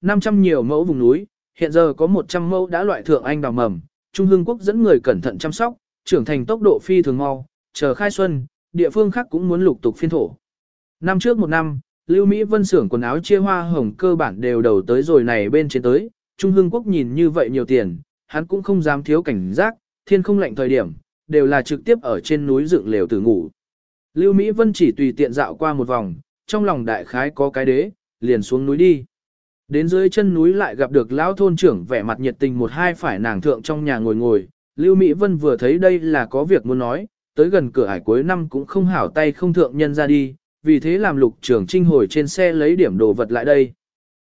500 nhiều mẫu vùng núi, hiện giờ có 100 mẫu đã loại thượng anh đào mầm, Trung Hưng Quốc dẫn người cẩn thận chăm sóc, trưởng thành tốc độ phi thường mau, chờ khai xuân, địa phương khác cũng muốn lục tục phiên thổ. Năm trước một năm, Lưu Mỹ Vân xưởng quần áo chia hoa hồng cơ bản đều đầu tới rồi này bên trên tới, Trung Hưng Quốc nhìn như vậy nhiều tiền, hắn cũng không dám thiếu cảnh giác, thiên không lạnh thời điểm, đều là trực tiếp ở trên núi dựng lều tử ngủ. Lưu Mỹ Vân chỉ tùy tiện dạo qua một vòng, trong lòng đại khái có cái đế, liền xuống núi đi. Đến dưới chân núi lại gặp được lão thôn trưởng vẻ mặt nhiệt tình một hai phải nàng thượng trong nhà ngồi ngồi. Lưu Mỹ Vân vừa thấy đây là có việc muốn nói, tới gần cửa ải cuối năm cũng không hảo tay không thượng nhân ra đi, vì thế làm lục trưởng trinh hồi trên xe lấy điểm đồ vật lại đây.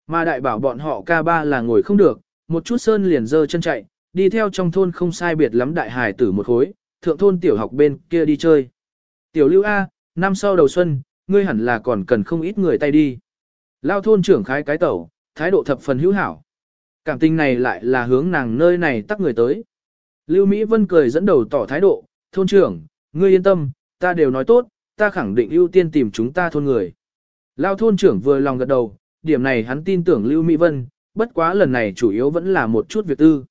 Mà đại bảo bọn họ ca ba là ngồi không được, một chút sơn liền dơ chân chạy, đi theo trong thôn không sai biệt lắm đại hải tử một khối, thượng thôn tiểu học bên kia đi chơi. Tiểu lưu A, năm sau đầu xuân, ngươi hẳn là còn cần không ít người tay đi. Lao thôn trưởng khái cái tẩu, thái độ thập phần hữu hảo. Cảm tình này lại là hướng nàng nơi này tắc người tới. Lưu Mỹ Vân cười dẫn đầu tỏ thái độ, thôn trưởng, ngươi yên tâm, ta đều nói tốt, ta khẳng định ưu tiên tìm chúng ta thôn người. Lao thôn trưởng vừa lòng gật đầu, điểm này hắn tin tưởng Lưu Mỹ Vân, bất quá lần này chủ yếu vẫn là một chút việc tư.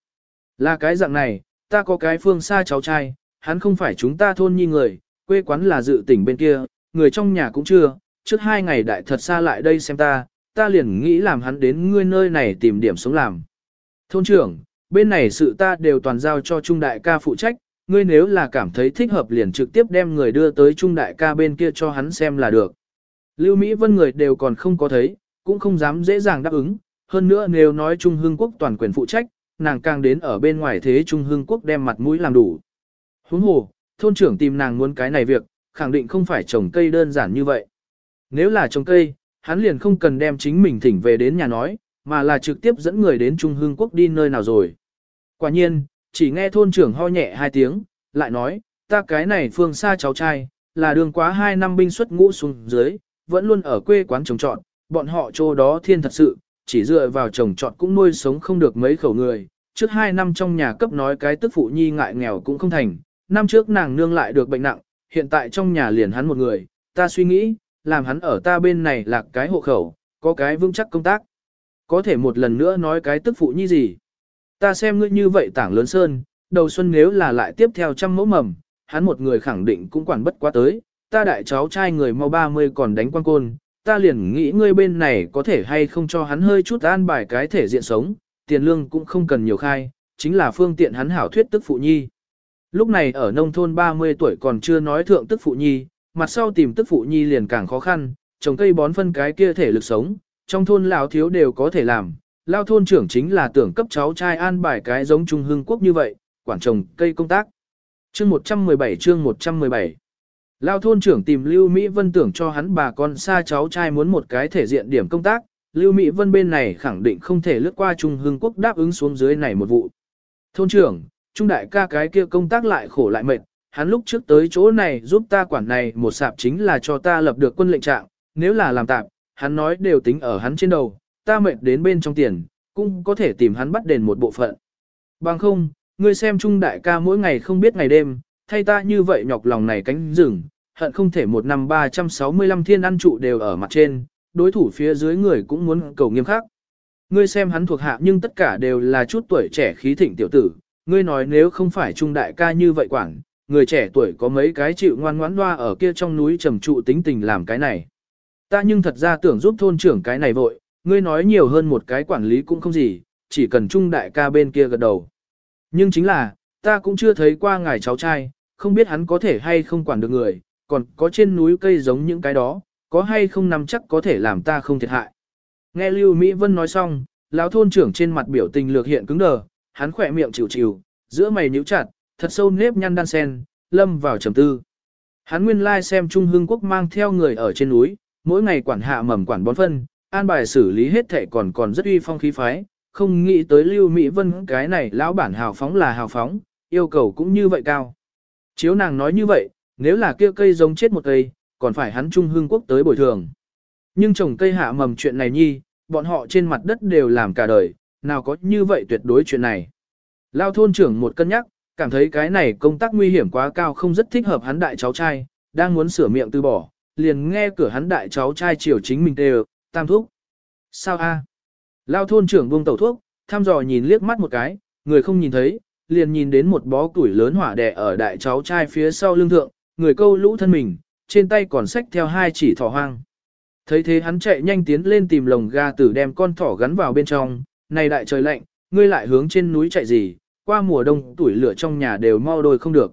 Là cái dạng này, ta có cái phương xa cháu trai, hắn không phải chúng ta thôn nhi người, quê quán là dự tỉnh bên kia, người trong nhà cũng chưa, trước hai ngày đại thật xa lại đây xem ta, ta liền nghĩ làm hắn đến ngươi nơi này tìm điểm sống làm. Thôn trưởng, bên này sự ta đều toàn giao cho Trung Đại ca phụ trách, ngươi nếu là cảm thấy thích hợp liền trực tiếp đem người đưa tới Trung Đại ca bên kia cho hắn xem là được. Lưu Mỹ Vân người đều còn không có thấy, cũng không dám dễ dàng đáp ứng, hơn nữa nếu nói Trung Hương Quốc toàn quyền phụ trách, nàng càng đến ở bên ngoài thế Trung Hương Quốc đem mặt mũi làm đủ. Huống hồ, thôn trưởng tìm nàng muốn cái này việc, khẳng định không phải trồng cây đơn giản như vậy. Nếu là trồng cây, hắn liền không cần đem chính mình thỉnh về đến nhà nói, mà là trực tiếp dẫn người đến Trung Hưng Quốc đi nơi nào rồi. Quả nhiên, chỉ nghe thôn trưởng ho nhẹ hai tiếng, lại nói, ta cái này phương xa cháu trai, là đường quá hai năm binh xuất ngũ xuống dưới, vẫn luôn ở quê quán trồng trọt, bọn họ chỗ đó thiên thật sự, chỉ dựa vào trồng trọt cũng nuôi sống không được mấy khẩu người. Trước hai năm trong nhà cấp nói cái tức phụ nhi ngại nghèo cũng không thành, năm trước nàng nương lại được bệnh nặng, hiện tại trong nhà liền hắn một người, ta suy nghĩ, làm hắn ở ta bên này là cái hộ khẩu, có cái vững chắc công tác. Có thể một lần nữa nói cái tức phụ như gì. Ta xem ngươi như vậy tảng lớn sơn, đầu xuân nếu là lại tiếp theo trăm mẫu mầm, hắn một người khẳng định cũng quản bất quá tới, ta đại cháu trai người mau 30 còn đánh quan côn, ta liền nghĩ ngươi bên này có thể hay không cho hắn hơi chút an bài cái thể diện sống, tiền lương cũng không cần nhiều khai, chính là phương tiện hắn hảo thuyết tức phụ nhi. Lúc này ở nông thôn 30 tuổi còn chưa nói thượng tức phụ nhi, mặt sau tìm tức phụ nhi liền càng khó khăn, trồng cây bón phân cái kia thể lực sống, trong thôn lão thiếu đều có thể làm. Lao thôn trưởng chính là tưởng cấp cháu trai an bài cái giống Trung Hưng Quốc như vậy, quản trồng cây công tác. Chương 117 chương 117 Lao thôn trưởng tìm Lưu Mỹ Vân tưởng cho hắn bà con xa cháu trai muốn một cái thể diện điểm công tác, Lưu Mỹ Vân bên này khẳng định không thể lướt qua Trung Hưng Quốc đáp ứng xuống dưới này một vụ. Thôn trưởng, Trung đại ca cái kia công tác lại khổ lại mệt, hắn lúc trước tới chỗ này giúp ta quản này một sạp chính là cho ta lập được quân lệnh trạng, nếu là làm tạm, hắn nói đều tính ở hắn trên đầu, ta mệt đến bên trong tiền, cũng có thể tìm hắn bắt đền một bộ phận. Bằng không, ngươi xem Trung đại ca mỗi ngày không biết ngày đêm, thay ta như vậy nhọc lòng này cánh rừng, hận không thể một năm 365 thiên ăn trụ đều ở mặt trên, đối thủ phía dưới người cũng muốn cầu nghiêm khắc. Ngươi xem hắn thuộc hạ nhưng tất cả đều là chút tuổi trẻ khí thịnh tiểu tử, ngươi nói nếu không phải trung đại ca như vậy quản, người trẻ tuổi có mấy cái chịu ngoan ngoãn loa ở kia trong núi trầm trụ tính tình làm cái này. Ta nhưng thật ra tưởng giúp thôn trưởng cái này vội, ngươi nói nhiều hơn một cái quản lý cũng không gì, chỉ cần trung đại ca bên kia gật đầu. Nhưng chính là, ta cũng chưa thấy qua ngài cháu trai, không biết hắn có thể hay không quản được người, còn có trên núi cây giống những cái đó, có hay không nắm chắc có thể làm ta không thiệt hại. Nghe Lưu Mỹ Vân nói xong, lão thôn trưởng trên mặt biểu tình lược hiện cứng đờ, hắn khỏe miệng chịu chịu, giữa mày nhíu chặt, thật sâu nếp nhăn đan sen, lâm vào trầm tư. Hắn nguyên lai xem Trung Hưng Quốc mang theo người ở trên núi, mỗi ngày quản hạ mầm quản bón phân, an bài xử lý hết thệ còn còn rất uy phong khí phái, không nghĩ tới Lưu Mỹ Vân cái này lão bản hào phóng là hào phóng, yêu cầu cũng như vậy cao. Chiếu nàng nói như vậy, nếu là kia cây giống chết một cây, còn phải hắn Trung Hưng Quốc tới bồi thường. Nhưng trồng cây hạ mầm chuyện này nhi, bọn họ trên mặt đất đều làm cả đời, nào có như vậy tuyệt đối chuyện này. Lao thôn trưởng một cân nhắc, cảm thấy cái này công tác nguy hiểm quá cao không rất thích hợp hắn đại cháu trai, đang muốn sửa miệng từ bỏ, liền nghe cửa hắn đại cháu trai chiều chính mình đều, tam thúc. Sao a? Lao thôn trưởng buông tẩu thuốc, thăm dò nhìn liếc mắt một cái, người không nhìn thấy, liền nhìn đến một bó củi lớn hỏa đẻ ở đại cháu trai phía sau lưng thượng, người câu lũ thân mình, trên tay còn xách theo hai chỉ thỏ hoang. Thấy thế hắn chạy nhanh tiến lên tìm lồng ga tử đem con thỏ gắn vào bên trong, này đại trời lạnh, ngươi lại hướng trên núi chạy gì, qua mùa đông tuổi lửa trong nhà đều mau đôi không được.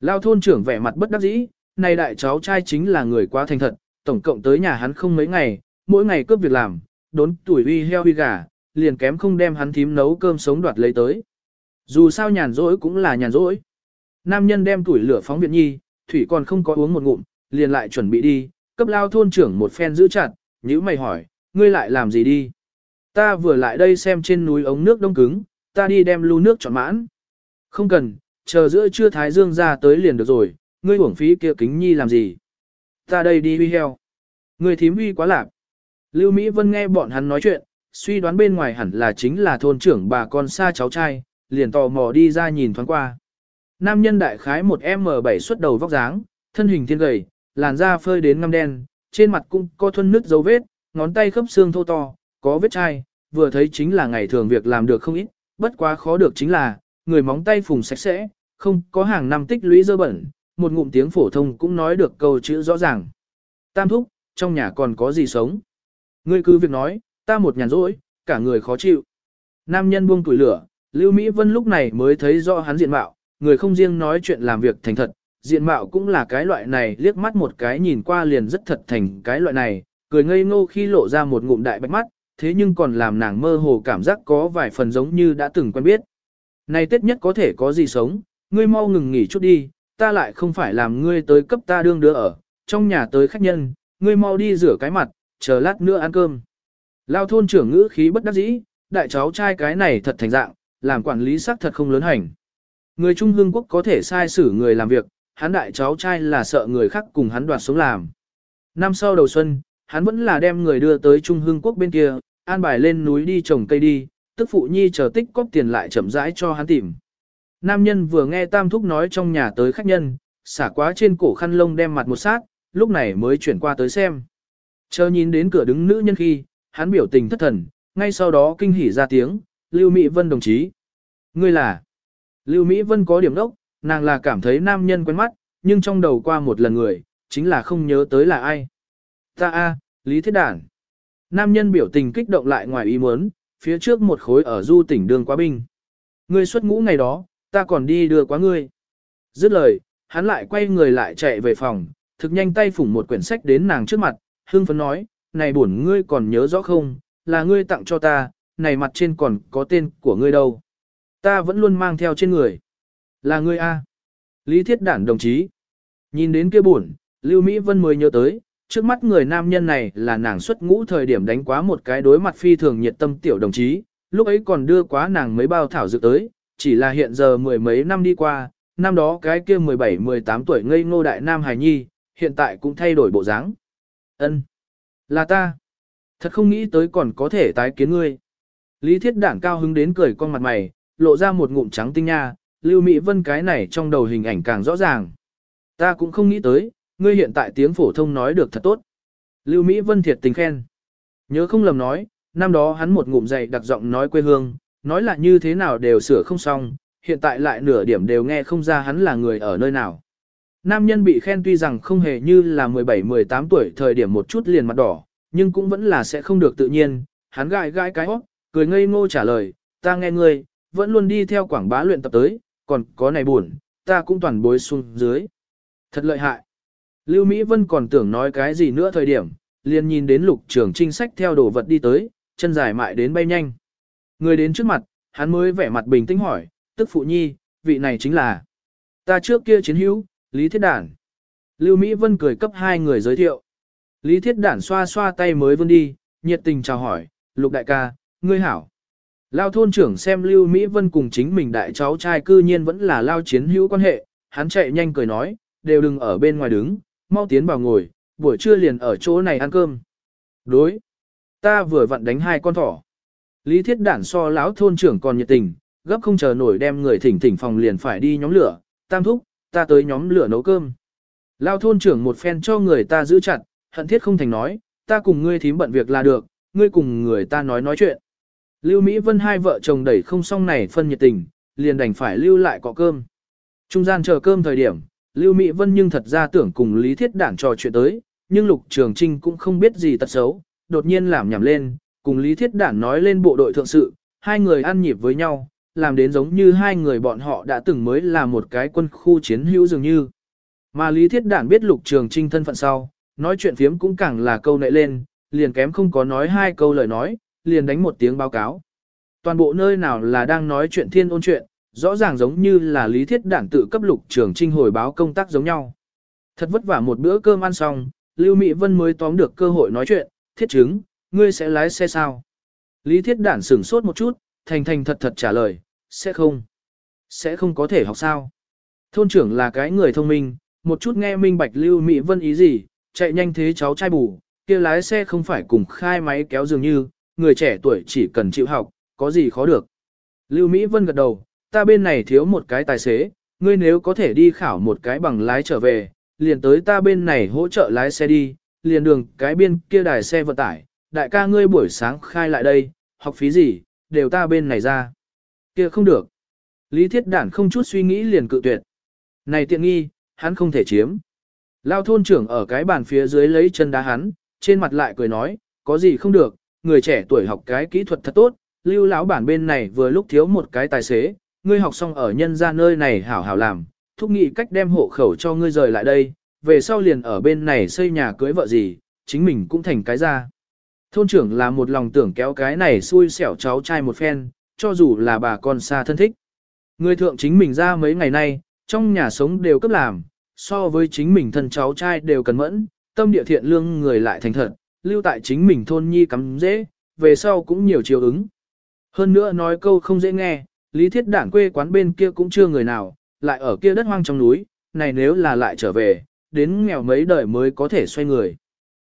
Lao thôn trưởng vẻ mặt bất đắc dĩ, này đại cháu trai chính là người quá thành thật, tổng cộng tới nhà hắn không mấy ngày, mỗi ngày cướp việc làm, đốn tuổi uy heo uy gà, liền kém không đem hắn thím nấu cơm sống đoạt lấy tới. Dù sao nhàn rỗi cũng là nhàn rỗi. Nam nhân đem tuổi lửa phóng viện nhi, thủy còn không có uống một ngụm, liền lại chuẩn bị đi, cấp lao thôn trưởng một phen giữ chặt, nhữ mày hỏi, ngươi lại làm gì đi? Ta vừa lại đây xem trên núi ống nước đông cứng, ta đi đem lưu nước chọn mãn. Không cần, chờ giữa trưa Thái Dương ra tới liền được rồi, ngươi uổng phí kia kính nhi làm gì? Ta đây đi huy heo. Ngươi thím huy quá lạc. Lưu Mỹ Vân nghe bọn hắn nói chuyện, suy đoán bên ngoài hẳn là chính là thôn trưởng bà con xa cháu trai, liền tò mò đi ra nhìn thoáng qua. Nam nhân đại khái một M7 xuất đầu vóc dáng, thân hình thiên gầy, làn da phơi đến ngăm đen, trên mặt cũng có thuân nứt dấu vết, ngón tay khớp xương thô to, có vết chai, vừa thấy chính là ngày thường việc làm được không ít, bất quá khó được chính là, người móng tay phùng sạch sẽ, không có hàng năm tích lũy dơ bẩn, một ngụm tiếng phổ thông cũng nói được câu chữ rõ ràng. Tam thúc, trong nhà còn có gì sống? Ngươi cứ việc nói, ta một nhàn rỗi, cả người khó chịu. Nam nhân buông tuổi lửa, Lưu Mỹ Vân lúc này mới thấy rõ hắn diện mạo, người không riêng nói chuyện làm việc thành thật, diện mạo cũng là cái loại này liếc mắt một cái nhìn qua liền rất thật thành cái loại này, cười ngây ngô khi lộ ra một ngụm đại bạch mắt, thế nhưng còn làm nàng mơ hồ cảm giác có vài phần giống như đã từng quen biết. Này Tết nhất có thể có gì sống, ngươi mau ngừng nghỉ chút đi, ta lại không phải làm ngươi tới cấp ta đương đứa ở, trong nhà tới khách nhân, ngươi mau đi rửa cái mặt, chờ lát nữa ăn cơm. Lao thôn trưởng ngữ khí bất đắc dĩ, đại cháu trai cái này thật thành dạng, làm quản lý xác thật không lớn hành. Người Trung Hương Quốc có thể sai xử người làm việc, hắn đại cháu trai là sợ người khác cùng hắn đoạt sống làm. Năm sau đầu xuân, hắn vẫn là đem người đưa tới Trung Hương Quốc bên kia, an bài lên núi đi trồng cây đi, tức phụ nhi chờ tích cóp tiền lại chậm rãi cho hắn tìm. Nam nhân vừa nghe Tam Thúc nói trong nhà tới khách nhân, xả quá trên cổ khăn lông đem mặt một sát, lúc này mới chuyển qua tới xem. Chờ nhìn đến cửa đứng nữ nhân khi, hắn biểu tình thất thần, ngay sau đó kinh hỉ ra tiếng, Lưu Mỹ Vân đồng chí. Ngươi là? Lưu Mỹ Vân có điểm đốc, nàng là cảm thấy nam nhân quen mắt, nhưng trong đầu qua một lần người, chính là không nhớ tới là ai. Ta a, Lý Thiết Đản. Nam nhân biểu tình kích động lại ngoài ý muốn, phía trước một khối ở du tỉnh đường quá binh. Ngươi xuất ngũ ngày đó, ta còn đi đưa quá ngươi. Dứt lời, hắn lại quay người lại chạy về phòng, thực nhanh tay phủng một quyển sách đến nàng trước mặt, hương phấn nói, này bổn ngươi còn nhớ rõ không, là ngươi tặng cho ta, này mặt trên còn có tên của ngươi đâu. Ta vẫn luôn mang theo trên người. Là ngươi A. Lý Thiết Đản đồng chí. Nhìn đến kia buồn, Lưu Mỹ Vân mới nhớ tới, trước mắt người nam nhân này là nàng xuất ngũ thời điểm đánh quá một cái đối mặt phi thường nhiệt tâm tiểu đồng chí, lúc ấy còn đưa quá nàng mấy bao thảo dược tới, chỉ là hiện giờ mười mấy năm đi qua, năm đó cái kia 17-18 tuổi ngây ngô đại nam hài nhi, hiện tại cũng thay đổi bộ dáng. Ân, Là ta. Thật không nghĩ tới còn có thể tái kiến ngươi. Lý thiết đảng cao hứng đến cười con mặt mày, lộ ra một ngụm trắng tinh nha, Lưu Mỹ Vân cái này trong đầu hình ảnh càng rõ ràng. Ta cũng không nghĩ tới, ngươi hiện tại tiếng phổ thông nói được thật tốt. Lưu Mỹ Vân thiệt tình khen. Nhớ không lầm nói, năm đó hắn một ngụm dày đặc giọng nói quê hương, nói là như thế nào đều sửa không xong, hiện tại lại nửa điểm đều nghe không ra hắn là người ở nơi nào. Nam nhân bị khen tuy rằng không hề như là 17-18 tuổi thời điểm một chút liền mặt đỏ, nhưng cũng vẫn là sẽ không được tự nhiên, hắn gãi gãi cái hót, cười ngây ngô trả lời, ta nghe ngươi, vẫn luôn đi theo quảng bá luyện tập tới, còn có này buồn, ta cũng toàn bối xuống dưới. Thật lợi hại. Lưu Mỹ Vân còn tưởng nói cái gì nữa thời điểm, liền nhìn đến lục trường trinh sách theo đồ vật đi tới, chân dài mại đến bay nhanh. Người đến trước mặt, hắn mới vẻ mặt bình tĩnh hỏi, tức phụ nhi, vị này chính là ta trước kia chiến hữu, Lý Thiết Đản. Lưu Mỹ Vân cười cấp hai người giới thiệu. Lý Thiết Đản xoa xoa tay mới vươn đi, nhiệt tình chào hỏi, lục đại ca, ngươi hảo. Lao thôn trưởng xem Lưu Mỹ Vân cùng chính mình đại cháu trai cư nhiên vẫn là lao chiến hữu quan hệ, hắn chạy nhanh cười nói, đều đừng ở bên ngoài đứng, mau tiến vào ngồi, buổi trưa liền ở chỗ này ăn cơm. Đối, ta vừa vặn đánh hai con thỏ. Lý thiết đản so lão thôn trưởng còn nhiệt tình, gấp không chờ nổi đem người thỉnh thỉnh phòng liền phải đi nhóm lửa, tam thúc, ta tới nhóm lửa nấu cơm. Lao thôn trưởng một phen cho người ta giữ chặt, hận thiết không thành nói, ta cùng ngươi thím bận việc là được, ngươi cùng người ta nói nói chuyện. Lưu Mỹ Vân hai vợ chồng đẩy không xong này phân nhiệt tình, liền đành phải lưu lại cọ cơm. Trung gian chờ cơm thời điểm, Lưu Mỹ Vân nhưng thật ra tưởng cùng Lý Thiết Đản trò chuyện tới, nhưng Lục Trường Trinh cũng không biết gì tật xấu, đột nhiên làm nhảm lên, cùng Lý Thiết Đản nói lên bộ đội thượng sự, hai người ăn nhịp với nhau, làm đến giống như hai người bọn họ đã từng mới là một cái quân khu chiến hữu dường như. Mà Lý Thiết Đản biết Lục Trường Trinh thân phận sau, nói chuyện phiếm cũng càng là câu nệ lên, liền kém không có nói hai câu lời nói, liền đánh một tiếng báo cáo. Toàn bộ nơi nào là đang nói chuyện thiên ôn chuyện, rõ ràng giống như là lý thiết đản tự cấp lục trường trinh hồi báo công tác giống nhau. Thật vất vả một bữa cơm ăn xong, Lưu Mỹ Vân mới tóm được cơ hội nói chuyện, thiết chứng, ngươi sẽ lái xe sao? Lý thiết đản sửng sốt một chút, thành thành thật thật trả lời, sẽ không. Sẽ không có thể học sao? Thôn trưởng là cái người thông minh, một chút nghe minh bạch Lưu Mỹ Vân ý gì, chạy nhanh thế cháu trai bù, kia lái xe không phải cùng khai máy kéo dường như, người trẻ tuổi chỉ cần chịu học, có gì khó được. Lưu Mỹ Vân gật đầu, ta bên này thiếu một cái tài xế, ngươi nếu có thể đi khảo một cái bằng lái trở về, liền tới ta bên này hỗ trợ lái xe đi, liền đường cái biên kia đài xe vận tải, đại ca ngươi buổi sáng khai lại đây, học phí gì, đều ta bên này ra. Kia không được. Lý Thiết Đản không chút suy nghĩ liền cự tuyệt. Này tiện nghi, hắn không thể chiếm. Lao thôn trưởng ở cái bàn phía dưới lấy chân đá hắn, trên mặt lại cười nói, có gì không được, người trẻ tuổi học cái kỹ thuật thật tốt, lưu lão bản bên này vừa lúc thiếu một cái tài xế, ngươi học xong ở nhân ra nơi này hảo hảo làm, thúc nghị cách đem hộ khẩu cho ngươi rời lại đây, về sau liền ở bên này xây nhà cưới vợ gì, chính mình cũng thành cái ra. Thôn trưởng là một lòng tưởng kéo cái này xui xẻo cháu trai một phen, cho dù là bà con xa thân thích. Người thượng chính mình ra mấy ngày nay, trong nhà sống đều cấp làm, so với chính mình thân cháu trai đều cần mẫn, tâm địa thiện lương người lại thành thật, lưu tại chính mình thôn nhi cắm dễ, về sau cũng nhiều chiều ứng. Hơn nữa nói câu không dễ nghe, lý thiết đảng quê quán bên kia cũng chưa người nào, lại ở kia đất hoang trong núi, này nếu là lại trở về, đến nghèo mấy đời mới có thể xoay người.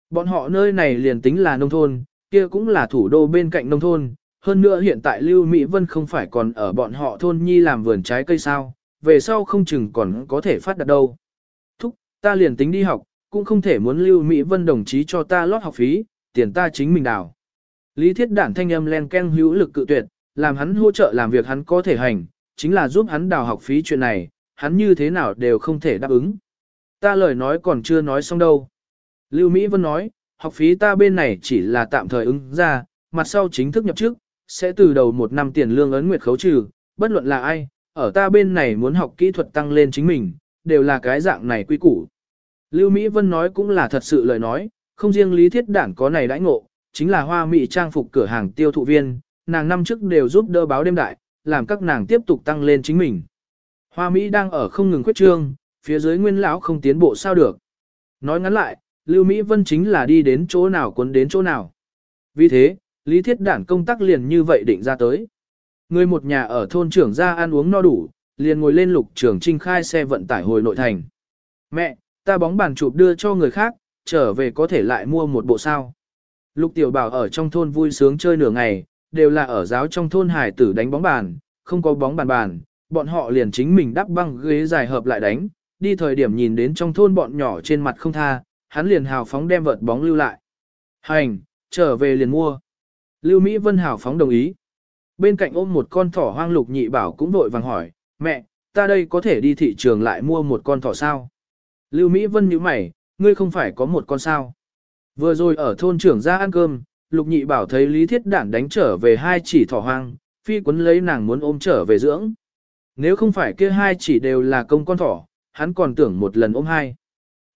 Bọn họ nơi này liền tính là nông thôn, kia cũng là thủ đô bên cạnh nông thôn, hơn nữa hiện tại Lưu Mỹ Vân không phải còn ở bọn họ thôn nhi làm vườn trái cây sao, về sau không chừng còn có thể phát đạt đâu. Thúc, ta liền tính đi học, cũng không thể muốn Lưu Mỹ Vân đồng chí cho ta lót học phí, tiền ta chính mình đào. Lý thiết đản thanh âm len ken hữu lực cự tuyệt, làm hắn hỗ trợ làm việc hắn có thể hành, chính là giúp hắn đào học phí chuyện này, hắn như thế nào đều không thể đáp ứng. Ta lời nói còn chưa nói xong đâu. Lưu Mỹ Vân nói, học phí ta bên này chỉ là tạm thời ứng ra, mặt sau chính thức nhập chức, sẽ từ đầu một năm tiền lương ấn nguyệt khấu trừ, bất luận là ai, ở ta bên này muốn học kỹ thuật tăng lên chính mình, đều là cái dạng này quy củ. Lưu Mỹ Vân nói cũng là thật sự lời nói, không riêng lý thiết đảng có này đãi ngộ, chính là hoa mỹ trang phục cửa hàng tiêu thụ viên, nàng năm trước đều giúp đỡ báo đêm đại, làm các nàng tiếp tục tăng lên chính mình. Hoa Mỹ đang ở không ngừng khuyết trương, phía dưới nguyên lão không tiến bộ sao được. Nói ngắn lại, Lưu Mỹ Vân chính là đi đến chỗ nào cuốn đến chỗ nào. Vì thế, Lý Thiết Đản công tác liền như vậy định ra tới. Người một nhà ở thôn trưởng ra ăn uống no đủ, liền ngồi lên lục trưởng trinh khai xe vận tải hồi nội thành. Mẹ, ta bóng bàn chụp đưa cho người khác, trở về có thể lại mua một bộ sao. Lục tiểu bảo ở trong thôn vui sướng chơi nửa ngày, đều là ở giáo trong thôn hải tử đánh bóng bàn, không có bóng bàn bàn, bọn họ liền chính mình đắp băng ghế dài hợp lại đánh, đi thời điểm nhìn đến trong thôn bọn nhỏ trên mặt không tha, hắn liền hào phóng đem vợt bóng lưu lại. Hành, trở về liền mua. Lưu Mỹ Vân hào phóng đồng ý. Bên cạnh ôm một con thỏ hoang lục nhị bảo cũng vội vàng hỏi, mẹ, ta đây có thể đi thị trường lại mua một con thỏ sao? Lưu Mỹ Vân nhíu mày, ngươi không phải có một con sao? Vừa rồi ở thôn trưởng ra ăn cơm, Lục nhị bảo thấy Lý Thiết Đản đánh trở về hai chỉ thỏ hoang, phi quấn lấy nàng muốn ôm trở về dưỡng. Nếu không phải kia hai chỉ đều là công con thỏ, hắn còn tưởng một lần ôm hai.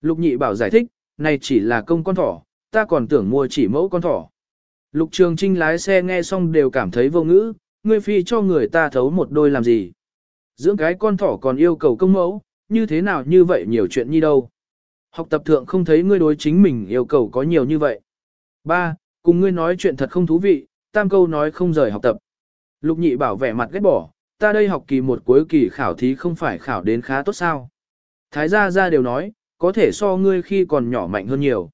Lục nhị bảo giải thích, này chỉ là công con thỏ, ta còn tưởng mua chỉ mẫu con thỏ. Lục trường trinh lái xe nghe xong đều cảm thấy vô ngữ, ngươi phi cho người ta thấu một đôi làm gì. Dưỡng cái con thỏ còn yêu cầu công mẫu, như thế nào như vậy nhiều chuyện như đâu. Học tập thượng không thấy ngươi đối chính mình yêu cầu có nhiều như vậy. Ba, Cùng ngươi nói chuyện thật không thú vị, tam câu nói không rời học tập. Lục nhị bảo vẻ mặt ghét bỏ, ta đây học kỳ một cuối kỳ khảo thí không phải khảo đến khá tốt sao. Thái gia gia đều nói, có thể so ngươi khi còn nhỏ mạnh hơn nhiều.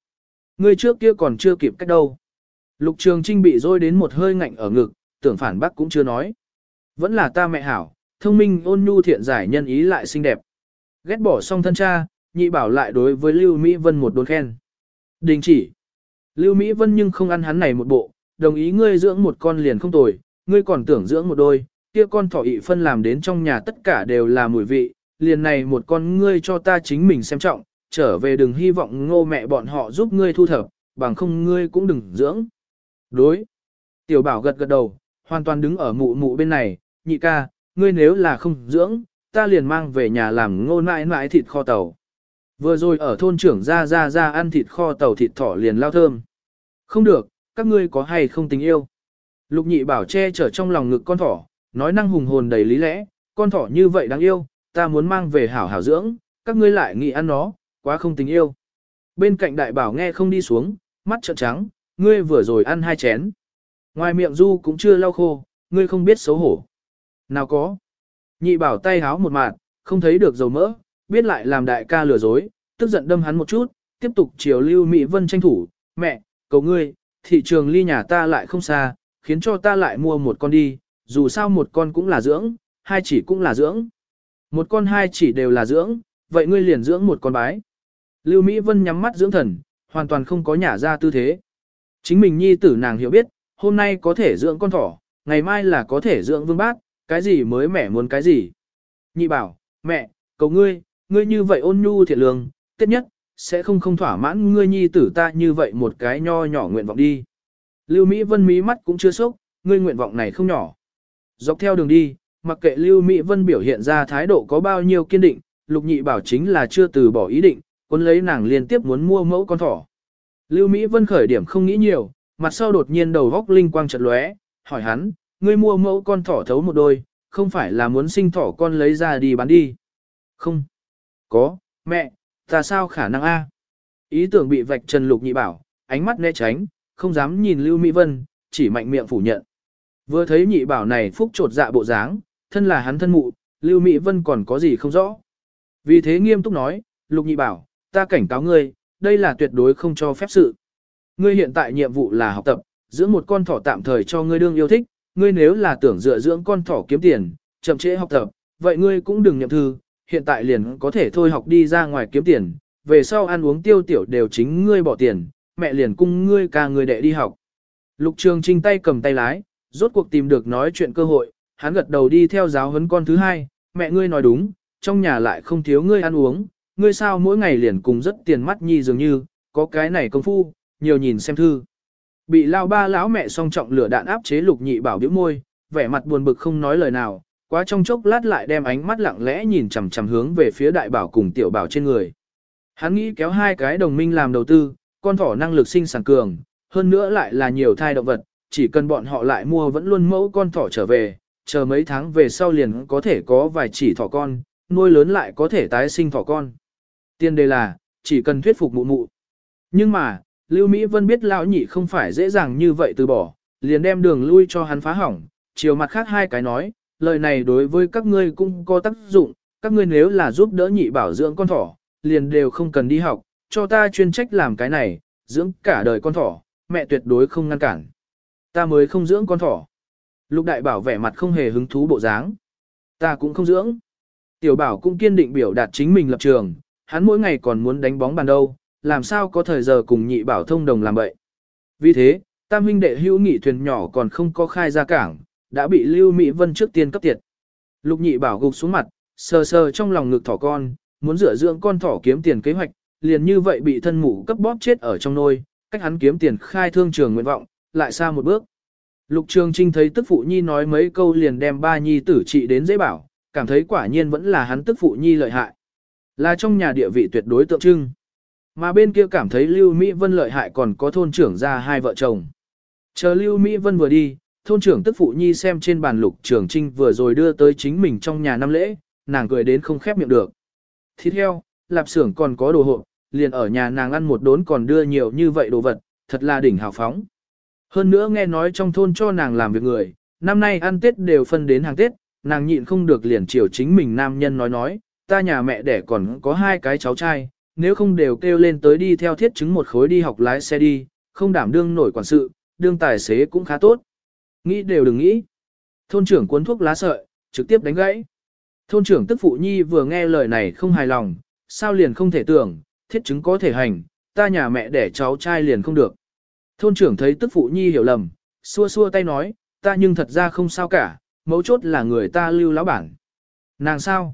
Ngươi trước kia còn chưa kịp cách đâu. Lục trường trinh bị rôi đến một hơi ngạnh ở ngực, tưởng phản bác cũng chưa nói. Vẫn là ta mẹ hảo, thông minh ôn nhu thiện giải nhân ý lại xinh đẹp. Ghét bỏ xong thân cha, nhị bảo lại đối với Lưu Mỹ Vân một đồn khen. Đình chỉ. Lưu Mỹ Vân nhưng không ăn hắn này một bộ, đồng ý ngươi dưỡng một con liền không tồi, ngươi còn tưởng dưỡng một đôi, kia con thỏ ị phân làm đến trong nhà tất cả đều là mùi vị, liền này một con ngươi cho ta chính mình xem trọng, trở về đừng hy vọng ngô mẹ bọn họ giúp ngươi thu thập, bằng không ngươi cũng đừng dưỡng. Đối. Tiểu bảo gật gật đầu, hoàn toàn đứng ở mụ mụ bên này, nhị ca, ngươi nếu là không dưỡng, ta liền mang về nhà làm ngô mãi mãi thịt kho tàu. Vừa rồi ở thôn trưởng ra ra ra ăn thịt kho tàu thịt thỏ liền lao thơm. Không được, các ngươi có hay không tình yêu. Lục nhị bảo che chở trong lòng ngực con thỏ, nói năng hùng hồn đầy lý lẽ, con thỏ như vậy đáng yêu, ta muốn mang về hảo hảo dưỡng, các ngươi lại nghĩ ăn nó, quá không tình yêu. Bên cạnh đại bảo nghe không đi xuống, mắt trợn trắng, ngươi vừa rồi ăn hai chén. Ngoài miệng du cũng chưa lau khô, ngươi không biết xấu hổ. Nào có. Nhị bảo tay háo một mạt, không thấy được dầu mỡ, biết lại làm đại ca lừa dối, tức giận đâm hắn một chút, tiếp tục chiều lưu Mỹ Vân tranh thủ, mẹ, cầu ngươi, thị trường ly nhà ta lại không xa, khiến cho ta lại mua một con đi, dù sao một con cũng là dưỡng, hai chỉ cũng là dưỡng. Một con hai chỉ đều là dưỡng, vậy ngươi liền dưỡng một con bái. Lưu Mỹ Vân nhắm mắt dưỡng thần, hoàn toàn không có nhả ra tư thế. Chính mình nhi tử nàng hiểu biết, hôm nay có thể dưỡng con thỏ, ngày mai là có thể dưỡng vương bát, cái gì mới mẻ muốn cái gì. Nhị bảo, mẹ, cầu ngươi, ngươi như vậy ôn nhu thiện lương, tiết nhất, sẽ không không thỏa mãn ngươi nhi tử ta như vậy một cái nho nhỏ nguyện vọng đi. Lưu Mỹ Vân mí mắt cũng chưa sốc, ngươi nguyện vọng này không nhỏ. Dọc theo đường đi, mặc kệ Lưu Mỹ Vân biểu hiện ra thái độ có bao nhiêu kiên định, Lục Nhị bảo chính là chưa từ bỏ ý định, quân lấy nàng liên tiếp muốn mua mẫu con thỏ. Lưu Mỹ Vân khởi điểm không nghĩ nhiều, mặt sau đột nhiên đầu góc linh quang chợt lóe, hỏi hắn, ngươi mua mẫu con thỏ thấu một đôi, không phải là muốn sinh thỏ con lấy ra đi bán đi. Không. Có, mẹ, ta sao khả năng a? Ý tưởng bị vạch trần lục nhị bảo, ánh mắt né tránh, không dám nhìn Lưu Mỹ Vân, chỉ mạnh miệng phủ nhận. Vừa thấy nhị bảo này phúc trột dạ bộ dáng, thân là hắn thân mụ, Lưu Mỹ Vân còn có gì không rõ. Vì thế nghiêm túc nói, lục nhị bảo, ta cảnh cáo ngươi, đây là tuyệt đối không cho phép sự. Ngươi hiện tại nhiệm vụ là học tập, dưỡng một con thỏ tạm thời cho ngươi đương yêu thích, ngươi nếu là tưởng dựa dưỡng con thỏ kiếm tiền, chậm trễ học tập, vậy ngươi cũng đừng nhậm thư, hiện tại liền có thể thôi học đi ra ngoài kiếm tiền, về sau ăn uống tiêu tiểu đều chính ngươi bỏ tiền, mẹ liền cung ngươi ca người đệ đi học. Lục Trường Trinh tay cầm tay lái, rốt cuộc tìm được nói chuyện cơ hội, hắn gật đầu đi theo giáo huấn con thứ hai, mẹ ngươi nói đúng, trong nhà lại không thiếu ngươi ăn uống, ngươi sao mỗi ngày liền cùng rất tiền mắt nhi dường như, có cái này công phu, nhiều nhìn xem thư. Bị lao ba lão mẹ song trọng lửa đạn áp chế lục nhị bảo biểu môi, vẻ mặt buồn bực không nói lời nào, quá trong chốc lát lại đem ánh mắt lặng lẽ nhìn chằm chằm hướng về phía đại bảo cùng tiểu bảo trên người. Hắn nghĩ kéo hai cái đồng minh làm đầu tư, con thỏ năng lực sinh sản cường, hơn nữa lại là nhiều thai động vật, chỉ cần bọn họ lại mua vẫn luôn mẫu con thỏ trở về, chờ mấy tháng về sau liền có thể có vài chỉ thỏ con, nuôi lớn lại có thể tái sinh thỏ con. Tiên đề là, chỉ cần thuyết phục mụ mụ. Nhưng mà, Lưu Mỹ Vân biết lão nhị không phải dễ dàng như vậy từ bỏ, liền đem đường lui cho hắn phá hỏng, chiều mặt khác hai cái nói, lời này đối với các ngươi cũng có tác dụng, các ngươi nếu là giúp đỡ nhị bảo dưỡng con thỏ, liền đều không cần đi học, cho ta chuyên trách làm cái này, dưỡng cả đời con thỏ, mẹ tuyệt đối không ngăn cản. Ta mới không dưỡng con thỏ. Lục đại bảo vẻ mặt không hề hứng thú bộ dáng. Ta cũng không dưỡng. Tiểu bảo cũng kiên định biểu đạt chính mình lập trường, hắn mỗi ngày còn muốn đánh bóng bàn đâu, làm sao có thời giờ cùng nhị bảo thông đồng làm vậy. Vì thế, tam huynh đệ hữu nghị thuyền nhỏ còn không có khai ra cảng, đã bị Lưu Mỹ Vân trước tiên cấp tiệt. Lục nhị bảo gục xuống mặt, sờ sờ trong lòng ngực thỏ con, muốn rửa dưỡng con thỏ kiếm tiền kế hoạch, liền như vậy bị thân mụ cấp bóp chết ở trong nôi, cách hắn kiếm tiền khai thương trường nguyện vọng, lại xa một bước. Lục Trường Trinh thấy tức phụ nhi nói mấy câu liền đem ba nhi tử trị đến dễ bảo, cảm thấy quả nhiên vẫn là hắn tức phụ nhi lợi hại. Là trong nhà địa vị tuyệt đối tượng trưng. Mà bên kia cảm thấy Lưu Mỹ Vân lợi hại còn có thôn trưởng ra hai vợ chồng. Chờ Lưu Mỹ Vân vừa đi, thôn trưởng tức phụ nhi xem trên bàn lục trường trinh vừa rồi đưa tới chính mình trong nhà năm lễ, nàng cười đến không khép miệng được. Thịt heo, lạp xưởng còn có đồ hộp, liền ở nhà nàng ăn một đốn còn đưa nhiều như vậy đồ vật, thật là đỉnh hào phóng. Hơn nữa nghe nói trong thôn cho nàng làm việc người, năm nay ăn Tết đều phân đến hàng Tết, nàng nhịn không được liền chiều chính mình nam nhân nói nói, ta nhà mẹ đẻ còn có hai cái cháu trai, nếu không đều kêu lên tới đi theo thiết chứng một khối đi học lái xe đi, không đảm đương nổi quản sự, đương tài xế cũng khá tốt. Nghĩ đều đừng nghĩ. Thôn trưởng cuốn thuốc lá sợi, trực tiếp đánh gãy. Thôn trưởng tức phụ nhi vừa nghe lời này không hài lòng, sao liền không thể tưởng, thiết chứng có thể hành, ta nhà mẹ đẻ cháu trai liền không được. Thôn trưởng thấy tức phụ nhi hiểu lầm, xua xua tay nói, ta nhưng thật ra không sao cả, mấu chốt là người ta lưu lão bản. Nàng sao?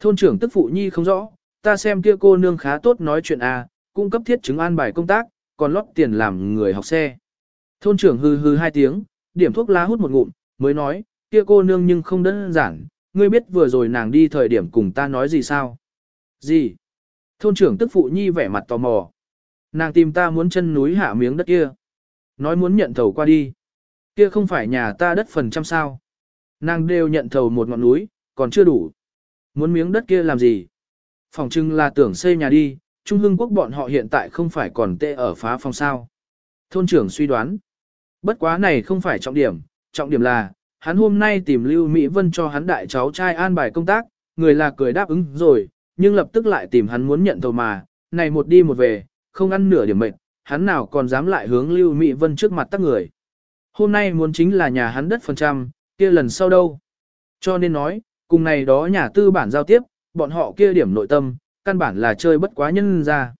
Thôn trưởng tức phụ nhi không rõ, ta xem kia cô nương khá tốt nói chuyện à, cung cấp thiết chứng an bài công tác, còn lót tiền làm người học xe. Thôn trưởng hư hư hai tiếng, điểm thuốc lá hút một ngụm, mới nói, kia cô nương nhưng không đơn giản, ngươi biết vừa rồi nàng đi thời điểm cùng ta nói gì sao? Gì? Thôn trưởng tức phụ nhi vẻ mặt tò mò. Nàng tìm ta muốn chân núi hạ miếng đất kia. Nói muốn nhận thầu qua đi. Kia không phải nhà ta đất phần trăm sao. Nàng đều nhận thầu một ngọn núi, còn chưa đủ. Muốn miếng đất kia làm gì? Phòng trưng là tưởng xây nhà đi, Trung Hưng Quốc bọn họ hiện tại không phải còn tệ ở phá phòng sao. Thôn trưởng suy đoán. Bất quá này không phải trọng điểm, trọng điểm là, hắn hôm nay tìm Lưu Mỹ Vân cho hắn đại cháu trai an bài công tác, người là cười đáp ứng rồi, nhưng lập tức lại tìm hắn muốn nhận thầu mà, này một đi một về, không ăn nửa điểm mệt, hắn nào còn dám lại hướng Lưu Mỹ Vân trước mặt tắc người. Hôm nay muốn chính là nhà hắn đất phần trăm, kia lần sau đâu. Cho nên nói, cùng này đó nhà tư bản giao tiếp, bọn họ kia điểm nội tâm, căn bản là chơi bất quá nhân ra.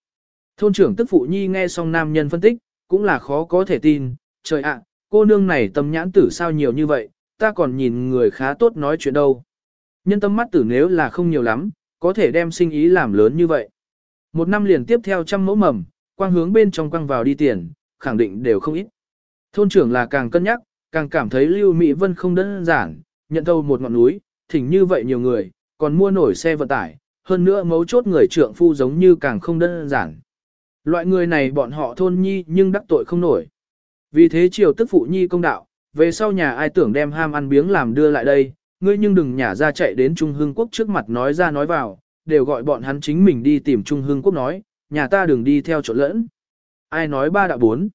Thôn trưởng tức phụ nhi nghe xong nam nhân phân tích, cũng là khó có thể tin, trời ạ, cô nương này tâm nhãn tử sao nhiều như vậy, ta còn nhìn người khá tốt nói chuyện đâu. Nhân tâm mắt tử nếu là không nhiều lắm, có thể đem sinh ý làm lớn như vậy. Một năm liền tiếp theo trăm mẫu mầm, quang hướng bên trong quăng vào đi tiền, khẳng định đều không ít. Thôn trưởng là càng cân nhắc, càng cảm thấy Lưu Mỹ Vân không đơn giản, nhận thâu một ngọn núi, thỉnh như vậy nhiều người, còn mua nổi xe vận tải, hơn nữa mấu chốt người trượng phu giống như càng không đơn giản. Loại người này bọn họ thôn nhi nhưng đắc tội không nổi. Vì thế triều tức phụ nhi công đạo, về sau nhà ai tưởng đem ham ăn biếng làm đưa lại đây, ngươi nhưng đừng nhả ra chạy đến Trung Hưng Quốc trước mặt nói ra nói vào, đều gọi bọn hắn chính mình đi tìm Trung Hưng Quốc nói, nhà ta đừng đi theo chỗ lẫn. Ai nói ba đạo bốn?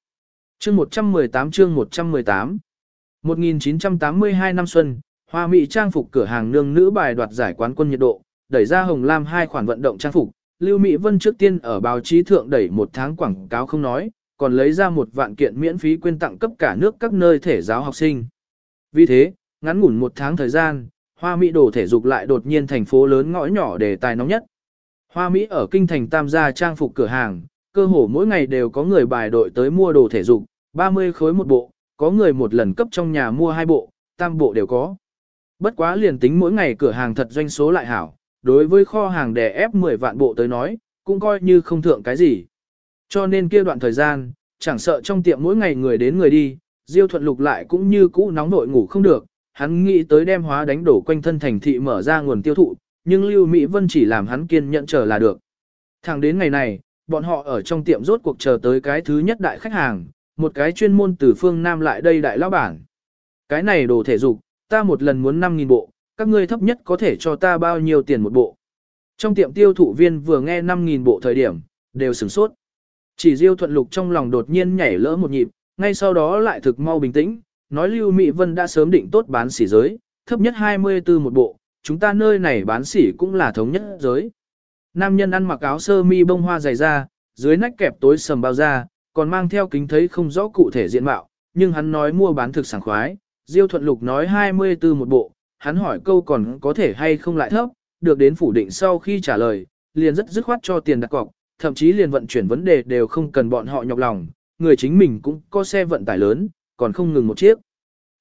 Chương 118 chương 118 1982 năm xuân, Hoa Mỹ trang phục cửa hàng nương nữ bài đoạt giải quán quân nhiệt độ, đẩy ra Hồng Lam hai khoản vận động trang phục, Lưu Mỹ Vân trước tiên ở báo chí thượng đẩy một tháng quảng cáo không nói, còn lấy ra một vạn kiện miễn phí quyên tặng cấp cả nước các nơi thể giáo học sinh. Vì thế, ngắn ngủn một tháng thời gian, Hoa Mỹ đồ thể dục lại đột nhiên thành phố lớn ngõ nhỏ đề tài nóng nhất. Hoa Mỹ ở kinh thành tam gia trang phục cửa hàng, cơ hồ mỗi ngày đều có người bài đội tới mua đồ thể dục, 30 khối một bộ, có người một lần cấp trong nhà mua hai bộ, tam bộ đều có. Bất quá liền tính mỗi ngày cửa hàng thật doanh số lại hảo, đối với kho hàng đè ép 10 vạn bộ tới nói, cũng coi như không thượng cái gì. Cho nên kia đoạn thời gian, chẳng sợ trong tiệm mỗi ngày người đến người đi, Diêu Thuận Lục lại cũng như cũ nóng nội ngủ không được, hắn nghĩ tới đem hóa đánh đổ quanh thân thành thị mở ra nguồn tiêu thụ, nhưng Lưu Mỹ Vân chỉ làm hắn kiên nhẫn chờ là được. Thẳng đến ngày này, bọn họ ở trong tiệm rốt cuộc chờ tới cái thứ nhất đại khách hàng, một cái chuyên môn từ phương Nam lại đây đại lão bản. Cái này đồ thể dục, ta một lần muốn 5.000 bộ, các ngươi thấp nhất có thể cho ta bao nhiêu tiền một bộ. Trong tiệm tiêu thụ viên vừa nghe 5.000 bộ thời điểm, đều sửng sốt. Chỉ Diêu Thuận Lục trong lòng đột nhiên nhảy lỡ một nhịp, ngay sau đó lại thực mau bình tĩnh, nói Lưu Mỹ Vân đã sớm định tốt bán sỉ giới, thấp nhất 24 một bộ, chúng ta nơi này bán sỉ cũng là thống nhất giới. Nam nhân ăn mặc áo sơ mi bông hoa dày da, dưới nách kẹp tối sầm bao da, còn mang theo kính thấy không rõ cụ thể diện mạo, nhưng hắn nói mua bán thực sảng khoái, Diêu Thuận Lục nói 24 một bộ, hắn hỏi câu còn có thể hay không lại thấp, được đến phủ định sau khi trả lời, liền rất dứt khoát cho tiền đặt cọc, thậm chí liền vận chuyển vấn đề đều không cần bọn họ nhọc lòng, người chính mình cũng có xe vận tải lớn, còn không ngừng một chiếc.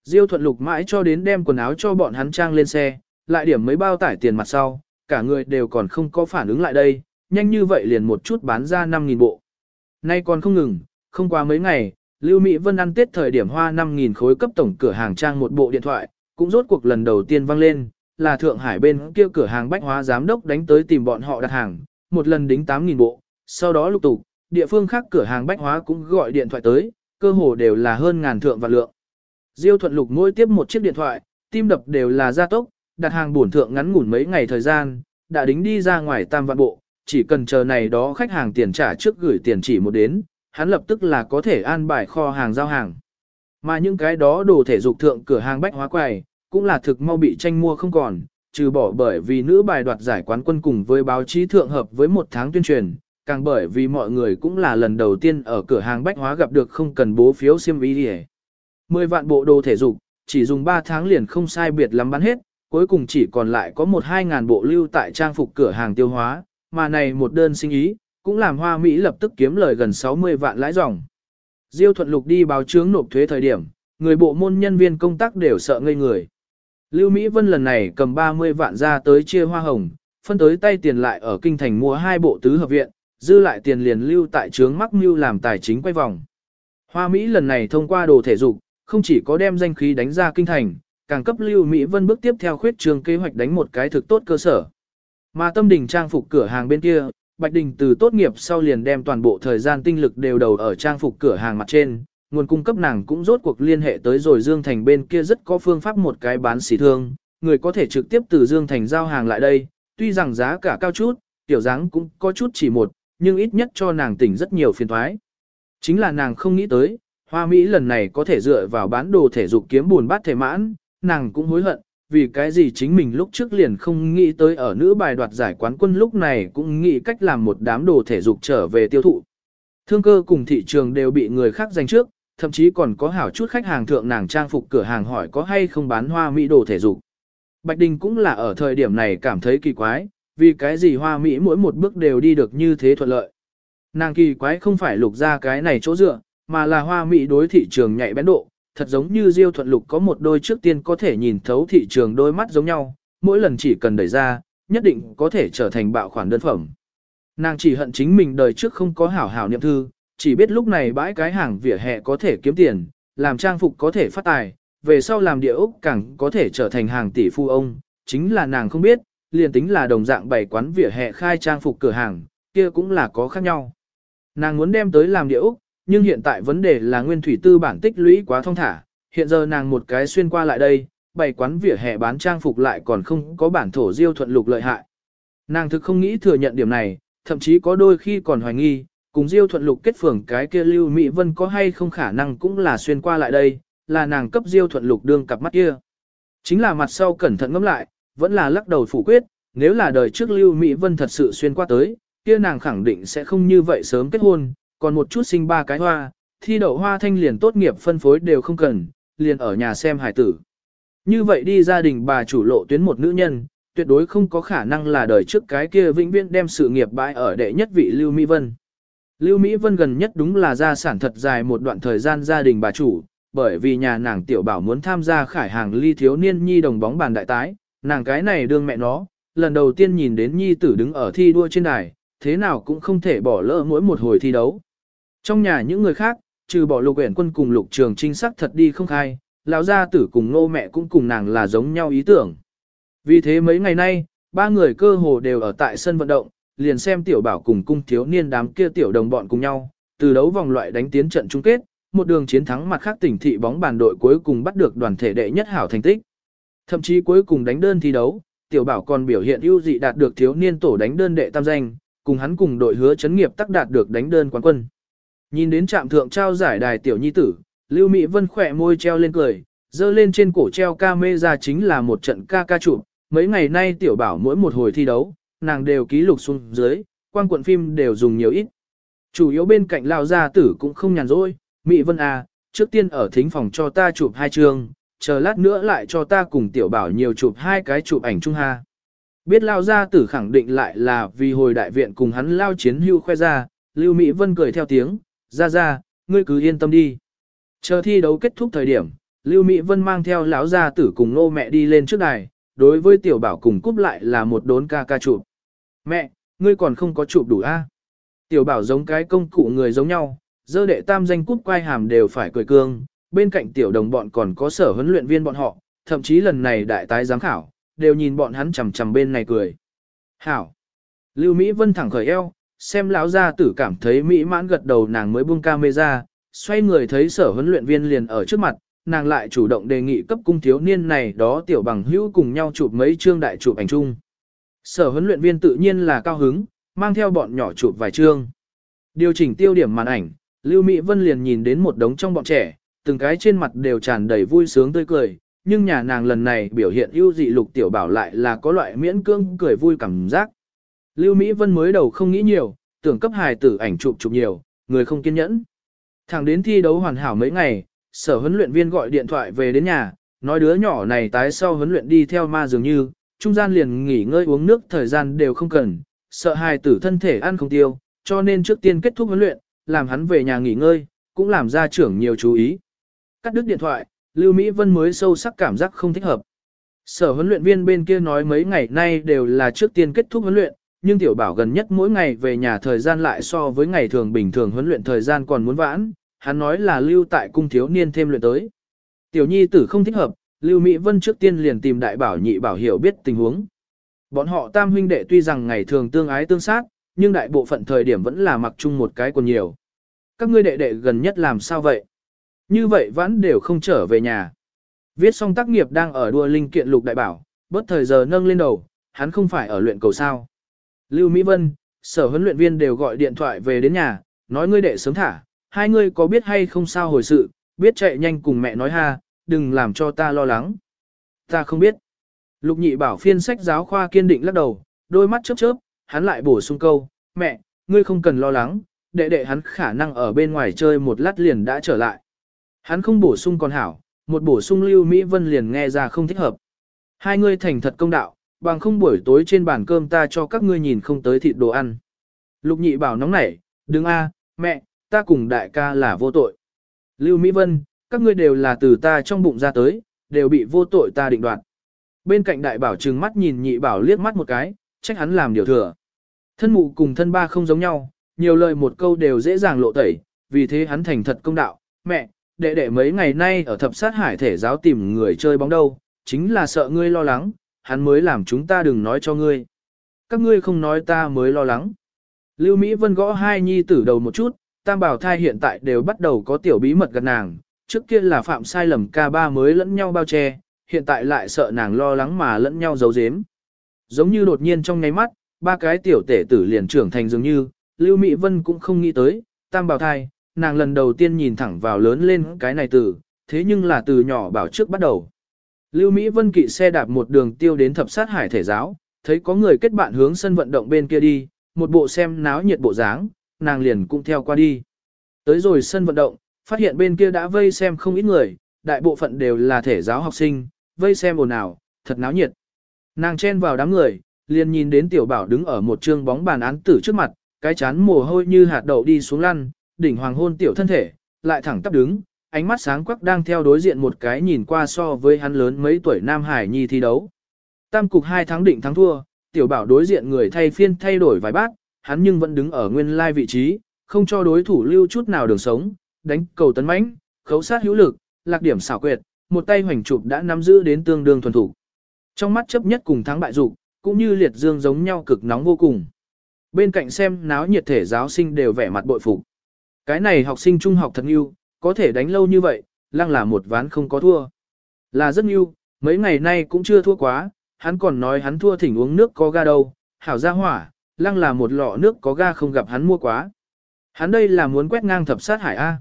Diêu Thuận Lục mãi cho đến đem quần áo cho bọn hắn trang lên xe, lại điểm mấy bao tải tiền mặt sau, cả người đều còn không có phản ứng lại đây, nhanh như vậy liền một chút bán ra 5.000 bộ. Nay còn không ngừng, không qua mấy ngày, Lưu Mỹ Vân ăn Tết thời điểm hoa 5.000 khối cấp tổng cửa hàng trang một bộ điện thoại, cũng rốt cuộc lần đầu tiên vang lên, là Thượng Hải bên kia cửa hàng bách hóa giám đốc đánh tới tìm bọn họ đặt hàng, một lần đính 8.000 bộ, sau đó lục tục, địa phương khác cửa hàng bách hóa cũng gọi điện thoại tới, cơ hồ đều là hơn ngàn thượng và lượng. Diêu Thuận Lục mỗi tiếp một chiếc điện thoại, tim đập đều là gia tốc, đặt hàng bổn thượng ngắn ngủn mấy ngày thời gian, đã đính đi ra ngoài tam vạn bộ, chỉ cần chờ này đó khách hàng tiền trả trước gửi tiền chỉ một đến, hắn lập tức là có thể an bài kho hàng giao hàng. Mà những cái đó đồ thể dục thượng cửa hàng bách hóa quầy, cũng là thực mau bị tranh mua không còn, trừ bỏ bởi vì nữ bài đoạt giải quán quân cùng với báo chí thượng hợp với một tháng tuyên truyền, càng bởi vì mọi người cũng là lần đầu tiên ở cửa hàng bách hóa gặp được không cần bố phiếu xiêm y đi 10 vạn bộ đồ thể dục, chỉ dùng 3 tháng liền không sai biệt lắm bán hết, cuối cùng chỉ còn lại có một hai ngàn bộ lưu tại trang phục cửa hàng tiêu hóa, mà này một đơn sinh ý, cũng làm hoa Mỹ lập tức kiếm lời gần 60 vạn lãi dòng. Diêu thuận lục đi báo chướng nộp thuế thời điểm, người bộ môn nhân viên công tác đều sợ ngây người. Lưu Mỹ Vân lần này cầm 30 vạn ra tới chia hoa hồng, phân tới tay tiền lại ở kinh thành mua hai bộ tứ hợp viện, dư lại tiền liền lưu tại trướng mắc mưu làm tài chính quay vòng. Hoa Mỹ lần này thông qua đồ thể dục, không chỉ có đem danh khí đánh ra kinh thành, càng cấp Lưu Mỹ Vân bước tiếp theo khuyết trường kế hoạch đánh một cái thực tốt cơ sở. Mà tâm đình trang phục cửa hàng bên kia, Bạch Đình từ tốt nghiệp sau liền đem toàn bộ thời gian tinh lực đều đầu ở trang phục cửa hàng mặt trên, nguồn cung cấp nàng cũng rốt cuộc liên hệ tới rồi Dương Thành bên kia rất có phương pháp một cái bán xỉ thương, người có thể trực tiếp từ Dương Thành giao hàng lại đây, tuy rằng giá cả cao chút, tiểu dáng cũng có chút chỉ một, nhưng ít nhất cho nàng tỉnh rất nhiều phiền thoái. Chính là nàng không nghĩ tới, Hoa Mỹ lần này có thể dựa vào bán đồ thể dục kiếm buồn bát thể mãn, nàng cũng hối hận, vì cái gì chính mình lúc trước liền không nghĩ tới ở nữ bài đoạt giải quán quân lúc này cũng nghĩ cách làm một đám đồ thể dục trở về tiêu thụ. Thương cơ cùng thị trường đều bị người khác giành trước, thậm chí còn có hảo chút khách hàng thượng nàng trang phục cửa hàng hỏi có hay không bán hoa mỹ đồ thể dục. Bạch Đình cũng là ở thời điểm này cảm thấy kỳ quái, vì cái gì hoa mỹ mỗi một bước đều đi được như thế thuận lợi. Nàng kỳ quái không phải lục ra cái này chỗ dựa, mà là hoa mỹ đối thị trường nhạy bén độ, thật giống như Diêu Thuận Lục có một đôi trước tiên có thể nhìn thấu thị trường đôi mắt giống nhau, mỗi lần chỉ cần đẩy ra, nhất định có thể trở thành bạo khoản đơn phẩm. Nàng chỉ hận chính mình đời trước không có hảo hảo niệm thư, chỉ biết lúc này bãi cái hàng vỉa hè có thể kiếm tiền, làm trang phục có thể phát tài, về sau làm địa ốc càng có thể trở thành hàng tỷ phu ông, chính là nàng không biết, liền tính là đồng dạng bày quán vỉa hè khai trang phục cửa hàng, kia cũng là có khác nhau. Nàng muốn đem tới làm địa Úc, nhưng hiện tại vấn đề là nguyên thủy tư bản tích lũy quá thông thả, hiện giờ nàng một cái xuyên qua lại đây, bày quán vỉa hè bán trang phục lại còn không có bản thổ diêu thuận lục lợi hại. Nàng thực không nghĩ thừa nhận điểm này, thậm chí có đôi khi còn hoài nghi, cùng diêu thuận lục kết phường cái kia lưu Mỹ Vân có hay không khả năng cũng là xuyên qua lại đây, là nàng cấp diêu thuận lục đương cặp mắt kia. Chính là mặt sau cẩn thận ngẫm lại, vẫn là lắc đầu phủ quyết, nếu là đời trước lưu Mỹ Vân thật sự xuyên qua tới, kia nàng khẳng định sẽ không như vậy sớm kết hôn, còn một chút sinh ba cái hoa, thi đậu hoa thanh liền tốt nghiệp phân phối đều không cần, liền ở nhà xem Hải tử. Như vậy đi gia đình bà chủ lộ tuyến một nữ nhân, tuyệt đối không có khả năng là đời trước cái kia vĩnh viễn đem sự nghiệp bãi ở đệ nhất vị Lưu Mỹ Vân. Lưu Mỹ Vân gần nhất đúng là gia sản thật dài một đoạn thời gian gia đình bà chủ, bởi vì nhà nàng tiểu bảo muốn tham gia khải hàng ly thiếu niên nhi đồng bóng bàn đại tái, nàng cái này đương mẹ nó, lần đầu tiên nhìn đến nhi tử đứng ở thi đua trên đài, thế nào cũng không thể bỏ lỡ mỗi một hồi thi đấu. Trong nhà những người khác, trừ bỏ lục uyển quân cùng lục trường trinh sắc thật đi không khai, lão gia tử cùng nô mẹ cũng cùng nàng là giống nhau ý tưởng. Vì thế mấy ngày nay, ba người cơ hồ đều ở tại sân vận động, liền xem tiểu bảo cùng cung thiếu niên đám kia tiểu đồng bọn cùng nhau, từ đấu vòng loại đánh tiến trận chung kết, một đường chiến thắng mặt khác tỉnh thị bóng bàn đội cuối cùng bắt được đoàn thể đệ nhất hảo thành tích. Thậm chí cuối cùng đánh đơn thi đấu, tiểu bảo còn biểu hiện ưu dị đạt được thiếu niên tổ đánh đơn đệ tam danh, cùng hắn cùng đội hứa chấn nghiệp tác đạt được đánh đơn quán quân. Nhìn đến trạm thượng trao giải đài tiểu nhi tử, Lưu Mỹ Vân khỏe môi treo lên cười, dơ lên trên cổ treo ca mê ra chính là một trận ca ca chụp. Mấy ngày nay tiểu bảo mỗi một hồi thi đấu, nàng đều ký lục xuống dưới, quan quận phim đều dùng nhiều ít. Chủ yếu bên cạnh lao gia tử cũng không nhàn rỗi, Mỹ Vân à, trước tiên ở thính phòng cho ta chụp hai trường chờ lát nữa lại cho ta cùng tiểu bảo nhiều chụp hai cái chụp ảnh chung ha. Biết lao gia tử khẳng định lại là vì hồi đại viện cùng hắn lao chiến hưu khoe ra, Lưu Mỹ Vân cười theo tiếng, ra ra, ngươi cứ yên tâm đi. Chờ thi đấu kết thúc thời điểm, Lưu Mỹ Vân mang theo lão gia tử cùng nô mẹ đi lên trước đài, đối với tiểu bảo cùng cúp lại là một đốn ca ca chụp. Mẹ, ngươi còn không có chụp đủ a? À? Tiểu bảo giống cái công cụ người giống nhau, dơ đệ tam danh cúp quay hàm đều phải cười cương, bên cạnh tiểu đồng bọn còn có sở huấn luyện viên bọn họ, thậm chí lần này đại tái giám khảo, đều nhìn bọn hắn chằm chằm bên này cười. Hảo! Lưu Mỹ Vân thẳng khởi eo, xem lão gia tử cảm thấy mỹ mãn gật đầu nàng mới buông camera, xoay người thấy sở huấn luyện viên liền ở trước mặt, nàng lại chủ động đề nghị cấp cung thiếu niên này đó tiểu bằng hữu cùng nhau chụp mấy chương đại chụp ảnh chung. Sở huấn luyện viên tự nhiên là cao hứng, mang theo bọn nhỏ chụp vài chương. Điều chỉnh tiêu điểm màn ảnh, Lưu Mỹ Vân liền nhìn đến một đống trong bọn trẻ, từng cái trên mặt đều tràn đầy vui sướng tươi cười, nhưng nhà nàng lần này biểu hiện ưu dị lục tiểu bảo lại là có loại miễn cưỡng cười vui cảm giác. Lưu Mỹ Vân mới đầu không nghĩ nhiều, tưởng cấp hài tử ảnh chụp chụp nhiều, người không kiên nhẫn. Thẳng đến thi đấu hoàn hảo mấy ngày, sở huấn luyện viên gọi điện thoại về đến nhà, nói đứa nhỏ này tái sau huấn luyện đi theo ma dường như, trung gian liền nghỉ ngơi uống nước thời gian đều không cần, sợ hài tử thân thể ăn không tiêu, cho nên trước tiên kết thúc huấn luyện, làm hắn về nhà nghỉ ngơi, cũng làm gia trưởng nhiều chú ý. Cắt đứt điện thoại, Lưu Mỹ Vân mới sâu sắc cảm giác không thích hợp. Sở huấn luyện viên bên kia nói mấy ngày nay đều là trước tiên kết thúc huấn luyện, nhưng tiểu bảo gần nhất mỗi ngày về nhà thời gian lại so với ngày thường bình thường huấn luyện thời gian còn muốn vãn, hắn nói là lưu tại cung thiếu niên thêm luyện tới. Tiểu nhi tử không thích hợp, Lưu Mỹ Vân trước tiên liền tìm đại bảo nhị bảo hiểu biết tình huống. Bọn họ tam huynh đệ tuy rằng ngày thường tương ái tương sát, nhưng đại bộ phận thời điểm vẫn là mặc chung một cái quần nhiều. Các ngươi đệ đệ gần nhất làm sao vậy? Như vậy vẫn đều không trở về nhà. Viết xong tác nghiệp đang ở đua linh kiện lục đại bảo, bất thời giờ nâng lên đầu, hắn không phải ở luyện cầu sao. Lưu Mỹ Vân, sở huấn luyện viên đều gọi điện thoại về đến nhà, nói ngươi đệ sớm thả, hai ngươi có biết hay không sao hồi sự, biết chạy nhanh cùng mẹ nói ha, đừng làm cho ta lo lắng. Ta không biết. Lục nhị bảo phiên sách giáo khoa kiên định lắc đầu, đôi mắt chớp chớp, hắn lại bổ sung câu, mẹ, ngươi không cần lo lắng, đệ đệ hắn khả năng ở bên ngoài chơi một lát liền đã trở lại. Hắn không bổ sung còn hảo, một bổ sung Lưu Mỹ Vân liền nghe ra không thích hợp. Hai ngươi thành thật công đạo, bằng không buổi tối trên bàn cơm ta cho các ngươi nhìn không tới thịt đồ ăn. Lục nhị bảo nóng nảy, đừng a, mẹ, ta cùng đại ca là vô tội. Lưu Mỹ Vân, các ngươi đều là từ ta trong bụng ra tới, đều bị vô tội ta định đoạt. Bên cạnh đại bảo trừng mắt nhìn nhị bảo liếc mắt một cái, trách hắn làm điều thừa. Thân mụ cùng thân ba không giống nhau, nhiều lời một câu đều dễ dàng lộ tẩy, vì thế hắn thành thật công đạo, mẹ, đệ đệ mấy ngày nay ở thập sát hải thể giáo tìm người chơi bóng đâu, chính là sợ ngươi lo lắng, hắn mới làm chúng ta đừng nói cho ngươi. Các ngươi không nói ta mới lo lắng. Lưu Mỹ Vân gõ hai nhi tử đầu một chút, tam bảo thai hiện tại đều bắt đầu có tiểu bí mật gần nàng, trước kia là phạm sai lầm ca ba mới lẫn nhau bao che, hiện tại lại sợ nàng lo lắng mà lẫn nhau giấu giếm. Giống như đột nhiên trong nháy mắt, ba cái tiểu tể tử liền trưởng thành dường như, Lưu Mỹ Vân cũng không nghĩ tới, tam bảo thai, nàng lần đầu tiên nhìn thẳng vào lớn lên cái này từ, thế nhưng là từ nhỏ bảo trước bắt đầu. Lưu Mỹ Vân kỵ xe đạp một đường tiêu đến thập sát hải thể giáo, thấy có người kết bạn hướng sân vận động bên kia đi, một bộ xem náo nhiệt bộ dáng, nàng liền cũng theo qua đi. Tới rồi sân vận động, phát hiện bên kia đã vây xem không ít người, đại bộ phận đều là thể giáo học sinh, vây xem ồn ào, thật náo nhiệt. Nàng chen vào đám người, liền nhìn đến tiểu bảo đứng ở một trương bóng bàn án tử trước mặt, cái chán mồ hôi như hạt đậu đi xuống lăn, đỉnh hoàng hôn tiểu thân thể, lại thẳng tắp đứng, ánh mắt sáng quắc đang theo đối diện một cái nhìn qua so với hắn lớn mấy tuổi Nam Hải Nhi thi đấu. Tam cục hai thắng định thắng thua, tiểu bảo đối diện người thay phiên thay đổi vài bát, hắn nhưng vẫn đứng ở nguyên lai vị trí, không cho đối thủ lưu chút nào đường sống, đánh cầu tấn mãnh, khấu sát hữu lực, lạc điểm xảo quyệt, một tay hoành chụp đã nắm giữ đến tương đương thuần thủ. Trong mắt chấp nhất cùng thắng bại dục, cũng như liệt dương giống nhau cực nóng vô cùng. Bên cạnh xem náo nhiệt thể giáo sinh đều vẻ mặt bội phục. Cái này học sinh trung học thật yêu, có thể đánh lâu như vậy, lăng là một ván không có thua. Là rất yêu, mấy ngày nay cũng chưa thua quá, hắn còn nói hắn thua thỉnh uống nước có ga đâu, hảo ra hỏa, lăng là một lọ nước có ga không gặp hắn mua quá. Hắn đây là muốn quét ngang thập sát hải A.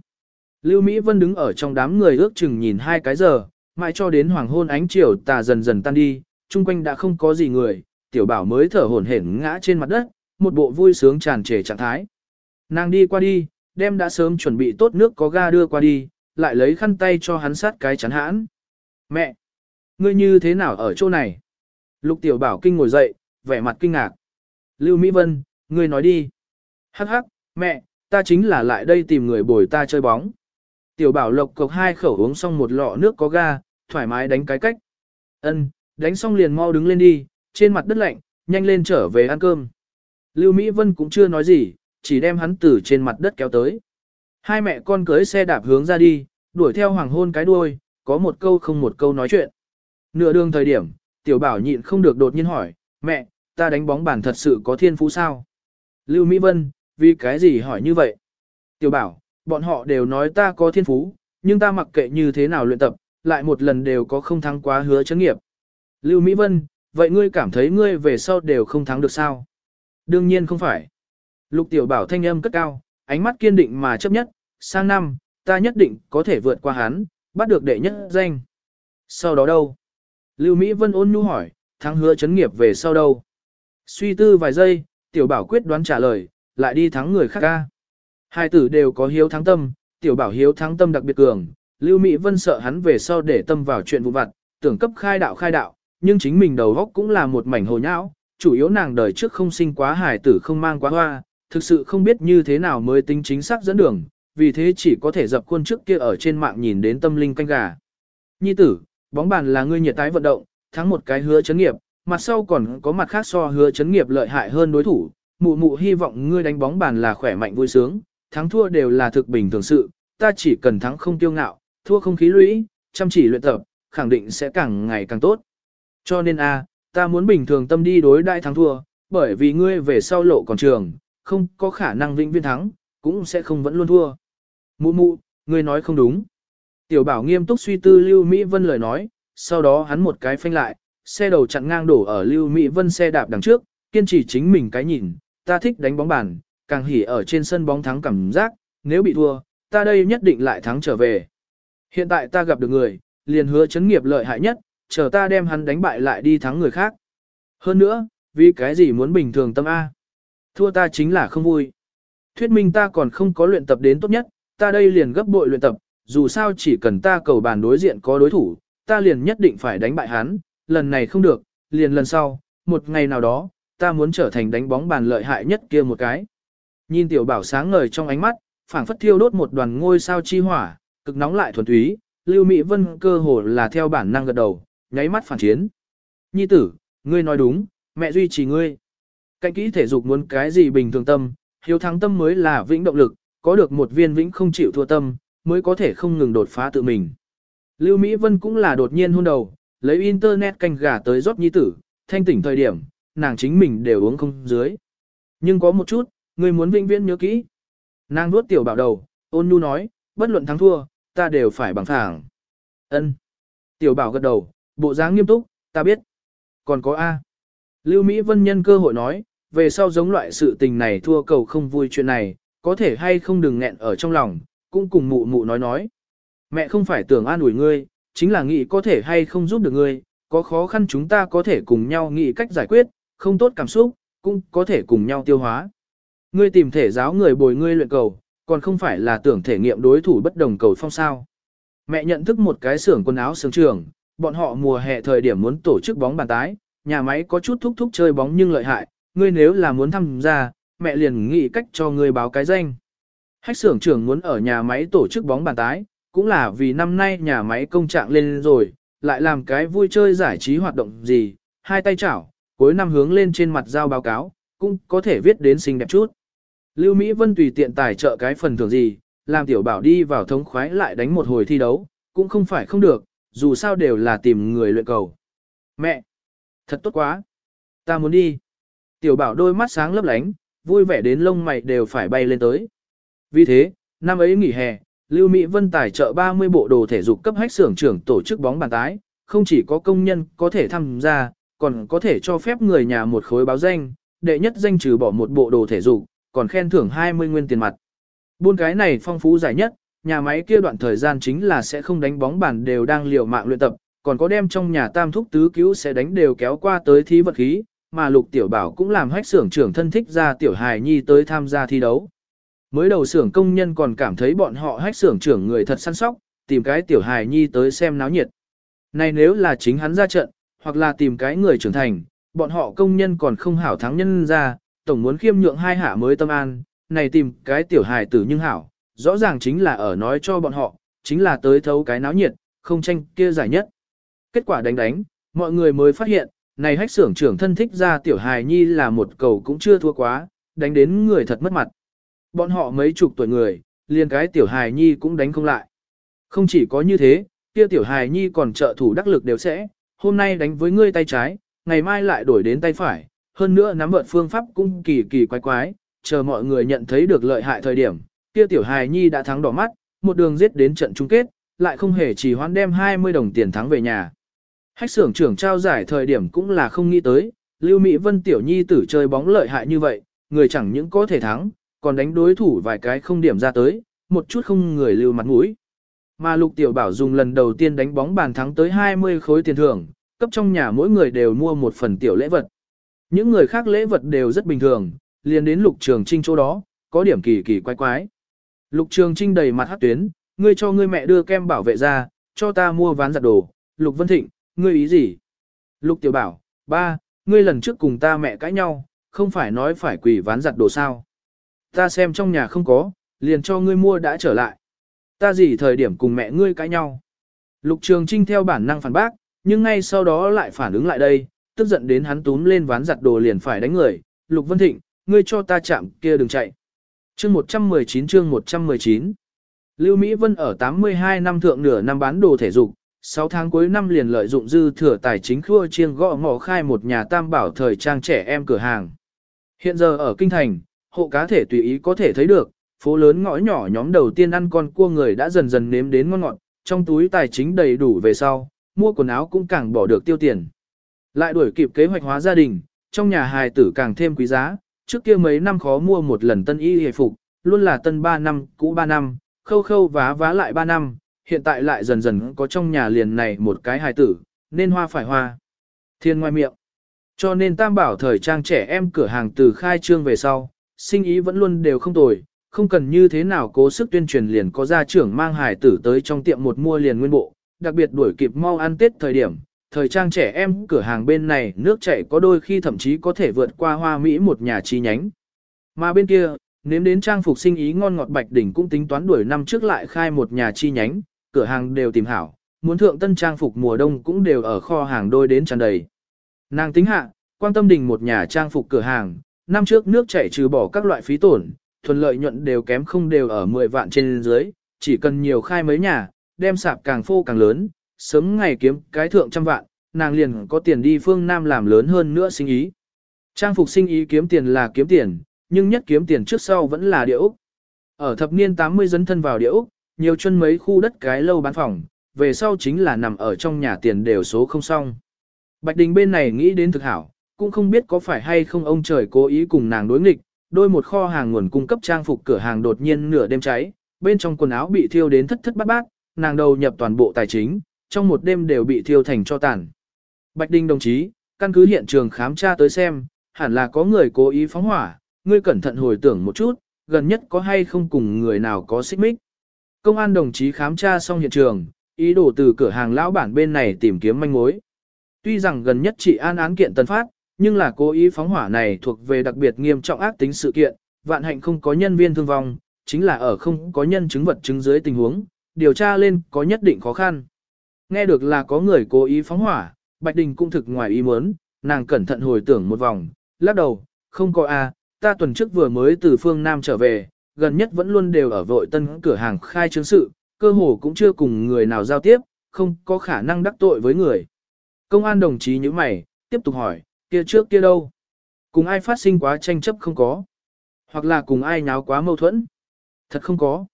Lưu Mỹ Vân đứng ở trong đám người ước chừng nhìn hai cái giờ, mãi cho đến hoàng hôn ánh chiều tà dần dần tan đi, chung quanh đã không có gì người, tiểu bảo mới thở hổn hển ngã trên mặt đất, một bộ vui sướng tràn trề trạng thái. Nàng đi qua đi, đem đã sớm chuẩn bị tốt nước có ga đưa qua đi, lại lấy khăn tay cho hắn sát cái chắn hãn. Mẹ! Ngươi như thế nào ở chỗ này? Lục tiểu bảo kinh ngồi dậy, vẻ mặt kinh ngạc. Lưu Mỹ Vân, ngươi nói đi. Hắc hắc, mẹ, ta chính là lại đây tìm người bồi ta chơi bóng. Tiểu bảo lộc cộc hai khẩu uống xong một lọ nước có ga, thoải mái đánh cái cách. Ân, đánh xong liền mau đứng lên đi, trên mặt đất lạnh, nhanh lên trở về ăn cơm. Lưu Mỹ Vân cũng chưa nói gì, chỉ đem hắn từ trên mặt đất kéo tới. Hai mẹ con cưới xe đạp hướng ra đi, đuổi theo hoàng hôn cái đuôi, có một câu không một câu nói chuyện. Nửa đường thời điểm, tiểu bảo nhịn không được đột nhiên hỏi, mẹ, ta đánh bóng bàn thật sự có thiên phú sao? Lưu Mỹ Vân, vì cái gì hỏi như vậy? Tiểu bảo, bọn họ đều nói ta có thiên phú, nhưng ta mặc kệ như thế nào luyện tập, lại một lần đều có không thắng quá hứa chấn nghiệp. Lưu Mỹ Vân, vậy ngươi cảm thấy ngươi về sau đều không thắng được sao? Đương nhiên không phải. Lục tiểu bảo thanh âm cất cao, ánh mắt kiên định mà chấp nhất, sang năm, ta nhất định có thể vượt qua hắn, bắt được đệ nhất danh. Sau đó đâu? Lưu Mỹ Vân ôn nhu hỏi, thắng hứa chấn nghiệp về sau đâu? Suy tư vài giây, tiểu bảo quyết đoán trả lời, lại đi thắng người khác ca. Hai tử đều có hiếu thắng tâm, tiểu bảo hiếu thắng tâm đặc biệt cường, Lưu Mỹ Vân sợ hắn về sau để tâm vào chuyện vụ vặt, tưởng cấp khai đạo khai đạo, nhưng chính mình đầu góc cũng là một mảnh hồ nhão, chủ yếu nàng đời trước không sinh quá hài tử không mang quá hoa, thực sự không biết như thế nào mới tính chính xác dẫn đường, vì thế chỉ có thể dập khuôn trước kia ở trên mạng nhìn đến tâm linh canh gà. Nhi tử, bóng bàn là ngươi nhiệt tái vận động, thắng một cái hứa chấn nghiệp, mặt sau còn có mặt khác so hứa chấn nghiệp lợi hại hơn đối thủ. Mụ mụ hy vọng ngươi đánh bóng bàn là khỏe mạnh vui sướng, thắng thua đều là thực bình thường sự, ta chỉ cần thắng không tiêu ngạo, thua không khí lũy, chăm chỉ luyện tập, khẳng định sẽ càng ngày càng tốt. Cho nên a, ta muốn bình thường tâm đi đối đại thắng thua, bởi vì ngươi về sau lộ còn trường, không có khả năng vĩnh viên thắng, cũng sẽ không vẫn luôn thua. Mụ mụ, ngươi nói không đúng. Tiểu bảo nghiêm túc suy tư Lưu Mỹ Vân lời nói, sau đó hắn một cái phanh lại, xe đầu chặn ngang đổ ở Lưu Mỹ Vân xe đạp đằng trước, kiên trì chính mình cái nhìn, ta thích đánh bóng bàn, càng hỉ ở trên sân bóng thắng cảm giác, nếu bị thua, ta đây nhất định lại thắng trở về. Hiện tại ta gặp được người, liền hứa chấn nghiệp lợi hại nhất, chờ ta đem hắn đánh bại lại đi thắng người khác. Hơn nữa, vì cái gì muốn bình thường tâm A? Thua ta chính là không vui. Thuyết minh ta còn không có luyện tập đến tốt nhất, ta đây liền gấp bội luyện tập, dù sao chỉ cần ta cầu bàn đối diện có đối thủ, ta liền nhất định phải đánh bại hắn, lần này không được, liền lần sau, một ngày nào đó, ta muốn trở thành đánh bóng bàn lợi hại nhất kia một cái. Nhìn tiểu bảo sáng ngời trong ánh mắt, phảng phất thiêu đốt một đoàn ngôi sao chi hỏa, cực nóng lại thuần túy, Lưu Mỹ Vân cơ hồ là theo bản năng gật đầu, nháy mắt phản chiến. Nhi tử, ngươi nói đúng, mẹ duy trì ngươi. Cạnh kỹ thể dục muốn cái gì bình thường tâm, hiếu thắng tâm mới là vĩnh động lực, có được một viên vĩnh không chịu thua tâm, mới có thể không ngừng đột phá tự mình. Lưu Mỹ Vân cũng là đột nhiên hôn đầu, lấy internet canh gà tới rót nhi tử, thanh tỉnh thời điểm, nàng chính mình đều uống không dưới. Nhưng có một chút, người muốn vĩnh viễn nhớ kỹ. Nàng nuốt tiểu bảo đầu, ôn nhu nói, bất luận thắng thua, ta đều phải bằng phẳng. Ân. Tiểu bảo gật đầu, bộ dáng nghiêm túc, ta biết. Còn có A. Lưu Mỹ Vân nhân cơ hội nói, về sau giống loại sự tình này thua cầu không vui chuyện này, có thể hay không đừng nghẹn ở trong lòng, cũng cùng mụ mụ nói nói. Mẹ không phải tưởng an ủi ngươi, chính là nghĩ có thể hay không giúp được ngươi, có khó khăn chúng ta có thể cùng nhau nghĩ cách giải quyết, không tốt cảm xúc, cũng có thể cùng nhau tiêu hóa. Ngươi tìm thể giáo người bồi ngươi luyện cầu, còn không phải là tưởng thể nghiệm đối thủ bất đồng cầu phong sao. Mẹ nhận thức một cái xưởng quần áo xưởng trường, bọn họ mùa hè thời điểm muốn tổ chức bóng bàn tái, nhà máy có chút thúc thúc chơi bóng nhưng lợi hại, ngươi nếu là muốn tham gia, mẹ liền nghĩ cách cho ngươi báo cái danh. Hách xưởng trưởng muốn ở nhà máy tổ chức bóng bàn tái, cũng là vì năm nay nhà máy công trạng lên rồi, lại làm cái vui chơi giải trí hoạt động gì, hai tay chảo, cuối năm hướng lên trên mặt giao báo cáo, cũng có thể viết đến xinh đẹp chút. Lưu Mỹ Vân tùy tiện tài trợ cái phần thưởng gì, làm tiểu bảo đi vào thống khoái lại đánh một hồi thi đấu, cũng không phải không được, dù sao đều là tìm người luyện cầu. Mẹ! Thật tốt quá! Ta muốn đi! Tiểu bảo đôi mắt sáng lấp lánh, vui vẻ đến lông mày đều phải bay lên tới. Vì thế, năm ấy nghỉ hè, Lưu Mỹ Vân tài trợ 30 bộ đồ thể dục cấp hách xưởng trưởng tổ chức bóng bàn tái, không chỉ có công nhân có thể tham gia, còn có thể cho phép người nhà một khối báo danh, đệ nhất danh trừ bỏ một bộ đồ thể dục, còn khen thưởng 20 nguyên tiền mặt. Buôn cái này phong phú giải nhất, nhà máy kia đoạn thời gian chính là sẽ không đánh bóng bàn đều đang liều mạng luyện tập, còn có đem trong nhà tam thúc tứ cứu sẽ đánh đều kéo qua tới thí vật khí, mà lục tiểu bảo cũng làm hách xưởng trưởng thân thích ra tiểu hài nhi tới tham gia thi đấu. Mới đầu xưởng công nhân còn cảm thấy bọn họ hách xưởng trưởng người thật săn sóc, tìm cái tiểu hài nhi tới xem náo nhiệt. Này nếu là chính hắn ra trận, hoặc là tìm cái người trưởng thành, bọn họ công nhân còn không hảo thắng nhân ra, tổng muốn khiêm nhượng hai hạ mới tâm an, này tìm cái tiểu hài tử nhưng hảo, rõ ràng chính là ở nói cho bọn họ, chính là tới thấu cái náo nhiệt, không tranh kia giải nhất. Kết quả đánh đánh, mọi người mới phát hiện, này hách xưởng trưởng thân thích ra tiểu hài nhi là một cầu cũng chưa thua quá, đánh đến người thật mất mặt. Bọn họ mấy chục tuổi người, liền cái tiểu hài nhi cũng đánh không lại. Không chỉ có như thế, kia tiểu hài nhi còn trợ thủ đắc lực đều sẽ, hôm nay đánh với ngươi tay trái, ngày mai lại đổi đến tay phải, hơn nữa nắm vợt phương pháp cũng kỳ kỳ quái quái, chờ mọi người nhận thấy được lợi hại thời điểm, kia tiểu hài nhi đã thắng đỏ mắt, một đường giết đến trận chung kết, lại không hề chỉ hoãn đem 20 đồng tiền thắng về nhà. Hách xưởng trưởng trao giải thời điểm cũng là không nghĩ tới, Lưu Mỹ Vân tiểu nhi tử chơi bóng lợi hại như vậy, người chẳng những có thể thắng, còn đánh đối thủ vài cái không điểm ra tới, một chút không người lưu mặt mũi. Mà Lục Tiểu Bảo dùng lần đầu tiên đánh bóng bàn thắng tới 20 khối tiền thưởng, cấp trong nhà mỗi người đều mua một phần tiểu lễ vật. Những người khác lễ vật đều rất bình thường, liền đến Lục Trường Trinh chỗ đó, có điểm kỳ kỳ quái quái. Lục Trường Trinh đầy mặt hát tuyến, ngươi cho ngươi mẹ đưa kem bảo vệ ra, cho ta mua ván giặt đồ. Lục Vân Thịnh, ngươi ý gì? Lục Tiểu Bảo, ba, ngươi lần trước cùng ta mẹ cãi nhau, không phải nói phải quỳ ván giặt đồ sao? Ta xem trong nhà không có, liền cho ngươi mua đã trở lại. Ta gì thời điểm cùng mẹ ngươi cãi nhau? Lục Trường Trinh theo bản năng phản bác, nhưng ngay sau đó lại phản ứng lại đây, tức giận đến hắn túm lên ván giặt đồ liền phải đánh người. Lục Vân Thịnh, ngươi cho ta chạm kia đừng chạy. Chương 119 chương 119 Lưu Mỹ Vân ở 82 năm thượng nửa năm bán đồ thể dục, 6 tháng cuối năm liền lợi dụng dư thừa tài chính khua chiêng gõ mỏ khai một nhà tam bảo thời trang trẻ em cửa hàng. Hiện giờ ở Kinh Thành, hộ cá thể tùy ý có thể thấy được, phố lớn ngõ nhỏ nhóm đầu tiên ăn con cua người đã dần dần nếm đến ngon ngọt, trong túi tài chính đầy đủ về sau, mua quần áo cũng càng bỏ được tiêu tiền. Lại đuổi kịp kế hoạch hóa gia đình, trong nhà hài tử càng thêm quý giá, trước kia mấy năm khó mua một lần tân y hề phục, luôn là tân 3 năm, cũ 3 năm, khâu khâu vá vá lại 3 năm, hiện tại lại dần dần có trong nhà liền này một cái hài tử, nên hoa phải hoa. Thiên ngoài miệng. Cho nên tam bảo thời trang trẻ em cửa hàng từ khai trương về sau, sinh ý vẫn luôn đều không tồi, không cần như thế nào cố sức tuyên truyền liền có gia trưởng mang hài tử tới trong tiệm một mua liền nguyên bộ, đặc biệt đuổi kịp mau ăn Tết thời điểm, thời trang trẻ em cửa hàng bên này nước chảy có đôi khi thậm chí có thể vượt qua hoa Mỹ một nhà chi nhánh. Mà bên kia, nếm đến trang phục sinh ý ngon ngọt Bạch Đỉnh cũng tính toán đuổi năm trước lại khai một nhà chi nhánh, cửa hàng đều tìm hảo, muốn thượng tân trang phục mùa đông cũng đều ở kho hàng đôi đến tràn đầy. Nàng tính hạ, quan tâm đình một nhà trang phục cửa hàng, năm trước nước chảy trừ bỏ các loại phí tổn, thuần lợi nhuận đều kém không đều ở 10 vạn trên dưới, chỉ cần nhiều khai mấy nhà, đem sạp càng phô càng lớn, sớm ngày kiếm cái thượng trăm vạn, nàng liền có tiền đi phương Nam làm lớn hơn nữa sinh ý. Trang phục sinh ý kiếm tiền là kiếm tiền, nhưng nhất kiếm tiền trước sau vẫn là địa Úc. Ở thập niên 80 dấn thân vào địa Úc, nhiều chân mấy khu đất cái lâu bán phòng, về sau chính là nằm ở trong nhà tiền đều số không xong. Bạch Đình bên này nghĩ đến thực hảo, cũng không biết có phải hay không ông trời cố ý cùng nàng đối nghịch, đôi một kho hàng nguồn cung cấp trang phục cửa hàng đột nhiên nửa đêm cháy, bên trong quần áo bị thiêu đến thất thất bát bát, nàng đầu nhập toàn bộ tài chính, trong một đêm đều bị thiêu thành cho tàn. Bạch Đình đồng chí, căn cứ hiện trường khám tra tới xem, hẳn là có người cố ý phóng hỏa, ngươi cẩn thận hồi tưởng một chút, gần nhất có hay không cùng người nào có xích mích. Công an đồng chí khám tra xong hiện trường, ý đồ từ cửa hàng lão bản bên này tìm kiếm manh mối. Tuy rằng gần nhất chỉ an án kiện tân phát, nhưng là cố ý phóng hỏa này thuộc về đặc biệt nghiêm trọng ác tính sự kiện, vạn hạnh không có nhân viên thương vong, chính là ở không có nhân chứng vật chứng dưới tình huống, điều tra lên có nhất định khó khăn. Nghe được là có người cố ý phóng hỏa, Bạch Đình cũng thực ngoài ý muốn, nàng cẩn thận hồi tưởng một vòng, lắc đầu, không có a, ta tuần trước vừa mới từ phương Nam trở về, gần nhất vẫn luôn đều ở vội tân cửa hàng khai trương sự, cơ hồ cũng chưa cùng người nào giao tiếp, không có khả năng đắc tội với người. Công an đồng chí như mày, tiếp tục hỏi, kia trước kia đâu? Cùng ai phát sinh quá tranh chấp không có? Hoặc là cùng ai nháo quá mâu thuẫn? Thật không có.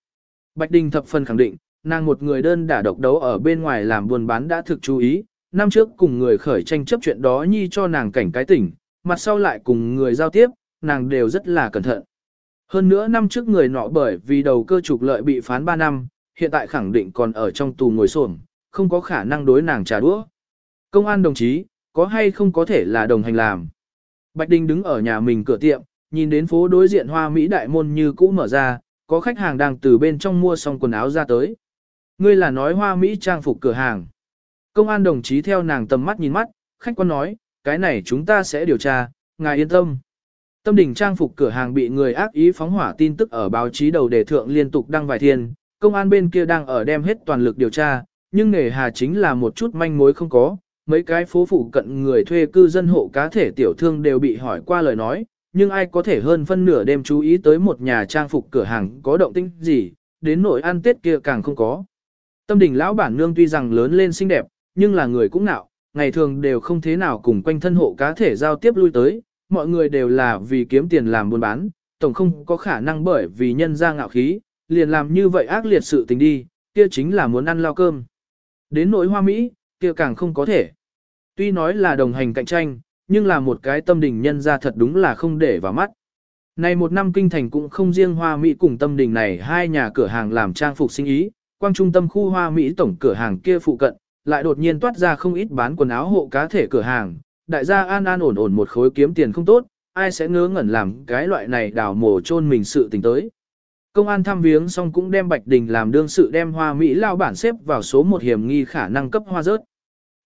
Bạch Đình thập phần khẳng định, nàng một người đơn đả độc đấu ở bên ngoài làm buôn bán đã thực chú ý, năm trước cùng người khởi tranh chấp chuyện đó nhi cho nàng cảnh cái tỉnh, mặt sau lại cùng người giao tiếp, nàng đều rất là cẩn thận. Hơn nữa năm trước người nọ bởi vì đầu cơ trục lợi bị phán 3 năm, hiện tại khẳng định còn ở trong tù ngồi xổm, không có khả năng đối nàng trả đũa. Công an đồng chí, có hay không có thể là đồng hành làm. Bạch Đinh đứng ở nhà mình cửa tiệm, nhìn đến phố đối diện hoa Mỹ đại môn như cũ mở ra, có khách hàng đang từ bên trong mua xong quần áo ra tới. Ngươi là nói hoa Mỹ trang phục cửa hàng. Công an đồng chí theo nàng tầm mắt nhìn mắt, khách quan nói, cái này chúng ta sẽ điều tra, ngài yên tâm. Tâm đỉnh trang phục cửa hàng bị người ác ý phóng hỏa tin tức ở báo chí đầu đề thượng liên tục đăng vài thiên, công an bên kia đang ở đem hết toàn lực điều tra, nhưng nghề hà chính là một chút manh mối không có, mấy cái phố phụ cận người thuê cư dân hộ cá thể tiểu thương đều bị hỏi qua lời nói, nhưng ai có thể hơn phân nửa đêm chú ý tới một nhà trang phục cửa hàng có động tĩnh gì, đến nỗi ăn tết kia càng không có. Tâm đỉnh lão bản nương tuy rằng lớn lên xinh đẹp, nhưng là người cũng nạo, ngày thường đều không thế nào cùng quanh thân hộ cá thể giao tiếp lui tới, mọi người đều là vì kiếm tiền làm buôn bán, tổng không có khả năng bởi vì nhân ra ngạo khí, liền làm như vậy ác liệt sự tình đi, kia chính là muốn ăn lao cơm. Đến nỗi hoa Mỹ, kia càng không có thể. Tuy nói là đồng hành cạnh tranh, nhưng là một cái tâm đình nhân ra thật đúng là không để vào mắt. Này một năm kinh thành cũng không riêng hoa Mỹ cùng tâm đình này hai nhà cửa hàng làm trang phục sinh ý, quang trung tâm khu hoa Mỹ tổng cửa hàng kia phụ cận, lại đột nhiên toát ra không ít bán quần áo hộ cá thể cửa hàng, đại gia an an ổn ổn một khối kiếm tiền không tốt, ai sẽ ngớ ngẩn làm cái loại này đào mồ chôn mình sự tình tới. Công an thăm viếng xong cũng đem Bạch Đình làm đương sự đem hoa Mỹ lao bản xếp vào số một hiểm nghi khả năng cấp hoa rớt.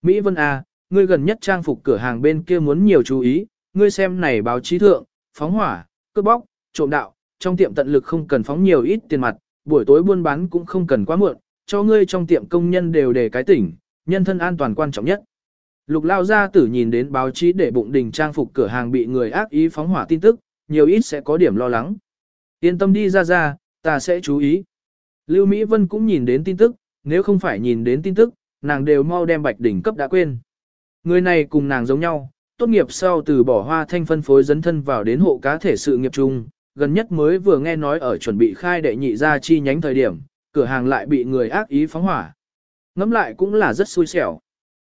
Mỹ Vân A, ngươi gần nhất trang phục cửa hàng bên kia muốn nhiều chú ý, ngươi xem này báo chí thượng, phóng hỏa, cướp bóc, trộm đạo, trong tiệm tận lực không cần phóng nhiều ít tiền mặt, buổi tối buôn bán cũng không cần quá muộn, cho ngươi trong tiệm công nhân đều để cái tỉnh, nhân thân an toàn quan trọng nhất. Lục lao gia tử nhìn đến báo chí để bụng đình trang phục cửa hàng bị người ác ý phóng hỏa tin tức, nhiều ít sẽ có điểm lo lắng. Yên tâm đi ra ra, ta sẽ chú ý. Lưu Mỹ Vân cũng nhìn đến tin tức, nếu không phải nhìn đến tin tức, nàng đều mau đem bạch đỉnh cấp đã quên. Người này cùng nàng giống nhau, tốt nghiệp sau từ bỏ hoa thanh phân phối dấn thân vào đến hộ cá thể sự nghiệp chung, gần nhất mới vừa nghe nói ở chuẩn bị khai đệ nhị ra chi nhánh thời điểm, cửa hàng lại bị người ác ý phóng hỏa. Ngắm lại cũng là rất xui xẻo.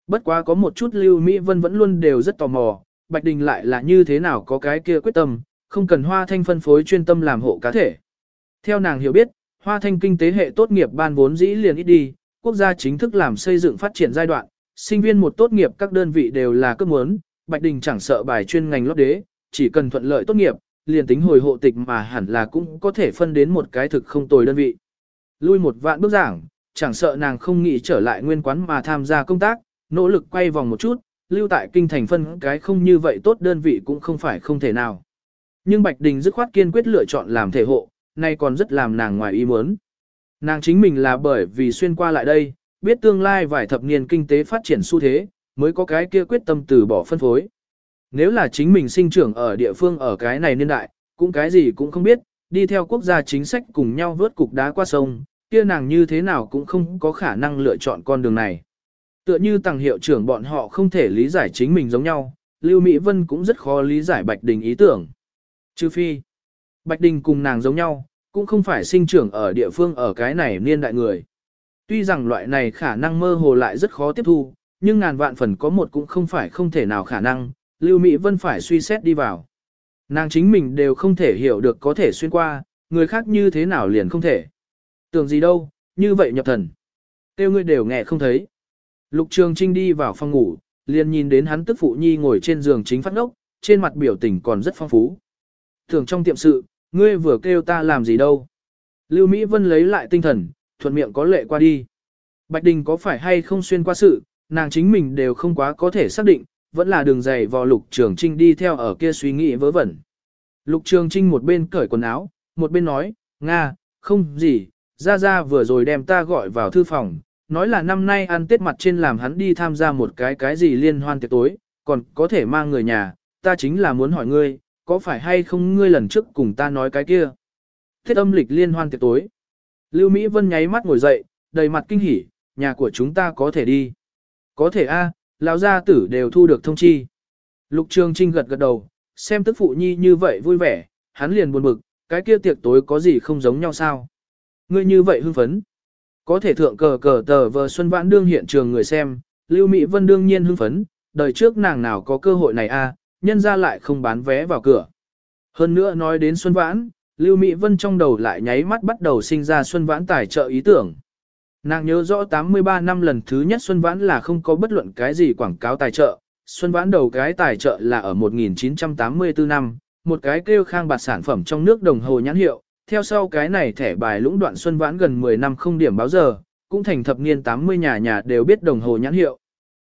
Bất quá có một chút Lưu Mỹ Vân vẫn luôn đều rất tò mò, Bạch Đình lại là như thế nào có cái kia quyết tâm, không cần hoa thanh phân phối chuyên tâm làm hộ cá thể. Theo nàng hiểu biết, hoa thanh kinh tế hệ tốt nghiệp ban vốn dĩ liền ít đi, quốc gia chính thức làm xây dựng phát triển giai đoạn, sinh viên một tốt nghiệp các đơn vị đều là cấp muốn, Bạch Đình chẳng sợ bài chuyên ngành lót đế, chỉ cần thuận lợi tốt nghiệp, liền tính hồi hộ tịch mà hẳn là cũng có thể phân đến một cái thực không tồi đơn vị. Lui một vạn bước giảng, chẳng sợ nàng không nghĩ trở lại nguyên quán mà tham gia công tác, nỗ lực quay vòng một chút, lưu tại kinh thành phân cái không như vậy tốt đơn vị cũng không phải không thể nào. Nhưng Bạch Đình dứt khoát kiên quyết lựa chọn làm thể hộ, nay còn rất làm nàng ngoài ý muốn. Nàng chính mình là bởi vì xuyên qua lại đây, biết tương lai vài thập niên kinh tế phát triển xu thế, mới có cái kia quyết tâm từ bỏ phân phối. Nếu là chính mình sinh trưởng ở địa phương ở cái này niên đại, cũng cái gì cũng không biết, đi theo quốc gia chính sách cùng nhau vớt cục đá qua sông, kia nàng như thế nào cũng không có khả năng lựa chọn con đường này. Tựa như tàng hiệu trưởng bọn họ không thể lý giải chính mình giống nhau, Lưu Mỹ Vân cũng rất khó lý giải Bạch Đình ý tưởng. Trừ phi, Bạch Đình cùng nàng giống nhau, cũng không phải sinh trưởng ở địa phương ở cái này niên đại người. Tuy rằng loại này khả năng mơ hồ lại rất khó tiếp thu, nhưng ngàn vạn phần có một cũng không phải không thể nào khả năng, Lưu Mỹ Vân phải suy xét đi vào. Nàng chính mình đều không thể hiểu được có thể xuyên qua, người khác như thế nào liền không thể. Tưởng gì đâu, như vậy nhập thần. Tiêu ngươi đều nghe không thấy. Lục Trường Trinh đi vào phòng ngủ, liền nhìn đến hắn tức phụ nhi ngồi trên giường chính phát ngốc, trên mặt biểu tình còn rất phong phú. Thường trong tiệm sự, ngươi vừa kêu ta làm gì đâu. Lưu Mỹ Vân lấy lại tinh thần, thuận miệng có lệ qua đi. Bạch Đình có phải hay không xuyên qua sự, nàng chính mình đều không quá có thể xác định, vẫn là đường dày vò Lục Trường Trinh đi theo ở kia suy nghĩ vớ vẩn. Lục Trường Trinh một bên cởi quần áo, một bên nói, Nga, không gì, ra ra vừa rồi đem ta gọi vào thư phòng, nói là năm nay ăn tết mặt trên làm hắn đi tham gia một cái cái gì liên hoan tiệc tối, còn có thể mang người nhà, ta chính là muốn hỏi ngươi, có phải hay không ngươi lần trước cùng ta nói cái kia? Thiết âm lịch liên hoan tiệc tối. Lưu Mỹ Vân nháy mắt ngồi dậy, đầy mặt kinh hỉ, nhà của chúng ta có thể đi. Có thể a, lão gia tử đều thu được thông chi. Lục Trường Trinh gật gật đầu, xem tức phụ nhi như vậy vui vẻ, hắn liền buồn bực, cái kia tiệc tối có gì không giống nhau sao? Ngươi như vậy hưng phấn. Có thể thượng cờ cờ tờ vờ Xuân Vãn đương hiện trường người xem, Lưu Mỹ Vân đương nhiên hưng phấn, đời trước nàng nào có cơ hội này a, nhân ra lại không bán vé vào cửa. Hơn nữa nói đến Xuân Vãn, Lưu Mỹ Vân trong đầu lại nháy mắt bắt đầu sinh ra Xuân Vãn tài trợ ý tưởng. Nàng nhớ rõ 83 năm lần thứ nhất Xuân Vãn là không có bất luận cái gì quảng cáo tài trợ. Xuân Vãn đầu cái tài trợ là ở 1984 năm, một cái kêu khang bạt sản phẩm trong nước đồng hồ nhãn hiệu. Theo sau cái này thẻ bài lũng đoạn Xuân Vãn gần 10 năm không điểm báo giờ, cũng thành thập niên 80 nhà nhà đều biết đồng hồ nhãn hiệu.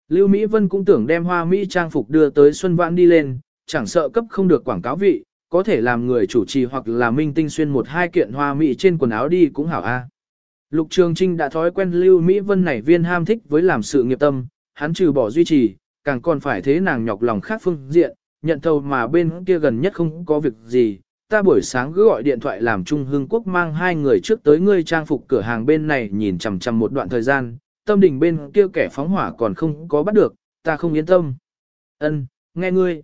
Lưu Mỹ Vân cũng tưởng đem hoa Mỹ trang phục đưa tới Xuân Vãn đi lên, chẳng sợ cấp không được quảng cáo vị, có thể làm người chủ trì hoặc là minh tinh xuyên một hai kiện hoa Mỹ trên quần áo đi cũng hảo a. Lục Trường Trinh đã thói quen Lưu Mỹ Vân này viên ham thích với làm sự nghiệp tâm, hắn trừ bỏ duy trì, càng còn phải thế nàng nhọc lòng khác phương diện, nhận thầu mà bên kia gần nhất không có việc gì. Ta buổi sáng cứ gọi điện thoại làm Trung Hưng Quốc mang hai người trước tới ngươi trang phục cửa hàng bên này nhìn chằm chằm một đoạn thời gian, tâm đình bên kia kẻ phóng hỏa còn không có bắt được, ta không yên tâm. Ân, nghe ngươi.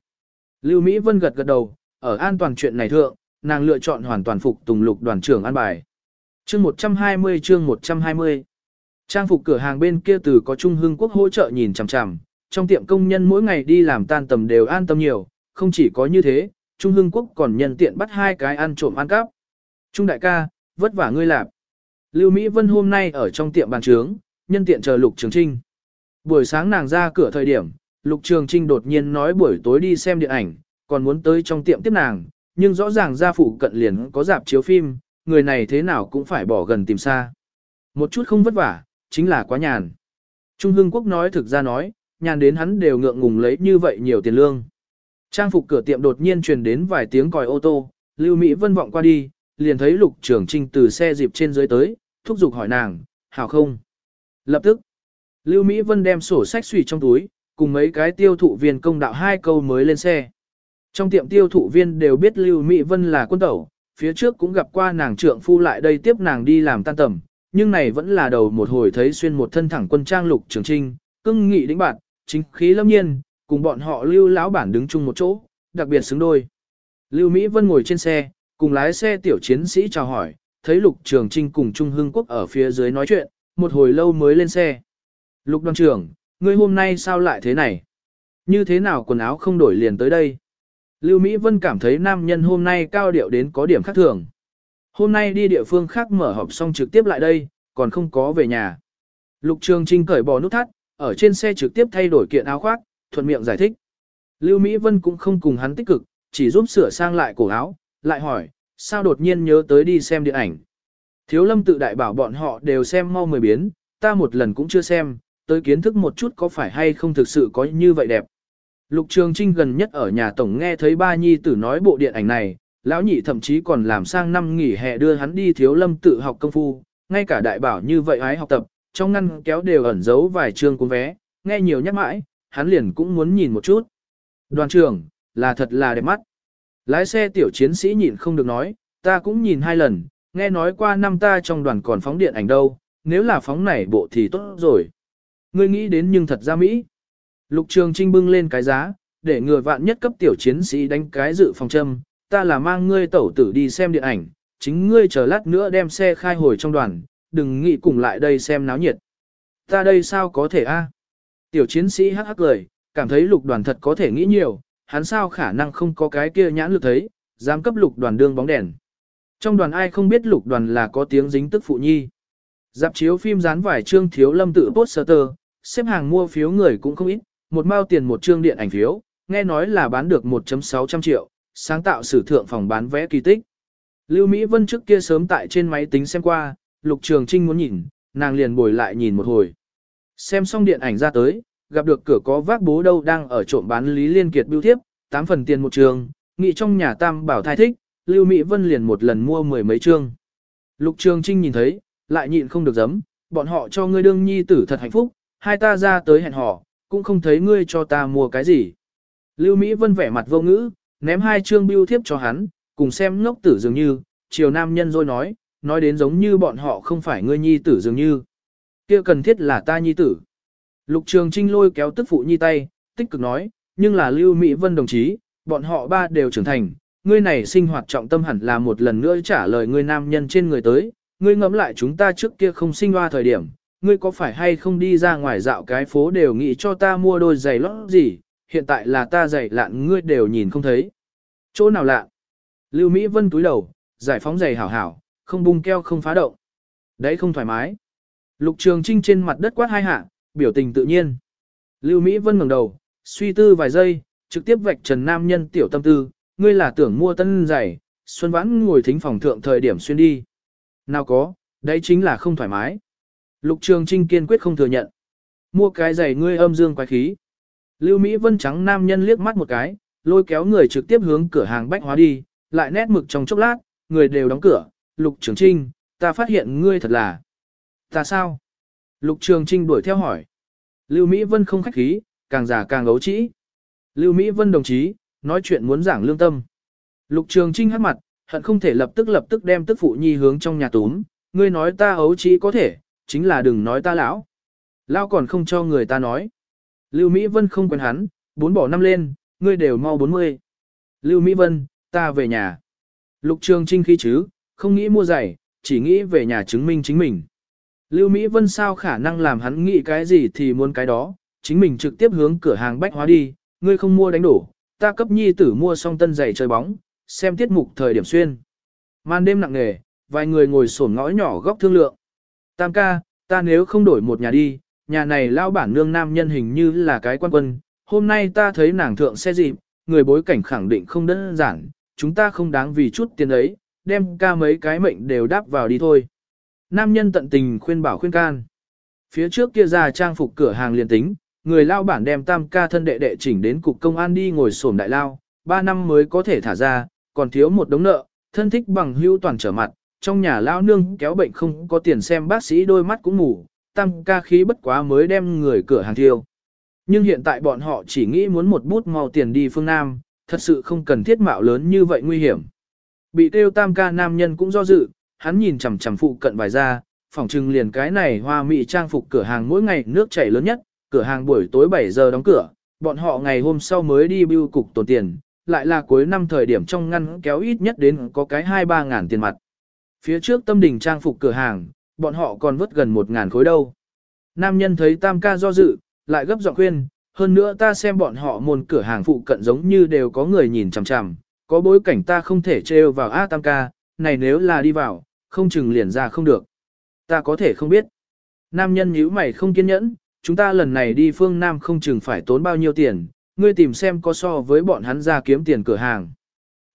Lưu Mỹ Vân gật gật đầu, ở an toàn chuyện này thượng, nàng lựa chọn hoàn toàn phục tùng lục đoàn trưởng an bài. Chương 120 chương 120 Trang phục cửa hàng bên kia từ có Trung Hưng Quốc hỗ trợ nhìn chằm chằm, trong tiệm công nhân mỗi ngày đi làm tan tầm đều an tâm nhiều, không chỉ có như thế, Trung Hưng Quốc còn nhân tiện bắt hai cái ăn trộm ăn cắp. Trung đại ca, vất vả ngươi làm. Lưu Mỹ Vân hôm nay ở trong tiệm bàn trướng, nhân tiện chờ Lục Trường Trinh. Buổi sáng nàng ra cửa thời điểm, Lục Trường Trinh đột nhiên nói buổi tối đi xem điện ảnh, còn muốn tới trong tiệm tiếp nàng, nhưng rõ ràng gia phụ cận liền có dạp chiếu phim, người này thế nào cũng phải bỏ gần tìm xa. Một chút không vất vả, chính là quá nhàn. Trung Hưng Quốc nói thực ra nói, nhàn đến hắn đều ngượng ngùng lấy như vậy nhiều tiền lương. Trang phục cửa tiệm đột nhiên truyền đến vài tiếng còi ô tô, Lưu Mỹ Vân vọng qua đi, liền thấy Lục Trường Trinh từ xe dịp trên dưới tới, thúc giục hỏi nàng, hảo không? Lập tức, Lưu Mỹ Vân đem sổ sách xùy trong túi, cùng mấy cái tiêu thụ viên công đạo hai câu mới lên xe. Trong tiệm tiêu thụ viên đều biết Lưu Mỹ Vân là quân tẩu, phía trước cũng gặp qua nàng trượng phu lại đây tiếp nàng đi làm tan tầm, nhưng này vẫn là đầu một hồi thấy xuyên một thân thẳng quân trang lục trường trinh, cưng nghị đĩnh bạn, chính khí lâm nhiên, cùng bọn họ Lưu lão bản đứng chung một chỗ, đặc biệt xứng đôi. Lưu Mỹ Vân ngồi trên xe, cùng lái xe tiểu chiến sĩ chào hỏi, thấy Lục Trường Trinh cùng Trung Hưng Quốc ở phía dưới nói chuyện, một hồi lâu mới lên xe. Lục đoàn trưởng, ngươi hôm nay sao lại thế này? Như thế nào quần áo không đổi liền tới đây? Lưu Mỹ Vân cảm thấy nam nhân hôm nay cao điệu đến có điểm khác thường. Hôm nay đi địa phương khác mở họp xong trực tiếp lại đây, còn không có về nhà. Lục Trường Trinh cởi bỏ nút thắt, ở trên xe trực tiếp thay đổi kiện áo khoác, thuận miệng giải thích. Lưu Mỹ Vân cũng không cùng hắn tích cực, chỉ giúp sửa sang lại cổ áo, lại hỏi, sao đột nhiên nhớ tới đi xem điện ảnh. Thiếu lâm tự đại bảo bọn họ đều xem mau mười biến, ta một lần cũng chưa xem, tới kiến thức một chút có phải hay không thực sự có như vậy đẹp. Lục Trường Trinh gần nhất ở nhà tổng nghe thấy ba nhi tử nói bộ điện ảnh này, lão nhị thậm chí còn làm sang năm nghỉ hè đưa hắn đi thiếu lâm tự học công phu, ngay cả đại bảo như vậy ái học tập, trong ngăn kéo đều ẩn giấu vài chương cuốn vé, nghe nhiều nhắc mãi, hắn liền cũng muốn nhìn một chút. Đoàn trưởng, là thật là đẹp mắt. Lái xe tiểu chiến sĩ nhìn không được nói, ta cũng nhìn hai lần, nghe nói qua năm ta trong đoàn còn phóng điện ảnh đâu, nếu là phóng này bộ thì tốt rồi. Ngươi nghĩ đến nhưng thật ra Mỹ. Lục Trường Trinh bưng lên cái giá, để người vạn nhất cấp tiểu chiến sĩ đánh cái dự phòng châm, ta là mang ngươi tẩu tử đi xem điện ảnh, chính ngươi chờ lát nữa đem xe khai hồi trong đoàn, đừng nghĩ cùng lại đây xem náo nhiệt. Ta đây sao có thể a? Tiểu chiến sĩ hắc hắc cười, cảm thấy lục đoàn thật có thể nghĩ nhiều, hắn sao khả năng không có cái kia nhãn lực thấy, dám cấp lục đoàn đương bóng đèn. Trong đoàn ai không biết lục đoàn là có tiếng dính tức phụ nhi. Dạp chiếu phim dán vải trương thiếu lâm tự poster, xếp hàng mua phiếu người cũng không ít, một mao tiền một trương điện ảnh phiếu, nghe nói là bán được 1.600 triệu, sáng tạo sử thượng phòng bán vé kỳ tích. Lưu Mỹ Vân trước kia sớm tại trên máy tính xem qua, Lục Trường Trinh muốn nhìn, nàng liền bồi lại nhìn một hồi. Xem xong điện ảnh ra tới, gặp được cửa có vác bố đâu đang ở trộm bán Lý Liên Kiệt bưu thiếp, 8 phần tiền một trường, nghị trong nhà tam bảo thai thích, Lưu Mỹ Vân liền một lần mua mười mấy trương. Lục Trường Trinh nhìn thấy, lại nhịn không được giấm, bọn họ cho ngươi đương nhi tử thật hạnh phúc, hai ta ra tới hẹn hò, cũng không thấy ngươi cho ta mua cái gì. Lưu Mỹ Vân vẻ mặt vô ngữ, ném hai trương bưu thiếp cho hắn, cùng xem ngốc tử dường như, chiều nam nhân rồi nói, nói đến giống như bọn họ không phải ngươi nhi tử dường như kia cần thiết là ta nhi tử. Lục Trường Trinh lôi kéo tức phụ nhi tay, tích cực nói, nhưng là Lưu Mỹ Vân đồng chí, bọn họ ba đều trưởng thành, ngươi này sinh hoạt trọng tâm hẳn là một lần nữa trả lời ngươi nam nhân trên người tới, ngươi ngẫm lại chúng ta trước kia không sinh hoa thời điểm, ngươi có phải hay không đi ra ngoài dạo cái phố đều nghĩ cho ta mua đôi giày lót gì, hiện tại là ta giày lạn ngươi đều nhìn không thấy. Chỗ nào lạ? Lưu Mỹ Vân túi đầu, giải phóng giày hảo hảo, không bung keo không phá động. Đấy không thoải mái. Lục Trường Trinh trên mặt đất quát hai hạ, biểu tình tự nhiên. Lưu Mỹ Vân ngẩng đầu, suy tư vài giây, trực tiếp vạch trần nam nhân tiểu tâm tư, ngươi là tưởng mua tân giày, Xuân Vãn ngồi thính phòng thượng thời điểm xuyên đi. Nào có, đấy chính là không thoải mái. Lục Trường Trinh kiên quyết không thừa nhận. Mua cái giày ngươi âm dương quái khí. Lưu Mỹ Vân trắng nam nhân liếc mắt một cái, lôi kéo người trực tiếp hướng cửa hàng bách hóa đi, lại nét mực trong chốc lát, người đều đóng cửa. Lục Trường Trinh, ta phát hiện ngươi thật là. Ta sao? Lục Trường Trinh đuổi theo hỏi. Lưu Mỹ Vân không khách khí, càng già càng ấu trĩ. Lưu Mỹ Vân đồng chí, nói chuyện muốn giảng lương tâm. Lục Trường Trinh hát mặt, hận không thể lập tức lập tức đem tức phụ nhi hướng trong nhà túm. Ngươi nói ta ấu trĩ có thể, chính là đừng nói ta lão. Lão còn không cho người ta nói. Lưu Mỹ Vân không quen hắn, bốn bỏ năm lên, ngươi đều mau 40. Lưu Mỹ Vân, ta về nhà. Lục Trường Trinh khi chứ, không nghĩ mua giày, chỉ nghĩ về nhà chứng minh chính mình. Lưu Mỹ Vân sao khả năng làm hắn nghĩ cái gì thì muốn cái đó, chính mình trực tiếp hướng cửa hàng bách hóa đi, ngươi không mua đánh đổ, ta cấp nhi tử mua xong tân giày chơi bóng, xem tiết mục thời điểm xuyên. Màn đêm nặng nề, vài người ngồi sổn ngõ nhỏ góc thương lượng. Tam ca, ta nếu không đổi một nhà đi, nhà này lao bản nương nam nhân hình như là cái quan quân, hôm nay ta thấy nàng thượng xe dịp, người bối cảnh khẳng định không đơn giản, chúng ta không đáng vì chút tiền ấy, đem ca mấy cái mệnh đều đáp vào đi thôi. Nam nhân tận tình khuyên bảo khuyên can. Phía trước kia ra trang phục cửa hàng liền tính, người lao bản đem tam ca thân đệ đệ chỉnh đến cục công an đi ngồi sổm đại lao, ba năm mới có thể thả ra, còn thiếu một đống nợ, thân thích bằng hưu toàn trở mặt, trong nhà lao nương kéo bệnh không có tiền xem bác sĩ đôi mắt cũng ngủ, tam ca khí bất quá mới đem người cửa hàng thiêu. Nhưng hiện tại bọn họ chỉ nghĩ muốn một bút mau tiền đi phương Nam, thật sự không cần thiết mạo lớn như vậy nguy hiểm. Bị tiêu tam ca nam nhân cũng do dự, hắn nhìn chằm chằm phụ cận vài ra, phòng trưng liền cái này hoa mỹ trang phục cửa hàng mỗi ngày nước chảy lớn nhất, cửa hàng buổi tối 7 giờ đóng cửa, bọn họ ngày hôm sau mới đi bưu cục tồn tiền, lại là cuối năm thời điểm trong ngăn kéo ít nhất đến có cái 2-3 ngàn tiền mặt. Phía trước tâm đình trang phục cửa hàng, bọn họ còn vớt gần 1 ngàn khối đâu. Nam nhân thấy tam ca do dự, lại gấp giọng khuyên, hơn nữa ta xem bọn họ môn cửa hàng phụ cận giống như đều có người nhìn chằm chằm, có bối cảnh ta không thể trêu vào A tam ca, này nếu là đi vào, không chừng liền ra không được. Ta có thể không biết. Nam nhân nhíu mày không kiên nhẫn, chúng ta lần này đi phương Nam không chừng phải tốn bao nhiêu tiền, ngươi tìm xem có so với bọn hắn ra kiếm tiền cửa hàng.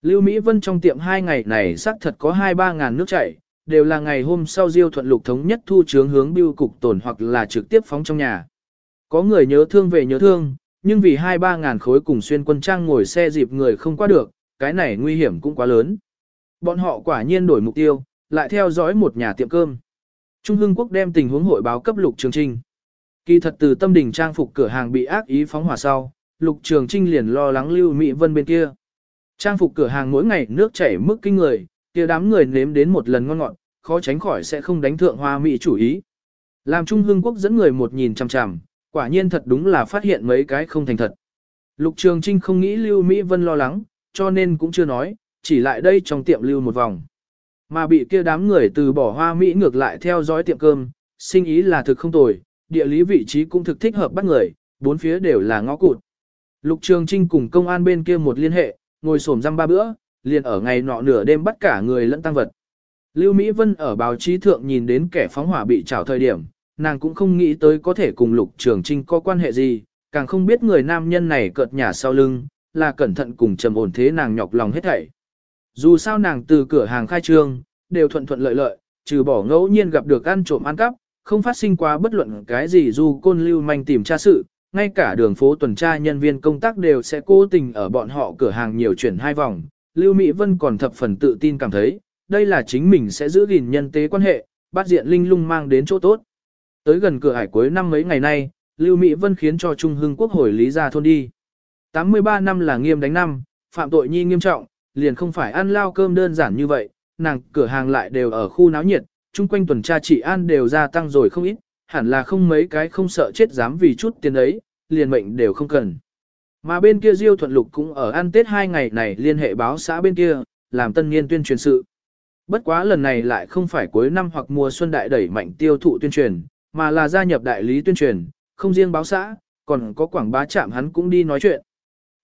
Lưu Mỹ Vân trong tiệm hai ngày này xác thật có 2-3 ngàn nước chảy, đều là ngày hôm sau Diêu thuận lục thống nhất thu chướng hướng biêu cục tổn hoặc là trực tiếp phóng trong nhà. Có người nhớ thương về nhớ thương, nhưng vì 2-3 ngàn khối cùng xuyên quân trang ngồi xe dịp người không qua được, cái này nguy hiểm cũng quá lớn. Bọn họ quả nhiên đổi mục tiêu, lại theo dõi một nhà tiệm cơm. Trung Hưng Quốc đem tình huống hội báo cấp Lục Trường Trinh. Kỳ thật từ tâm đình trang phục cửa hàng bị ác ý phóng hỏa sau, Lục Trường Trinh liền lo lắng Lưu Mỹ Vân bên kia. Trang phục cửa hàng mỗi ngày nước chảy mức kinh người, kia đám người nếm đến một lần ngon ngọt, khó tránh khỏi sẽ không đánh thượng hoa mỹ chủ ý. Làm Trung Hưng Quốc dẫn người một nhìn chằm chằm, quả nhiên thật đúng là phát hiện mấy cái không thành thật. Lục Trường Trinh không nghĩ Lưu Mỹ Vân lo lắng, cho nên cũng chưa nói, chỉ lại đây trong tiệm lưu một vòng. Mà bị kia đám người từ bỏ hoa Mỹ ngược lại theo dõi tiệm cơm, sinh ý là thực không tồi, địa lý vị trí cũng thực thích hợp bắt người, bốn phía đều là ngõ cụt. Lục Trường Trinh cùng công an bên kia một liên hệ, ngồi xổm răm ba bữa, liền ở ngày nọ nửa đêm bắt cả người lẫn tăng vật. Lưu Mỹ Vân ở báo chí thượng nhìn đến kẻ phóng hỏa bị trảo thời điểm, nàng cũng không nghĩ tới có thể cùng Lục Trường Trinh có quan hệ gì, càng không biết người nam nhân này cợt nhả sau lưng, là cẩn thận cùng trầm ổn thế nàng nhọc lòng hết thảy. Dù sao nàng từ cửa hàng khai trương, đều thuận thuận lợi lợi, trừ bỏ ngẫu nhiên gặp được ăn trộm ăn cắp, không phát sinh quá bất luận cái gì dù côn lưu manh tìm tra sự, ngay cả đường phố tuần tra nhân viên công tác đều sẽ cố tình ở bọn họ cửa hàng nhiều chuyển hai vòng. Lưu Mỹ Vân còn thập phần tự tin cảm thấy, đây là chính mình sẽ giữ gìn nhân tế quan hệ, bắt diện linh lung mang đến chỗ tốt. Tới gần cửa hải cuối năm mấy ngày nay, Lưu Mỹ Vân khiến cho Trung Hưng Quốc hồi lý ra thôn đi. 83 năm là nghiêm đánh năm, phạm tội nhi nghiêm trọng, liền không phải ăn lao cơm đơn giản như vậy, nàng cửa hàng lại đều ở khu náo nhiệt, chung quanh tuần tra trị an đều gia tăng rồi không ít, hẳn là không mấy cái không sợ chết dám vì chút tiền ấy, liền mệnh đều không cần. Mà bên kia Diêu Thuận Lục cũng ở ăn Tết hai ngày này liên hệ báo xã bên kia, làm tân niên tuyên truyền sự. Bất quá lần này lại không phải cuối năm hoặc mùa xuân đại đẩy mạnh tiêu thụ tuyên truyền, mà là gia nhập đại lý tuyên truyền, không riêng báo xã, còn có quảng bá chạm hắn cũng đi nói chuyện.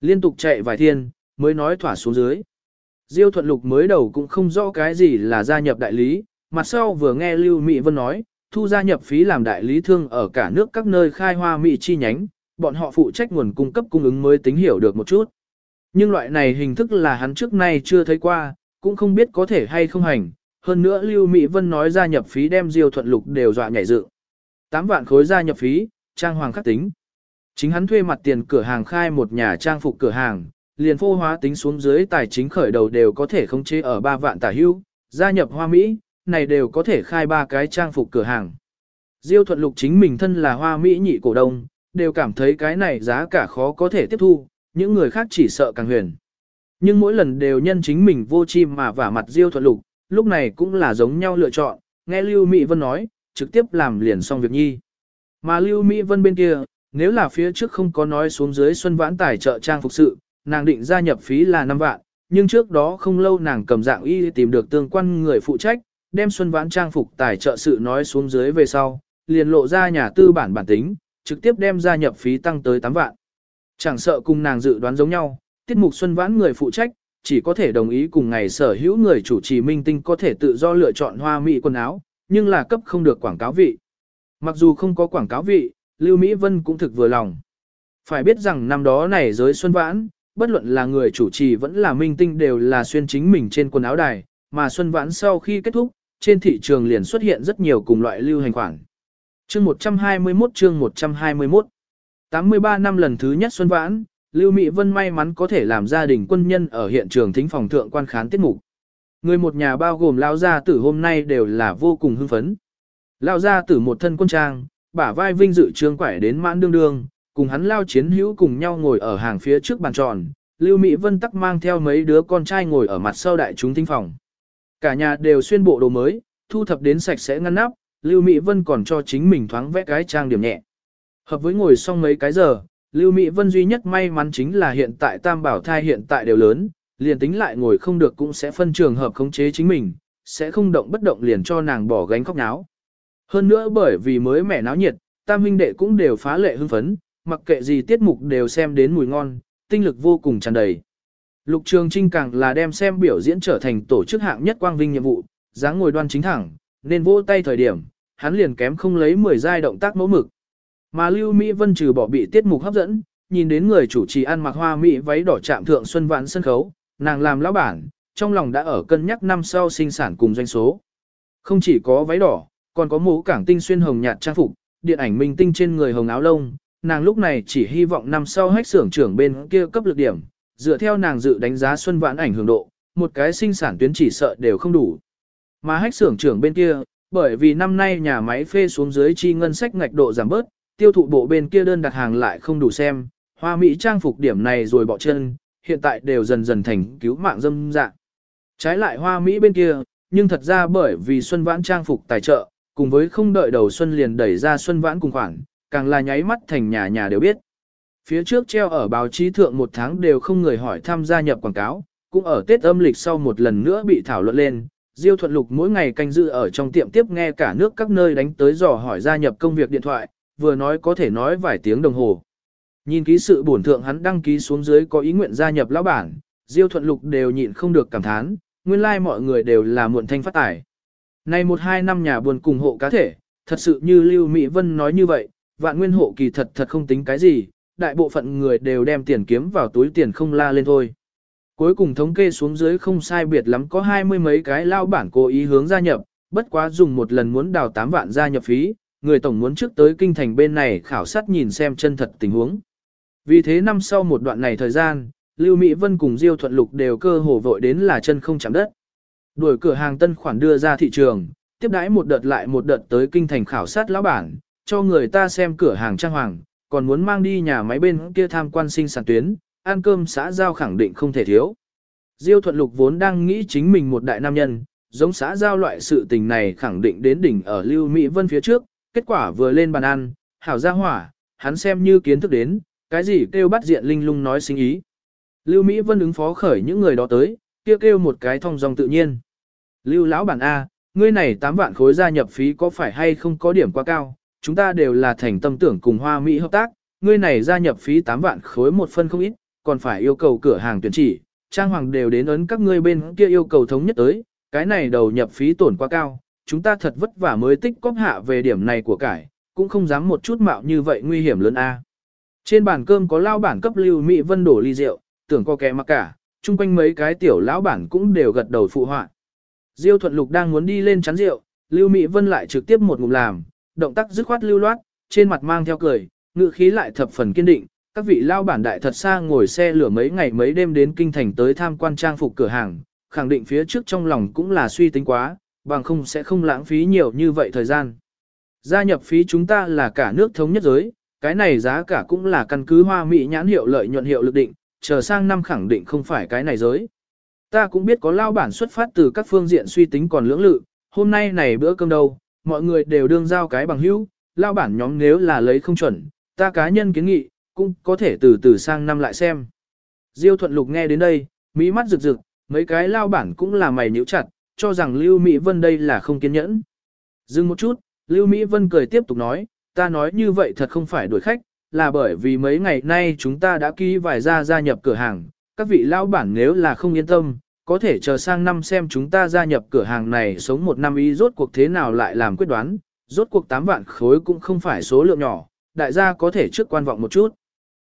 Liên tục chạy vài thiên, mới nói thỏa xuống dưới. Diêu Thuận Lục mới đầu cũng không rõ cái gì là gia nhập đại lý, mặt sau vừa nghe Lưu Mỹ Vân nói, thu gia nhập phí làm đại lý thương ở cả nước các nơi khai hoa mỹ chi nhánh, bọn họ phụ trách nguồn cung cấp cung ứng mới tính hiểu được một chút. Nhưng loại này hình thức là hắn trước nay chưa thấy qua, cũng không biết có thể hay không hành. Hơn nữa Lưu Mỹ Vân nói gia nhập phí đem Diêu Thuận Lục đều dọa nhảy dựng. 8 vạn khối gia nhập phí, trang hoàng khắc tính. Chính hắn thuê mặt tiền cửa hàng khai một nhà trang phục cửa hàng, liền phô hóa tính xuống dưới tài chính khởi đầu đều có thể khống chế ở 3 vạn tả hưu, gia nhập hoa Mỹ, này đều có thể khai ba cái trang phục cửa hàng. Diêu thuận lục chính mình thân là hoa Mỹ nhị cổ đông, đều cảm thấy cái này giá cả khó có thể tiếp thu, những người khác chỉ sợ càng huyền. Nhưng mỗi lần đều nhân chính mình vô chim mà vả mặt Diêu thuận lục, lúc này cũng là giống nhau lựa chọn, nghe Lưu Mỹ Vân nói, trực tiếp làm liền xong việc nhi. Mà Lưu Mỹ Vân bên kia, nếu là phía trước không có nói xuống dưới xuân vãn tài trợ trang phục sự, nàng định gia nhập phí là 5 vạn, nhưng trước đó không lâu nàng cầm dạng y tìm được tương quan người phụ trách, đem xuân vãn trang phục tài trợ sự nói xuống dưới về sau, liền lộ ra nhà tư bản bản tính, trực tiếp đem gia nhập phí tăng tới 8 vạn. Chẳng sợ cùng nàng dự đoán giống nhau, tiết mục xuân vãn người phụ trách, chỉ có thể đồng ý cùng ngày sở hữu người chủ trì minh tinh có thể tự do lựa chọn hoa mỹ quần áo, nhưng là cấp không được quảng cáo vị. Mặc dù không có quảng cáo vị, Lưu Mỹ Vân cũng thực vừa lòng. Phải biết rằng năm đó này giới xuân vãn, bất luận là người chủ trì vẫn là minh tinh đều là xuyên chính mình trên quần áo đài, mà xuân vãn sau khi kết thúc, trên thị trường liền xuất hiện rất nhiều cùng loại lưu hành khoản. Chương 121 chương 121 83 năm lần thứ nhất xuân vãn, Lưu Mỹ Vân may mắn có thể làm gia đình quân nhân ở hiện trường thính phòng thượng quan khán tiết mục. Người một nhà bao gồm lao gia tử hôm nay đều là vô cùng hưng phấn. Lao gia tử một thân quân trang, bả vai vinh dự trương quải đến mãn đương đương, cùng hắn lao chiến hữu cùng nhau ngồi ở hàng phía trước bàn tròn, Lưu Mỹ Vân tắc mang theo mấy đứa con trai ngồi ở mặt sau đại chúng tinh phòng. Cả nhà đều xuyên bộ đồ mới, thu thập đến sạch sẽ ngăn nắp, Lưu Mỹ Vân còn cho chính mình thoáng vẽ cái trang điểm nhẹ. Hợp với ngồi xong mấy cái giờ, Lưu Mỹ Vân duy nhất may mắn chính là hiện tại tam bảo thai hiện tại đều lớn, liền tính lại ngồi không được cũng sẽ phân trường hợp khống chế chính mình, sẽ không động bất động liền cho nàng bỏ gánh khóc náo. Hơn nữa bởi vì mới mẻ náo nhiệt, tam huynh đệ cũng đều phá lệ hưng phấn, mặc kệ gì tiết mục đều xem đến mùi ngon, tinh lực vô cùng tràn đầy. Lục Trường Trinh càng là đem xem biểu diễn trở thành tổ chức hạng nhất quang vinh nhiệm vụ, dáng ngồi đoan chính thẳng, nên vỗ tay thời điểm, hắn liền kém không lấy 10 giai động tác mẫu mực. Mà Lưu Mỹ Vân trừ bỏ bị tiết mục hấp dẫn, nhìn đến người chủ trì ăn mặc hoa mỹ váy đỏ chạm thượng xuân vãn sân khấu, nàng làm lão bản, trong lòng đã ở cân nhắc năm sau sinh sản cùng doanh số. Không chỉ có váy đỏ, còn có mũ cảng tinh xuyên hồng nhạt trang phục, điện ảnh minh tinh trên người hồng áo lông, nàng lúc này chỉ hy vọng năm sau hách xưởng trưởng bên kia cấp lực điểm, dựa theo nàng dự đánh giá xuân vãn ảnh hưởng độ, một cái sinh sản tuyến chỉ sợ đều không đủ. Mà hách xưởng trưởng bên kia, bởi vì năm nay nhà máy phê xuống dưới chi ngân sách ngạch độ giảm bớt, tiêu thụ bộ bên kia đơn đặt hàng lại không đủ xem, hoa mỹ trang phục điểm này rồi bỏ chân, hiện tại đều dần dần thành cứu mạng dâm dạng. Trái lại hoa mỹ bên kia, nhưng thật ra bởi vì xuân vãn trang phục tài trợ, cùng với không đợi đầu xuân liền đẩy ra xuân vãn cùng khoản, càng là nháy mắt thành nhà nhà đều biết. Phía trước treo ở báo chí thượng một tháng đều không người hỏi tham gia nhập quảng cáo, cũng ở Tết âm lịch sau một lần nữa bị thảo luận lên. Diêu Thuận Lục mỗi ngày canh dự ở trong tiệm tiếp nghe cả nước các nơi đánh tới dò hỏi gia nhập công việc điện thoại, vừa nói có thể nói vài tiếng đồng hồ. Nhìn ký sự bổn thượng hắn đăng ký xuống dưới có ý nguyện gia nhập lão bản, Diêu Thuận Lục đều nhịn không được cảm thán, nguyên lai like mọi người đều là muộn thanh phát tài. Này một hai năm nhà buồn cùng hộ cá thể, thật sự như Lưu Mỹ Vân nói như vậy, vạn nguyên hộ kỳ thật thật không tính cái gì, đại bộ phận người đều đem tiền kiếm vào túi tiền không la lên thôi. Cuối cùng thống kê xuống dưới không sai biệt lắm có hai mươi mấy cái lao bản cố ý hướng gia nhập, bất quá dùng một lần muốn đào 8 vạn gia nhập phí, người tổng muốn trước tới kinh thành bên này khảo sát nhìn xem chân thật tình huống. Vì thế năm sau một đoạn này thời gian, Lưu Mỹ Vân cùng Diêu Thuận Lục đều cơ hồ vội đến là chân không chạm đất. Đuổi cửa hàng tân khoản đưa ra thị trường, tiếp đãi một đợt lại một đợt tới kinh thành khảo sát lão bản, cho người ta xem cửa hàng trang hoàng, còn muốn mang đi nhà máy bên kia tham quan sinh sản tuyến, ăn cơm xã giao khẳng định không thể thiếu. Diêu Thuận Lục vốn đang nghĩ chính mình một đại nam nhân, giống xã giao loại sự tình này khẳng định đến đỉnh ở Lưu Mỹ Vân phía trước, kết quả vừa lên bàn ăn, hảo ra hỏa, hắn xem như kiến thức đến, cái gì kêu bắt diện linh lung nói sinh ý. Lưu Mỹ Vân ứng phó khởi những người đó tới, kia kêu một cái thông dòng tự nhiên. Lưu lão bản A, ngươi này 8 vạn khối gia nhập phí có phải hay không có điểm quá cao, chúng ta đều là thành tâm tưởng cùng Hoa Mỹ hợp tác, ngươi này gia nhập phí 8 vạn khối một phân không ít, còn phải yêu cầu cửa hàng tuyển chỉ, trang hoàng đều đến ấn các ngươi bên kia yêu cầu thống nhất tới, cái này đầu nhập phí tổn quá cao, chúng ta thật vất vả mới tích cóp hạ về điểm này của cải, cũng không dám một chút mạo như vậy nguy hiểm lớn a. Trên bàn cơm có lao bản cấp lưu Mỹ Vân đổ ly rượu, tưởng có kẻ mặc cả, chung quanh mấy cái tiểu lão bản cũng đều gật đầu phụ họa. Diêu Thuận Lục đang muốn đi lên chắn rượu, Lưu Mỹ Vân lại trực tiếp một ngụm làm, động tác dứt khoát lưu loát, trên mặt mang theo cười, ngự khí lại thập phần kiên định. Các vị lao bản đại thật xa ngồi xe lửa mấy ngày mấy đêm đến kinh thành tới tham quan trang phục cửa hàng, khẳng định phía trước trong lòng cũng là suy tính quá, bằng không sẽ không lãng phí nhiều như vậy thời gian. Gia nhập phí chúng ta là cả nước thống nhất giới, cái này giá cả cũng là căn cứ hoa mỹ nhãn hiệu lợi nhuận hiệu lực định, chờ sang năm khẳng định không phải cái này giới. Ta cũng biết có lao bản xuất phát từ các phương diện suy tính còn lưỡng lự, hôm nay này bữa cơm đâu, mọi người đều đương giao cái bằng hữu, lao bản nhóm nếu là lấy không chuẩn, ta cá nhân kiến nghị, cũng có thể từ từ sang năm lại xem. Diêu thuận lục nghe đến đây, mỹ mắt rực rực, mấy cái lao bản cũng là mày nhíu chặt, cho rằng Lưu Mỹ Vân đây là không kiên nhẫn. Dừng một chút, Lưu Mỹ Vân cười tiếp tục nói, ta nói như vậy thật không phải đuổi khách, là bởi vì mấy ngày nay chúng ta đã ký vài gia gia nhập cửa hàng, các vị lao bản nếu là không yên tâm, có thể chờ sang năm xem chúng ta gia nhập cửa hàng này sống một năm ý rốt cuộc thế nào lại làm quyết đoán, rốt cuộc 8 vạn khối cũng không phải số lượng nhỏ, đại gia có thể trước quan vọng một chút.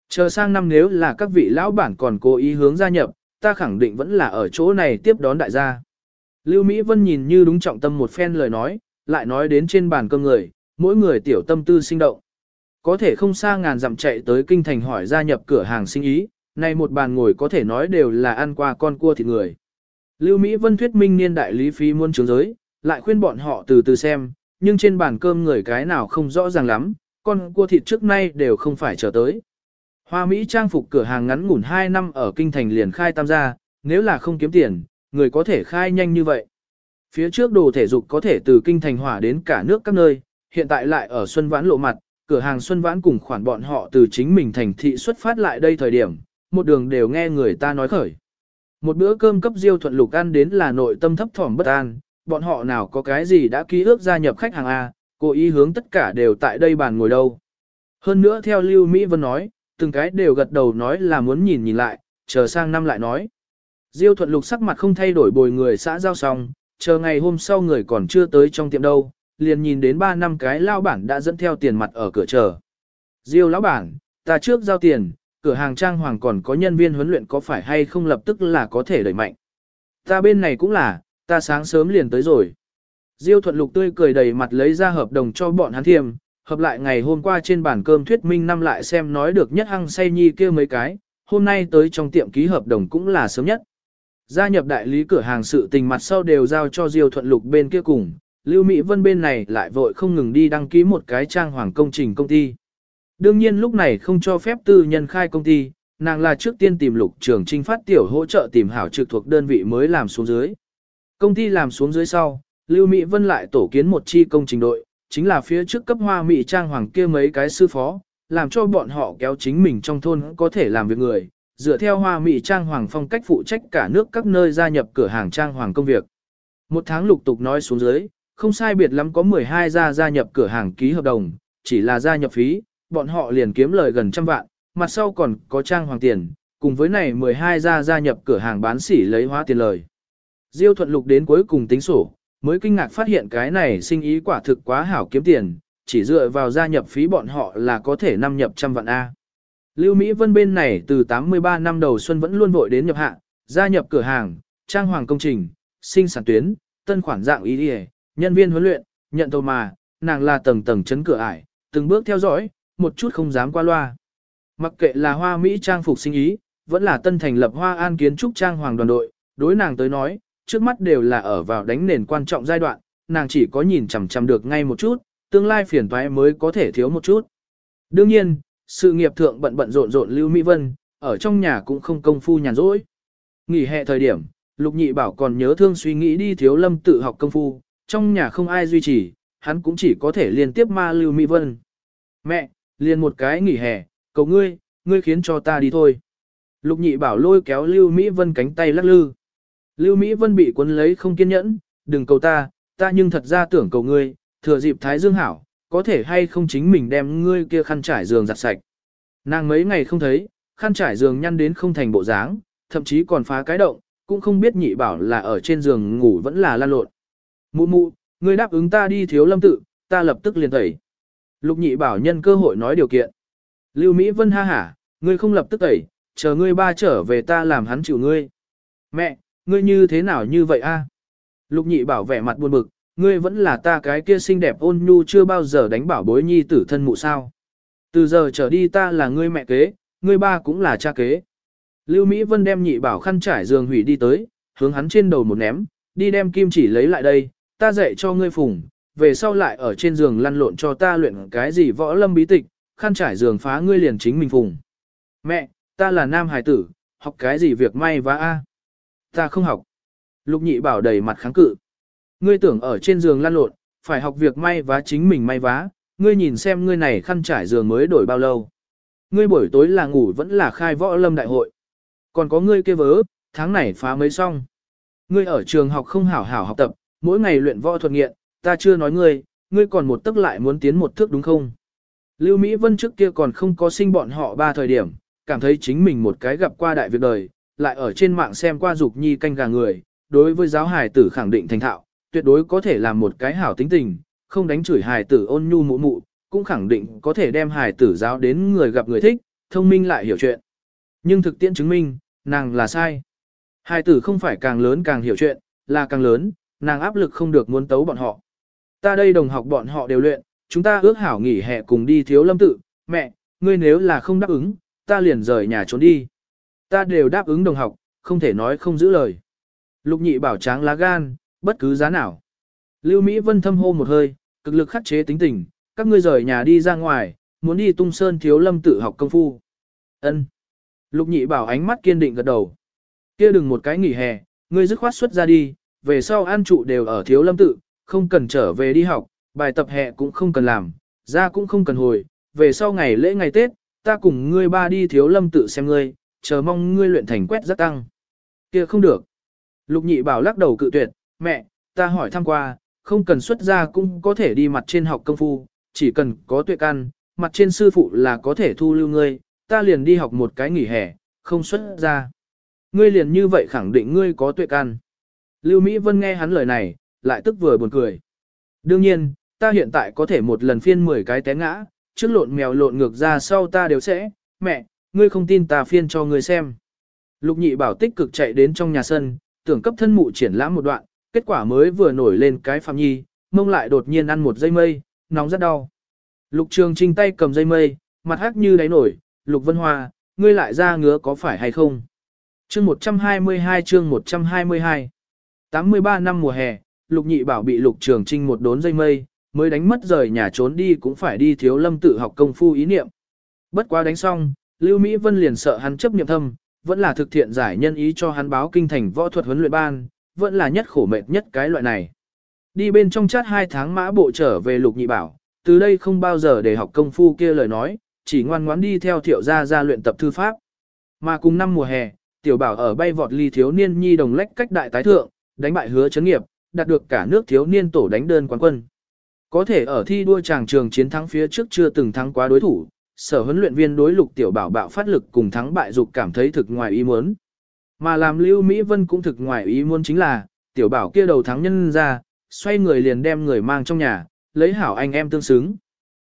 Chờ sang năm nếu là các vị lão bản còn cố ý hướng gia nhập, ta khẳng định vẫn là ở chỗ này tiếp đón đại gia. Lưu Mỹ Vân nhìn như đúng trọng tâm một phen lời nói, lại nói đến trên bàn cơm người, mỗi người tiểu tâm tư sinh động. Có thể không xa ngàn dặm chạy tới kinh thành hỏi gia nhập cửa hàng sinh ý, nay một bàn ngồi có thể nói đều là ăn qua con cua thịt người. Lưu Mỹ Vân thuyết minh niên đại lý phí muôn trướng giới, lại khuyên bọn họ từ từ xem, nhưng trên bàn cơm người cái nào không rõ ràng lắm, con cua thịt trước nay đều không phải chờ tới. Hoa Mỹ trang phục cửa hàng ngắn ngủn 2 năm ở kinh thành liền khai tam gia, nếu là không kiếm tiền, người có thể khai nhanh như vậy. Phía trước đồ thể dục có thể từ kinh thành hỏa đến cả nước các nơi, hiện tại lại ở Xuân Vãn lộ mặt, cửa hàng Xuân Vãn cùng khoản bọn họ từ chính mình thành thị xuất phát lại đây thời điểm, một đường đều nghe người ta nói khởi. Một bữa cơm cấp diêu thuận lục ăn đến là nội tâm thấp thỏm bất an, bọn họ nào có cái gì đã ký ước gia nhập khách hàng A, cố ý hướng tất cả đều tại đây bàn ngồi đâu. Hơn nữa theo Lưu Mỹ Vân nói, từng cái đều gật đầu nói là muốn nhìn nhìn lại, chờ sang năm lại nói. Diêu thuận lục sắc mặt không thay đổi bồi người xã giao xong, chờ ngày hôm sau người còn chưa tới trong tiệm đâu, liền nhìn đến ba năm cái lao bản đã dẫn theo tiền mặt ở cửa chờ. Diêu lão bản, ta trước giao tiền, cửa hàng trang hoàng còn có nhân viên huấn luyện có phải hay không lập tức là có thể đẩy mạnh. Ta bên này cũng là, ta sáng sớm liền tới rồi. Diêu thuận lục tươi cười đầy mặt lấy ra hợp đồng cho bọn hắn thiềm, hợp lại ngày hôm qua trên bàn cơm thuyết minh năm lại xem nói được nhất hăng say nhi kia mấy cái, hôm nay tới trong tiệm ký hợp đồng cũng là sớm nhất. Gia nhập đại lý cửa hàng sự tình mặt sau đều giao cho Diêu thuận lục bên kia cùng, Lưu Mỹ Vân bên này lại vội không ngừng đi đăng ký một cái trang hoàng công trình công ty. Đương nhiên lúc này không cho phép tư nhân khai công ty, nàng là trước tiên tìm lục trường trinh phát tiểu hỗ trợ tìm hảo trực thuộc đơn vị mới làm xuống dưới. Công ty làm xuống dưới sau, Lưu Mỹ Vân lại tổ kiến một chi công trình đội, chính là phía trước cấp hoa mỹ trang hoàng kia mấy cái sư phó, làm cho bọn họ kéo chính mình trong thôn có thể làm việc người, dựa theo hoa mỹ trang hoàng phong cách phụ trách cả nước các nơi gia nhập cửa hàng trang hoàng công việc. Một tháng lục tục nói xuống dưới, không sai biệt lắm có 12 gia gia nhập cửa hàng ký hợp đồng, chỉ là gia nhập phí, bọn họ liền kiếm lời gần trăm vạn, mặt sau còn có trang hoàng tiền, cùng với này 12 gia gia nhập cửa hàng bán sỉ lấy hóa tiền lời. Diêu thuận lục đến cuối cùng tính sổ, mới kinh ngạc phát hiện cái này sinh ý quả thực quá hảo kiếm tiền, chỉ dựa vào gia nhập phí bọn họ là có thể năm nhập trăm vạn A. Lưu Mỹ Vân bên này từ 83 năm đầu xuân vẫn luôn vội đến nhập hạ, gia nhập cửa hàng, trang hoàng công trình, sinh sản tuyến, tân khoản dạng ý đi nhân viên huấn luyện, nhận tàu mà, nàng là tầng tầng chấn cửa ải, từng bước theo dõi, một chút không dám qua loa. Mặc kệ là hoa Mỹ trang phục sinh ý, vẫn là tân thành lập hoa an kiến trúc trang hoàng đoàn đội, đối nàng tới nói, trước mắt đều là ở vào đánh nền quan trọng giai đoạn, nàng chỉ có nhìn chằm chằm được ngay một chút, tương lai phiền toái mới có thể thiếu một chút. Đương nhiên, sự nghiệp thượng bận bận rộn rộn Lưu Mỹ Vân, ở trong nhà cũng không công phu nhàn rỗi. Nghỉ hè thời điểm, Lục Nhị Bảo còn nhớ thương suy nghĩ đi thiếu lâm tự học công phu, trong nhà không ai duy trì, hắn cũng chỉ có thể liên tiếp ma Lưu Mỹ Vân. Mẹ, liền một cái nghỉ hè, cầu ngươi, ngươi khiến cho ta đi thôi. Lục Nhị Bảo lôi kéo Lưu Mỹ Vân cánh tay lắc lư. Lưu Mỹ Vân bị cuốn lấy không kiên nhẫn, đừng cầu ta, ta nhưng thật ra tưởng cầu ngươi, thừa dịp Thái Dương hảo, có thể hay không chính mình đem ngươi kia khăn trải giường giặt sạch. Nàng mấy ngày không thấy, khăn trải giường nhăn đến không thành bộ dáng, thậm chí còn phá cái động, cũng không biết nhị bảo là ở trên giường ngủ vẫn là lan lộn. Mụ mụ, ngươi đáp ứng ta đi thiếu lâm tự, ta lập tức liền tẩy. Lục nhị bảo nhân cơ hội nói điều kiện. Lưu Mỹ Vân ha hả, ngươi không lập tức tẩy, chờ ngươi ba trở về ta làm hắn chịu ngươi. Mẹ, ngươi như thế nào như vậy a? Lục nhị bảo vẻ mặt buồn bực, ngươi vẫn là ta cái kia xinh đẹp ôn nhu chưa bao giờ đánh bảo bối nhi tử thân mụ sao. Từ giờ trở đi ta là ngươi mẹ kế, ngươi ba cũng là cha kế. Lưu Mỹ Vân đem nhị bảo khăn trải giường hủy đi tới, hướng hắn trên đầu một ném, đi đem kim chỉ lấy lại đây, ta dạy cho ngươi phùng, về sau lại ở trên giường lăn lộn cho ta luyện cái gì võ lâm bí tịch, khăn trải giường phá ngươi liền chính mình phùng. Mẹ, ta là nam hài tử, học cái gì việc may vá a? Ta không học. Lục nhị bảo đầy mặt kháng cự. Ngươi tưởng ở trên giường lăn lộn, phải học việc may vá chính mình may vá, ngươi nhìn xem ngươi này khăn trải giường mới đổi bao lâu. Ngươi buổi tối là ngủ vẫn là khai võ lâm đại hội. Còn có ngươi kia vớ, tháng này phá mấy xong. Ngươi ở trường học không hảo hảo học tập, mỗi ngày luyện võ thuật nghiện, ta chưa nói ngươi, ngươi còn một tức lại muốn tiến một thước đúng không? Lưu Mỹ Vân trước kia còn không có sinh bọn họ ba thời điểm, cảm thấy chính mình một cái gặp qua đại việc đời, lại ở trên mạng xem qua dục nhi canh gà người, đối với giáo hài tử khẳng định thành thạo, tuyệt đối có thể làm một cái hảo tính tình, không đánh chửi hài tử ôn nhu mụ mụ, cũng khẳng định có thể đem hài tử giáo đến người gặp người thích, thông minh lại hiểu chuyện. Nhưng thực tiễn chứng minh, nàng là sai. Hài tử không phải càng lớn càng hiểu chuyện, là càng lớn, nàng áp lực không được muốn tấu bọn họ. Ta đây đồng học bọn họ đều luyện, chúng ta ước hảo nghỉ hè cùng đi thiếu lâm tự, mẹ, ngươi nếu là không đáp ứng, ta liền rời nhà trốn đi. Ta đều đáp ứng đồng học, không thể nói không giữ lời. Lục nhị bảo tráng lá gan, bất cứ giá nào. Lưu Mỹ Vân thâm hô một hơi, cực lực khắc chế tính tình, các ngươi rời nhà đi ra ngoài, muốn đi tung sơn thiếu lâm tự học công phu. Ân. Lục nhị bảo ánh mắt kiên định gật đầu. kia đừng một cái nghỉ hè, ngươi dứt khoát xuất ra đi, về sau an trụ đều ở thiếu lâm tự, không cần trở về đi học, bài tập hè cũng không cần làm, ra cũng không cần hồi, về sau ngày lễ ngày Tết, ta cùng ngươi ba đi thiếu lâm tự xem ngươi, chờ mong ngươi luyện thành quét rất tăng. kia không được. Lục nhị bảo lắc đầu cự tuyệt, mẹ, ta hỏi thăm qua, không cần xuất ra cũng có thể đi mặt trên học công phu, chỉ cần có tuệ căn, mặt trên sư phụ là có thể thu lưu ngươi, ta liền đi học một cái nghỉ hè, không xuất ra. Ngươi liền như vậy khẳng định ngươi có tuệ căn. Lưu Mỹ Vân nghe hắn lời này, lại tức vừa buồn cười. Đương nhiên, ta hiện tại có thể một lần phiên 10 cái té ngã, trước lộn mèo lộn ngược ra sau ta đều sẽ, mẹ, ngươi không tin ta phiên cho ngươi xem. Lục nhị bảo tích cực chạy đến trong nhà sân, tưởng cấp thân mụ triển lãm một đoạn, kết quả mới vừa nổi lên cái phạm nhi, mông lại đột nhiên ăn một dây mây, nóng rất đau. Lục trường trinh tay cầm dây mây, mặt hắc như đáy nổi, lục vân hoa, ngươi lại ra ngứa có phải hay không? Chương 122 chương 122 83 năm mùa hè, lục nhị bảo bị lục trường trinh một đốn dây mây, mới đánh mất rời nhà trốn đi cũng phải đi thiếu lâm tự học công phu ý niệm. Bất quá đánh xong, Lưu Mỹ Vân liền sợ hắn chấp niệm thâm, vẫn là thực thiện giải nhân ý cho hắn báo kinh thành võ thuật huấn luyện ban, vẫn là nhất khổ mệt nhất cái loại này. Đi bên trong chát hai tháng mã bộ trở về lục nhị bảo, từ đây không bao giờ để học công phu kia lời nói, chỉ ngoan ngoãn đi theo thiệu gia ra luyện tập thư pháp. Mà cùng năm mùa hè, tiểu bảo ở bay vọt ly thiếu niên nhi đồng lách cách đại tái thượng, đánh bại hứa chấn nghiệp, đạt được cả nước thiếu niên tổ đánh đơn quán quân. Có thể ở thi đua chàng trường chiến thắng phía trước chưa từng thắng quá đối thủ, sở huấn luyện viên đối lục tiểu bảo bạo phát lực cùng thắng bại dục cảm thấy thực ngoài ý muốn. Mà làm Lưu Mỹ Vân cũng thực ngoài ý muốn chính là, tiểu bảo kia đầu thắng nhân ra, xoay người liền đem người mang trong nhà, lấy hảo anh em tương xứng.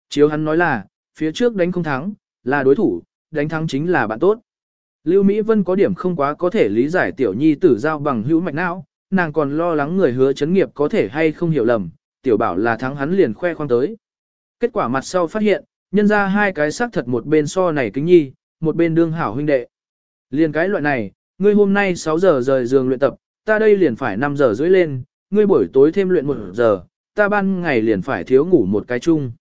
Chiếu hắn nói là, phía trước đánh không thắng, là đối thủ, đánh thắng chính là bạn tốt. Lưu Mỹ Vân có điểm không quá có thể lý giải tiểu nhi tử giao bằng hữu mạch não, nàng còn lo lắng người hứa chấn nghiệp có thể hay không hiểu lầm, tiểu bảo là thắng hắn liền khoe khoang tới. Kết quả mặt sau phát hiện, nhân ra hai cái xác thật một bên so này kính nhi, một bên đương hảo huynh đệ. Liền cái loại này, ngươi hôm nay 6 giờ rời giường luyện tập, ta đây liền phải 5 giờ rưỡi lên, ngươi buổi tối thêm luyện 1 giờ, ta ban ngày liền phải thiếu ngủ một cái chung.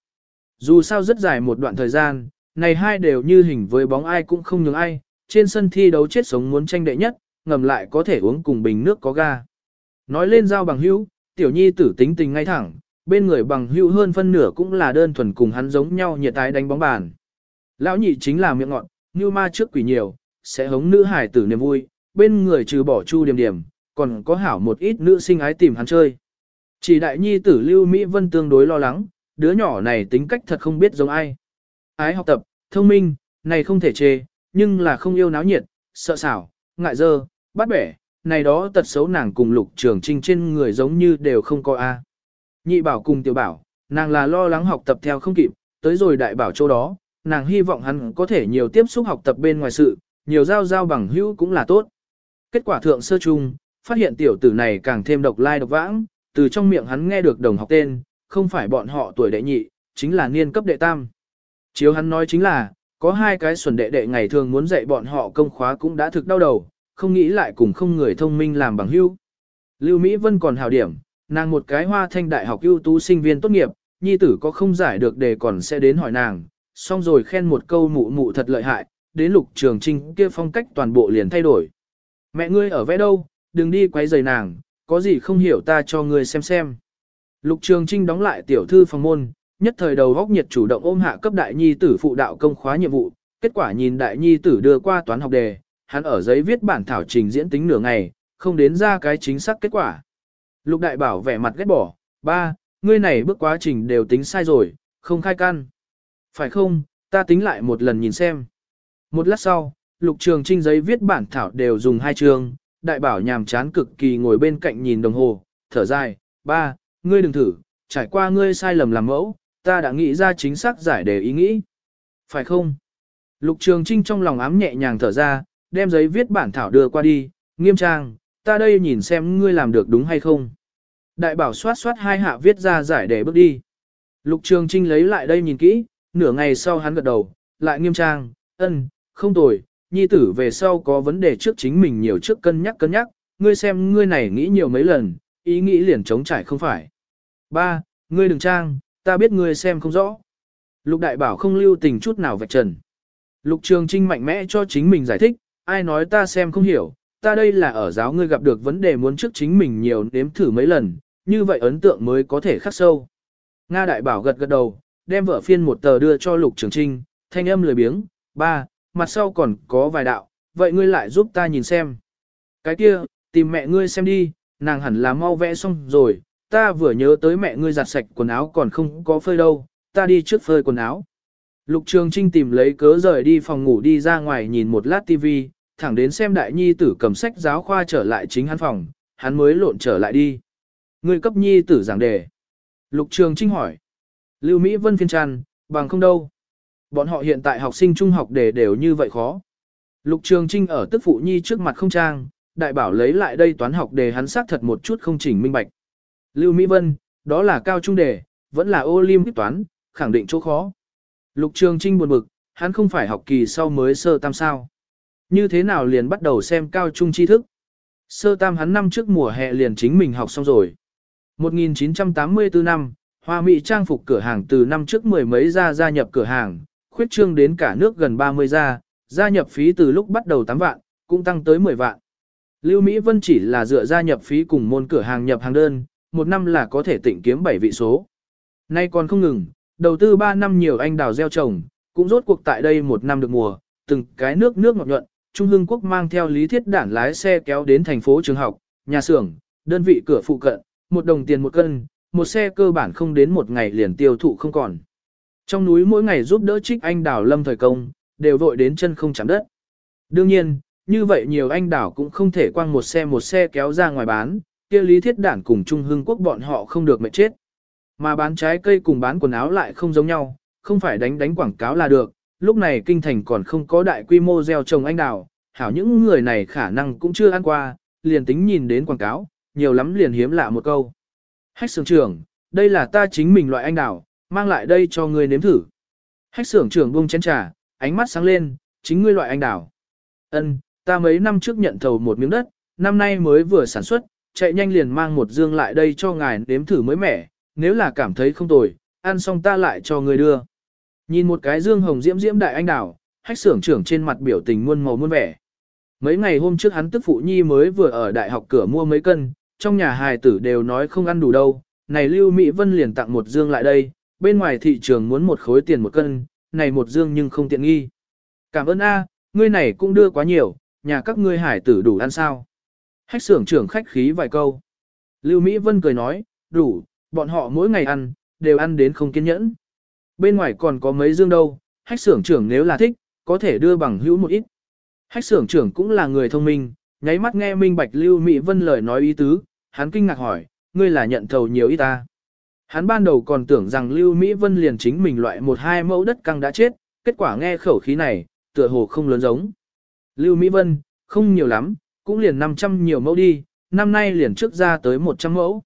Dù sao rất dài một đoạn thời gian, này hai đều như hình với bóng ai cũng không nhường ai, trên sân thi đấu chết sống muốn tranh đệ nhất, ngầm lại có thể uống cùng bình nước có ga. Nói lên giao bằng hữu, tiểu nhi tử tính tình ngay thẳng, bên người bằng hữu hơn phân nửa cũng là đơn thuần cùng hắn giống nhau nhiệt tái đánh bóng bàn. Lão nhị chính là miệng ngọn, như ma trước quỷ nhiều, sẽ hống nữ hải tử niềm vui, bên người trừ bỏ chu điểm điểm, còn có hảo một ít nữ sinh ái tìm hắn chơi. Chỉ đại nhi tử Lưu Mỹ Vân tương đối lo lắng, đứa nhỏ này tính cách thật không biết giống ai. Ái học tập, thông minh, này không thể chê, nhưng là không yêu náo nhiệt, sợ xảo, ngại dơ, bắt bẻ, này đó tật xấu nàng cùng lục trường trinh trên người giống như đều không có A. Nhị bảo cùng tiểu bảo, nàng là lo lắng học tập theo không kịp, tới rồi đại bảo chỗ đó, nàng hy vọng hắn có thể nhiều tiếp xúc học tập bên ngoài sự, nhiều giao giao bằng hữu cũng là tốt. Kết quả thượng sơ chung, phát hiện tiểu tử này càng thêm độc lai độc vãng, từ trong miệng hắn nghe được đồng học tên, không phải bọn họ tuổi đệ nhị, chính là niên cấp đệ tam. Chiếu hắn nói chính là, có hai cái xuẩn đệ đệ ngày thường muốn dạy bọn họ công khóa cũng đã thực đau đầu, không nghĩ lại cùng không người thông minh làm bằng hữu. Lưu Mỹ Vân còn hào điểm, nàng một cái hoa thanh đại học ưu tú sinh viên tốt nghiệp, nhi tử có không giải được đề còn sẽ đến hỏi nàng, xong rồi khen một câu mụ mụ thật lợi hại, đến lục trường trinh kia phong cách toàn bộ liền thay đổi. Mẹ ngươi ở vẽ đâu, đừng đi quấy rầy nàng, có gì không hiểu ta cho ngươi xem xem. Lục trường trinh đóng lại tiểu thư phòng môn, nhất thời đầu góc nhiệt chủ động ôm hạ cấp đại nhi tử phụ đạo công khóa nhiệm vụ, kết quả nhìn đại nhi tử đưa qua toán học đề, hắn ở giấy viết bản thảo trình diễn tính nửa ngày, không đến ra cái chính xác kết quả. Lục đại bảo vẻ mặt ghét bỏ, ba, ngươi này bước quá trình đều tính sai rồi, không khai căn. Phải không, ta tính lại một lần nhìn xem. Một lát sau, lục trường trinh giấy viết bản thảo đều dùng hai trường, đại bảo nhàm chán cực kỳ ngồi bên cạnh nhìn đồng hồ, thở dài, ba, ngươi đừng thử, trải qua ngươi sai lầm làm mẫu, ta đã nghĩ ra chính xác giải đề ý nghĩ. Phải không? Lục trường trinh trong lòng ám nhẹ nhàng thở ra, đem giấy viết bản thảo đưa qua đi, nghiêm trang, ta đây nhìn xem ngươi làm được đúng hay không. Đại bảo soát soát hai hạ viết ra giải để bước đi. Lục Trường Trinh lấy lại đây nhìn kỹ, nửa ngày sau hắn gật đầu, lại nghiêm trang, ân, không tồi, nhi tử về sau có vấn đề trước chính mình nhiều trước cân nhắc cân nhắc, ngươi xem ngươi này nghĩ nhiều mấy lần, ý nghĩ liền chống trải không phải. Ba, ngươi đừng trang, ta biết ngươi xem không rõ. Lục đại bảo không lưu tình chút nào vạch trần. Lục trường trinh mạnh mẽ cho chính mình giải thích, ai nói ta xem không hiểu, ta đây là ở giáo ngươi gặp được vấn đề muốn trước chính mình nhiều nếm thử mấy lần, như vậy ấn tượng mới có thể khắc sâu. Nga đại bảo gật gật đầu, đem vợ phiên một tờ đưa cho lục trường trinh, thanh âm lười biếng, ba, mặt sau còn có vài đạo, vậy ngươi lại giúp ta nhìn xem. Cái kia, tìm mẹ ngươi xem đi, nàng hẳn là mau vẽ xong rồi, ta vừa nhớ tới mẹ ngươi giặt sạch quần áo còn không có phơi đâu, ta đi trước phơi quần áo. Lục Trường Trinh tìm lấy cớ rời đi phòng ngủ đi ra ngoài nhìn một lát tivi, thẳng đến xem đại nhi tử cầm sách giáo khoa trở lại chính hắn phòng, hắn mới lộn trở lại đi. Người cấp nhi tử giảng đề. Lục Trường Trinh hỏi. Lưu Mỹ Vân phiên tràn, bằng không đâu. Bọn họ hiện tại học sinh trung học đề đều như vậy khó. Lục Trường Trinh ở tức phụ nhi trước mặt không trang, đại bảo lấy lại đây toán học đề hắn xác thật một chút không chỉnh minh bạch. Lưu Mỹ Vân, đó là cao trung đề, vẫn là ô lim toán, khẳng định chỗ khó. Lục Trường Trinh buồn bực, hắn không phải học kỳ sau mới sơ tam sao. Như thế nào liền bắt đầu xem cao trung tri thức. Sơ tam hắn năm trước mùa hè liền chính mình học xong rồi. 1984 năm, Hoa Mỹ trang phục cửa hàng từ năm trước mười mấy gia gia nhập cửa hàng, khuyết trương đến cả nước gần 30 gia, gia nhập phí từ lúc bắt đầu 8 vạn, cũng tăng tới 10 vạn. Lưu Mỹ Vân chỉ là dựa gia nhập phí cùng môn cửa hàng nhập hàng đơn, một năm là có thể tỉnh kiếm 7 vị số. Nay còn không ngừng, đầu tư 3 năm nhiều anh đào gieo trồng, cũng rốt cuộc tại đây một năm được mùa, từng cái nước nước ngọt nhuận, Trung Hưng Quốc mang theo lý thiết đản lái xe kéo đến thành phố trường học, nhà xưởng, đơn vị cửa phụ cận, một đồng tiền một cân, một xe cơ bản không đến một ngày liền tiêu thụ không còn. Trong núi mỗi ngày giúp đỡ trích anh đào lâm thời công, đều vội đến chân không chạm đất. Đương nhiên, như vậy nhiều anh đảo cũng không thể quăng một xe một xe kéo ra ngoài bán, kia lý thiết đản cùng Trung Hưng Quốc bọn họ không được mệt chết. Mà bán trái cây cùng bán quần áo lại không giống nhau, không phải đánh đánh quảng cáo là được, lúc này kinh thành còn không có đại quy mô gieo trồng anh đào, hảo những người này khả năng cũng chưa ăn qua, liền tính nhìn đến quảng cáo, nhiều lắm liền hiếm lạ một câu. Hách sưởng trưởng, đây là ta chính mình loại anh đào, mang lại đây cho ngươi nếm thử. Hách sưởng trưởng buông chén trà, ánh mắt sáng lên, chính ngươi loại anh đào. Ân, ta mấy năm trước nhận thầu một miếng đất, năm nay mới vừa sản xuất, chạy nhanh liền mang một dương lại đây cho ngài nếm thử mới mẻ, nếu là cảm thấy không tồi, ăn xong ta lại cho người đưa. Nhìn một cái dương hồng diễm diễm đại anh đào, hách xưởng trưởng trên mặt biểu tình muôn màu muôn vẻ. Mấy ngày hôm trước hắn tức phụ nhi mới vừa ở đại học cửa mua mấy cân, trong nhà hài tử đều nói không ăn đủ đâu, này Lưu Mỹ Vân liền tặng một dương lại đây, bên ngoài thị trường muốn một khối tiền một cân, này một dương nhưng không tiện nghi. Cảm ơn A, ngươi này cũng đưa quá nhiều, nhà các ngươi hải tử đủ ăn sao. Hách xưởng trưởng khách khí vài câu. Lưu Mỹ Vân cười nói, đủ, bọn họ mỗi ngày ăn, đều ăn đến không kiên nhẫn. Bên ngoài còn có mấy dương đâu, hách xưởng trưởng nếu là thích, có thể đưa bằng hữu một ít. Hách xưởng trưởng cũng là người thông minh, nháy mắt nghe minh bạch Lưu Mỹ Vân lời nói ý tứ, hắn kinh ngạc hỏi, ngươi là nhận thầu nhiều ít ta. Hắn ban đầu còn tưởng rằng Lưu Mỹ Vân liền chính mình loại một hai mẫu đất căng đã chết, kết quả nghe khẩu khí này, tựa hồ không lớn giống. Lưu Mỹ Vân, không nhiều lắm, cũng liền 500 nhiều mẫu đi, năm nay liền trước ra tới 100 mẫu.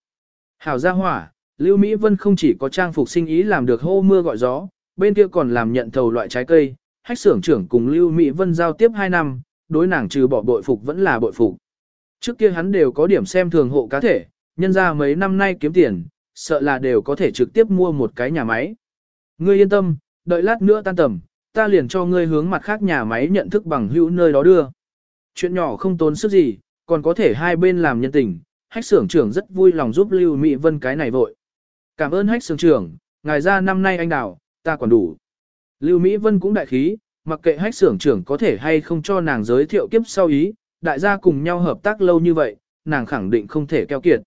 Hảo gia hỏa, Lưu Mỹ Vân không chỉ có trang phục sinh ý làm được hô mưa gọi gió, bên kia còn làm nhận thầu loại trái cây, hách xưởng trưởng cùng Lưu Mỹ Vân giao tiếp 2 năm, đối nàng trừ bỏ bội phục vẫn là bội phục. Trước kia hắn đều có điểm xem thường hộ cá thể, nhân ra mấy năm nay kiếm tiền, sợ là đều có thể trực tiếp mua một cái nhà máy. Ngươi yên tâm, đợi lát nữa tan tầm, ta liền cho ngươi hướng mặt khác nhà máy nhận thức bằng hữu nơi đó đưa. Chuyện nhỏ không tốn sức gì, còn có thể hai bên làm nhân tình, hách xưởng trưởng rất vui lòng giúp Lưu Mỹ Vân cái này vội. Cảm ơn hách sương trưởng, ngài ra năm nay anh đào, ta còn đủ. Lưu Mỹ Vân cũng đại khí, mặc kệ hách sưởng trưởng có thể hay không cho nàng giới thiệu kiếp sau ý, đại gia cùng nhau hợp tác lâu như vậy, nàng khẳng định không thể keo kiệt.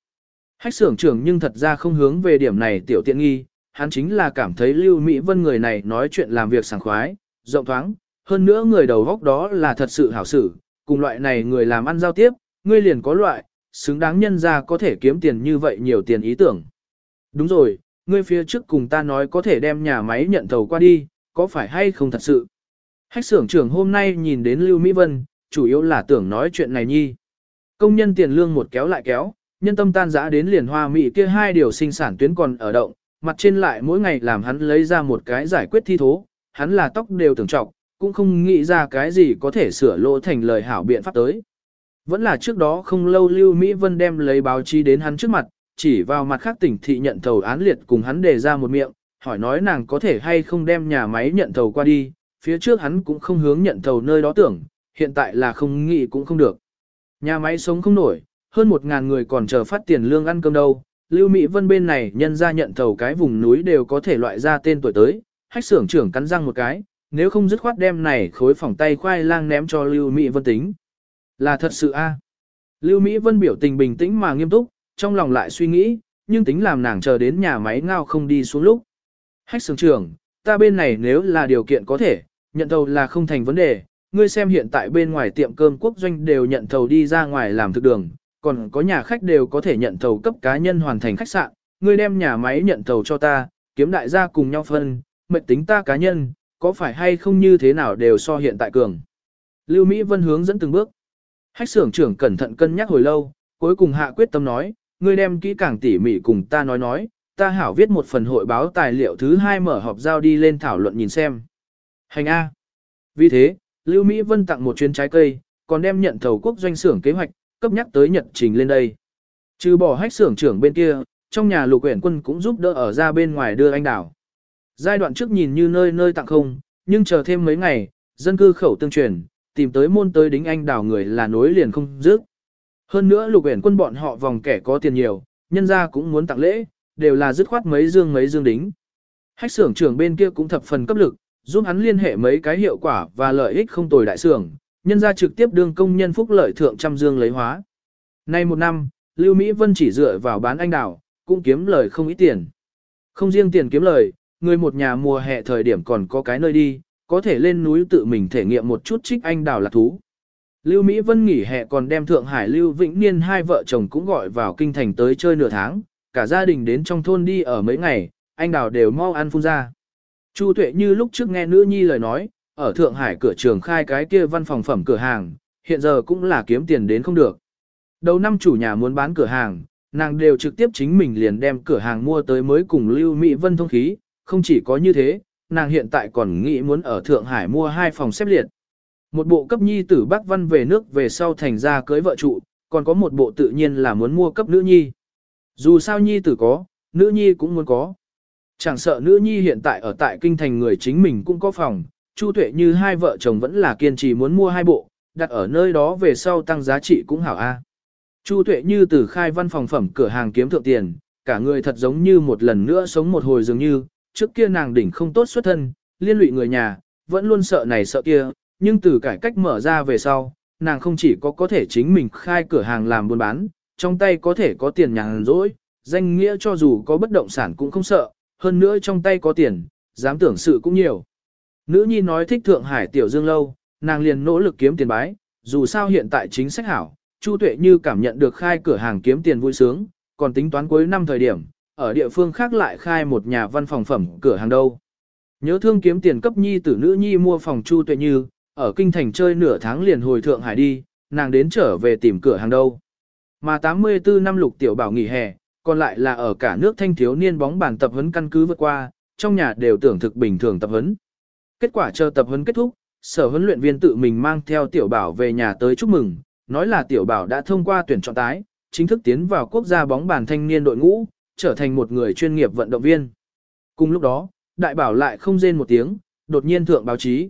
Hách sưởng trưởng nhưng thật ra không hướng về điểm này tiểu tiện nghi, hắn chính là cảm thấy Lưu Mỹ Vân người này nói chuyện làm việc sảng khoái, rộng thoáng, hơn nữa người đầu góc đó là thật sự hảo xử, cùng loại này người làm ăn giao tiếp, ngươi liền có loại, xứng đáng nhân ra có thể kiếm tiền như vậy nhiều tiền ý tưởng. Đúng rồi, ngươi phía trước cùng ta nói có thể đem nhà máy nhận thầu qua đi, có phải hay không thật sự? Hách xưởng trưởng hôm nay nhìn đến Lưu Mỹ Vân, chủ yếu là tưởng nói chuyện này nhi. Công nhân tiền lương một kéo lại kéo, nhân tâm tan dã đến liền hoa mỹ kia hai điều sinh sản tuyến còn ở động, mặt trên lại mỗi ngày làm hắn lấy ra một cái giải quyết thi thố, hắn là tóc đều tưởng trọng, cũng không nghĩ ra cái gì có thể sửa lỗ thành lời hảo biện pháp tới. Vẫn là trước đó không lâu Lưu Mỹ Vân đem lấy báo chí đến hắn trước mặt, chỉ vào mặt khác tỉnh thị nhận thầu án liệt cùng hắn đề ra một miệng, hỏi nói nàng có thể hay không đem nhà máy nhận thầu qua đi, phía trước hắn cũng không hướng nhận thầu nơi đó tưởng, hiện tại là không nghĩ cũng không được. Nhà máy sống không nổi, hơn một ngàn người còn chờ phát tiền lương ăn cơm đâu. Lưu Mỹ Vân bên này nhân ra nhận thầu cái vùng núi đều có thể loại ra tên tuổi tới, hách xưởng trưởng cắn răng một cái, nếu không dứt khoát đem này khối phòng tay khoai lang ném cho Lưu Mỹ Vân tính. Là thật sự a. Lưu Mỹ Vân biểu tình bình tĩnh mà nghiêm túc, trong lòng lại suy nghĩ, nhưng tính làm nàng chờ đến nhà máy ngao không đi xuống lúc. Hách sướng trưởng, ta bên này nếu là điều kiện có thể, nhận thầu là không thành vấn đề, ngươi xem hiện tại bên ngoài tiệm cơm quốc doanh đều nhận thầu đi ra ngoài làm thực đường, còn có nhà khách đều có thể nhận thầu cấp cá nhân hoàn thành khách sạn, ngươi đem nhà máy nhận thầu cho ta, kiếm đại gia cùng nhau phân, mệnh tính ta cá nhân, có phải hay không như thế nào đều so hiện tại cường. Lưu Mỹ Vân hướng dẫn từng bước. Hách xưởng trưởng cẩn thận cân nhắc hồi lâu, cuối cùng hạ quyết tâm nói, ngươi đem kỹ càng tỉ mỉ cùng ta nói nói, ta hảo viết một phần hội báo tài liệu thứ hai mở họp giao đi lên thảo luận nhìn xem. Hành A. Vì thế, Lưu Mỹ Vân tặng một chuyến trái cây, còn đem nhận thầu quốc doanh xưởng kế hoạch, cấp nhắc tới nhật trình lên đây. Trừ bỏ hách xưởng trưởng bên kia, trong nhà lục quyển quân cũng giúp đỡ ở ra bên ngoài đưa anh đảo. Giai đoạn trước nhìn như nơi nơi tặng không, nhưng chờ thêm mấy ngày, dân cư khẩu tương truyền, tìm tới môn tới đính anh đảo người là nối liền không dứt. Hơn nữa lục uyển quân bọn họ vòng kẻ có tiền nhiều, nhân ra cũng muốn tặng lễ, đều là dứt khoát mấy dương mấy dương đính. Hách xưởng trưởng bên kia cũng thập phần cấp lực, giúp hắn liên hệ mấy cái hiệu quả và lợi ích không tồi đại xưởng, nhân ra trực tiếp đương công nhân phúc lợi thượng trăm dương lấy hóa. Nay một năm, Lưu Mỹ Vân chỉ dựa vào bán anh đào, cũng kiếm lời không ít tiền. Không riêng tiền kiếm lời, người một nhà mùa hè thời điểm còn có cái nơi đi, có thể lên núi tự mình thể nghiệm một chút trích anh đào là thú. Lưu Mỹ Vân nghỉ hè còn đem Thượng Hải Lưu Vĩnh Niên hai vợ chồng cũng gọi vào kinh thành tới chơi nửa tháng, cả gia đình đến trong thôn đi ở mấy ngày, anh đào đều mau ăn phun ra. Chu Tuệ như lúc trước nghe nữ nhi lời nói, ở Thượng Hải cửa trường khai cái kia văn phòng phẩm cửa hàng, hiện giờ cũng là kiếm tiền đến không được. Đầu năm chủ nhà muốn bán cửa hàng, nàng đều trực tiếp chính mình liền đem cửa hàng mua tới mới cùng Lưu Mỹ Vân thông khí, không chỉ có như thế, nàng hiện tại còn nghĩ muốn ở Thượng Hải mua hai phòng xếp liệt. Một bộ cấp nhi tử Bắc Văn về nước về sau thành ra cưới vợ trụ, còn có một bộ tự nhiên là muốn mua cấp nữ nhi. Dù sao nhi tử có, nữ nhi cũng muốn có. Chẳng sợ nữ nhi hiện tại ở tại kinh thành người chính mình cũng có phòng, Chu Tuệ như hai vợ chồng vẫn là kiên trì muốn mua hai bộ, đặt ở nơi đó về sau tăng giá trị cũng hảo a. Chu Tuệ như từ khai văn phòng phẩm cửa hàng kiếm thượng tiền, cả người thật giống như một lần nữa sống một hồi dường như, trước kia nàng đỉnh không tốt xuất thân, liên lụy người nhà, vẫn luôn sợ này sợ kia, nhưng từ cải cách mở ra về sau, nàng không chỉ có có thể chính mình khai cửa hàng làm buôn bán, trong tay có thể có tiền nhàn rỗi, danh nghĩa cho dù có bất động sản cũng không sợ, hơn nữa trong tay có tiền, dám tưởng sự cũng nhiều. Nữ nhi nói thích Thượng Hải Tiểu Dương Lâu, nàng liền nỗ lực kiếm tiền bái, dù sao hiện tại chính sách hảo, Chu Tuệ như cảm nhận được khai cửa hàng kiếm tiền vui sướng, còn tính toán cuối năm thời điểm, ở địa phương khác lại khai một nhà văn phòng phẩm cửa hàng đâu. Nhớ thương kiếm tiền cấp nhi tử nữ nhi mua phòng Chu Tuệ như, ở kinh thành chơi nửa tháng liền hồi Thượng Hải đi, nàng đến trở về tìm cửa hàng đâu. Mà 84 năm lục tiểu bảo nghỉ hè, còn lại là ở cả nước thanh thiếu niên bóng bàn tập huấn căn cứ vượt qua, trong nhà đều tưởng thực bình thường tập huấn. Kết quả chờ tập huấn kết thúc, sở huấn luyện viên tự mình mang theo tiểu bảo về nhà tới chúc mừng, nói là tiểu bảo đã thông qua tuyển chọn tái, chính thức tiến vào quốc gia bóng bàn thanh niên đội ngũ, trở thành một người chuyên nghiệp vận động viên. Cùng lúc đó, đại bảo lại không rên một tiếng, đột nhiên thượng báo chí.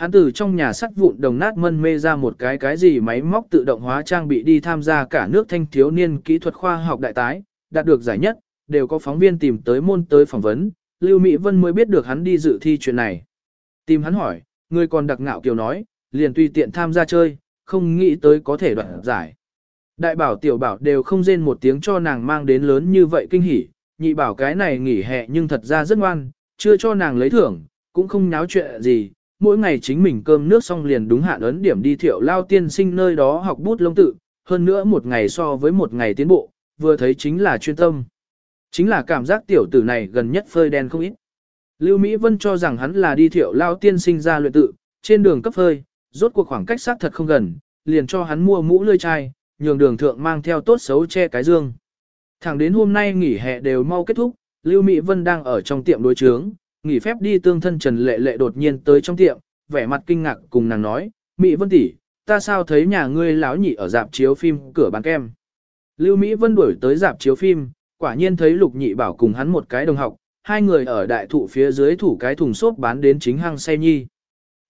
Hắn từ trong nhà sắt vụn đồng nát mân mê ra một cái cái gì máy móc tự động hóa trang bị đi tham gia cả nước thanh thiếu niên kỹ thuật khoa học đại tái, đạt được giải nhất, đều có phóng viên tìm tới môn tới phỏng vấn, Lưu Mỹ Vân mới biết được hắn đi dự thi chuyện này. Tìm hắn hỏi, người còn đặc ngạo kiều nói, liền tùy tiện tham gia chơi, không nghĩ tới có thể đoạn giải. Đại bảo tiểu bảo đều không rên một tiếng cho nàng mang đến lớn như vậy kinh hỉ, nhị bảo cái này nghỉ hè nhưng thật ra rất ngoan, chưa cho nàng lấy thưởng, cũng không nháo chuyện gì, mỗi ngày chính mình cơm nước xong liền đúng hạn ấn điểm đi thiệu lao tiên sinh nơi đó học bút lông tự, hơn nữa một ngày so với một ngày tiến bộ, vừa thấy chính là chuyên tâm. Chính là cảm giác tiểu tử này gần nhất phơi đen không ít. Lưu Mỹ Vân cho rằng hắn là đi thiệu lao tiên sinh ra luyện tự, trên đường cấp phơi, rốt cuộc khoảng cách xác thật không gần, liền cho hắn mua mũ lươi chai, nhường đường thượng mang theo tốt xấu che cái dương. Thẳng đến hôm nay nghỉ hè đều mau kết thúc, Lưu Mỹ Vân đang ở trong tiệm đối chướng, nghỉ phép đi tương thân Trần Lệ Lệ đột nhiên tới trong tiệm, vẻ mặt kinh ngạc cùng nàng nói, Mỹ Vân tỷ, ta sao thấy nhà ngươi lão nhị ở dạp chiếu phim cửa bán kem. Lưu Mỹ Vân đuổi tới dạp chiếu phim, quả nhiên thấy Lục Nhị Bảo cùng hắn một cái đồng học, hai người ở đại thụ phía dưới thủ cái thùng xốp bán đến chính hang say nhi.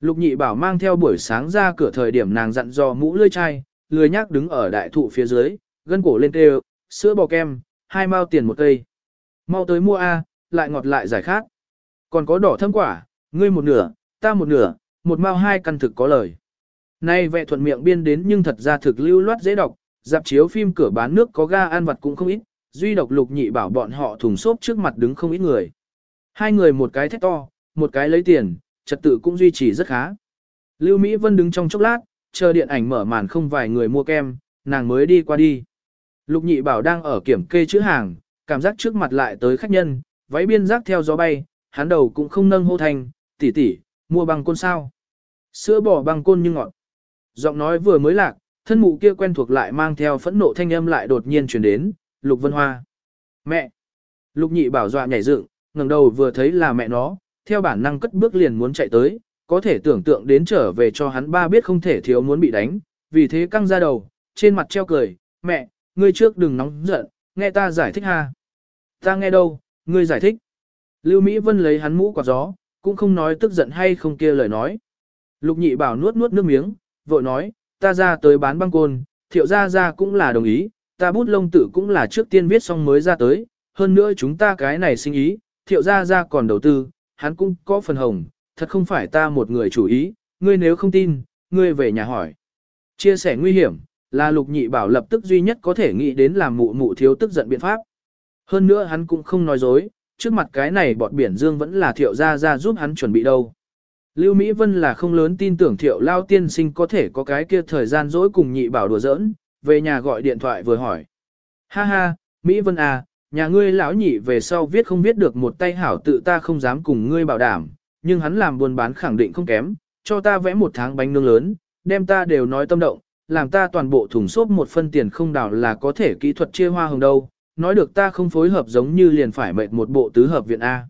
Lục Nhị Bảo mang theo buổi sáng ra cửa thời điểm nàng dặn dò mũ lưỡi chai, lười nhác đứng ở đại thụ phía dưới, gân cổ lên kêu, sữa bò kem, hai mao tiền một cây. Mau tới mua A, lại ngọt lại giải khát. Còn có đỏ thơm quả, ngươi một nửa, ta một nửa, một mao hai căn thực có lời. Nay vệ thuận miệng biên đến nhưng thật ra thực lưu loát dễ đọc, dạp chiếu phim cửa bán nước có ga ăn vặt cũng không ít, duy độc lục nhị bảo bọn họ thùng xốp trước mặt đứng không ít người. Hai người một cái thét to, một cái lấy tiền, trật tự cũng duy trì rất khá. Lưu Mỹ Vân đứng trong chốc lát, chờ điện ảnh mở màn không vài người mua kem, nàng mới đi qua đi. Lục nhị bảo đang ở kiểm kê chữ hàng, cảm giác trước mặt lại tới khách nhân, váy biên giác theo gió bay, hắn đầu cũng không nâng hô thành, tỷ tỷ, mua băng côn sao. Sữa bỏ băng côn như ngọt. Giọng nói vừa mới lạc, thân mụ kia quen thuộc lại mang theo phẫn nộ thanh âm lại đột nhiên truyền đến, Lục Vân Hoa. Mẹ! Lục nhị bảo dọa nhảy dựng, ngẩng đầu vừa thấy là mẹ nó, theo bản năng cất bước liền muốn chạy tới, có thể tưởng tượng đến trở về cho hắn ba biết không thể thiếu muốn bị đánh, vì thế căng ra đầu, trên mặt treo cười, mẹ, ngươi trước đừng nóng giận, nghe ta giải thích ha. Ta nghe đâu, ngươi giải thích. Lưu Mỹ Vân lấy hắn mũ quạt gió, cũng không nói tức giận hay không kia lời nói. Lục nhị bảo nuốt nuốt nước miếng, vội nói, ta ra tới bán băng côn, thiệu ra ra cũng là đồng ý, ta bút lông tử cũng là trước tiên viết xong mới ra tới, hơn nữa chúng ta cái này sinh ý, thiệu ra ra còn đầu tư, hắn cũng có phần hồng, thật không phải ta một người chủ ý, ngươi nếu không tin, ngươi về nhà hỏi. Chia sẻ nguy hiểm, là lục nhị bảo lập tức duy nhất có thể nghĩ đến làm mụ mụ thiếu tức giận biện pháp. Hơn nữa hắn cũng không nói dối, trước mặt cái này bọt biển dương vẫn là thiệu ra ra giúp hắn chuẩn bị đâu. Lưu Mỹ Vân là không lớn tin tưởng thiệu lao tiên sinh có thể có cái kia thời gian dỗi cùng nhị bảo đùa giỡn, về nhà gọi điện thoại vừa hỏi. Ha ha, Mỹ Vân à, nhà ngươi lão nhị về sau viết không viết được một tay hảo tự ta không dám cùng ngươi bảo đảm, nhưng hắn làm buôn bán khẳng định không kém, cho ta vẽ một tháng bánh nướng lớn, đem ta đều nói tâm động, làm ta toàn bộ thùng xốp một phân tiền không đảo là có thể kỹ thuật chia hoa hồng đâu, nói được ta không phối hợp giống như liền phải mệt một bộ tứ hợp viện A.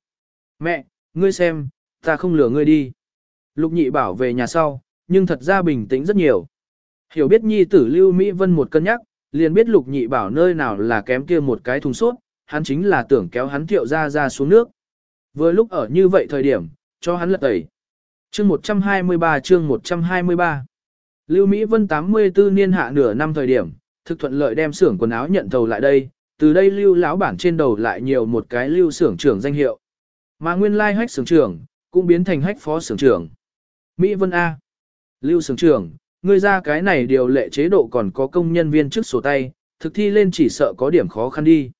Mẹ, ngươi xem, ta không lừa ngươi đi. Lục nhị bảo về nhà sau, nhưng thật ra bình tĩnh rất nhiều. Hiểu biết nhi tử Lưu Mỹ Vân một cân nhắc, liền biết lục nhị bảo nơi nào là kém kia một cái thùng suốt, hắn chính là tưởng kéo hắn thiệu ra ra xuống nước. Vừa lúc ở như vậy thời điểm, cho hắn lật tẩy. Chương 123 chương 123 Lưu Mỹ Vân 84 niên hạ nửa năm thời điểm, thực thuận lợi đem xưởng quần áo nhận thầu lại đây, từ đây Lưu lão bản trên đầu lại nhiều một cái Lưu xưởng trưởng danh hiệu. Mà nguyên lai hách xưởng trưởng, cũng biến thành hách phó xưởng trưởng. Mỹ Vân A. Lưu xưởng trưởng, ngươi ra cái này điều lệ chế độ còn có công nhân viên trước sổ tay, thực thi lên chỉ sợ có điểm khó khăn đi.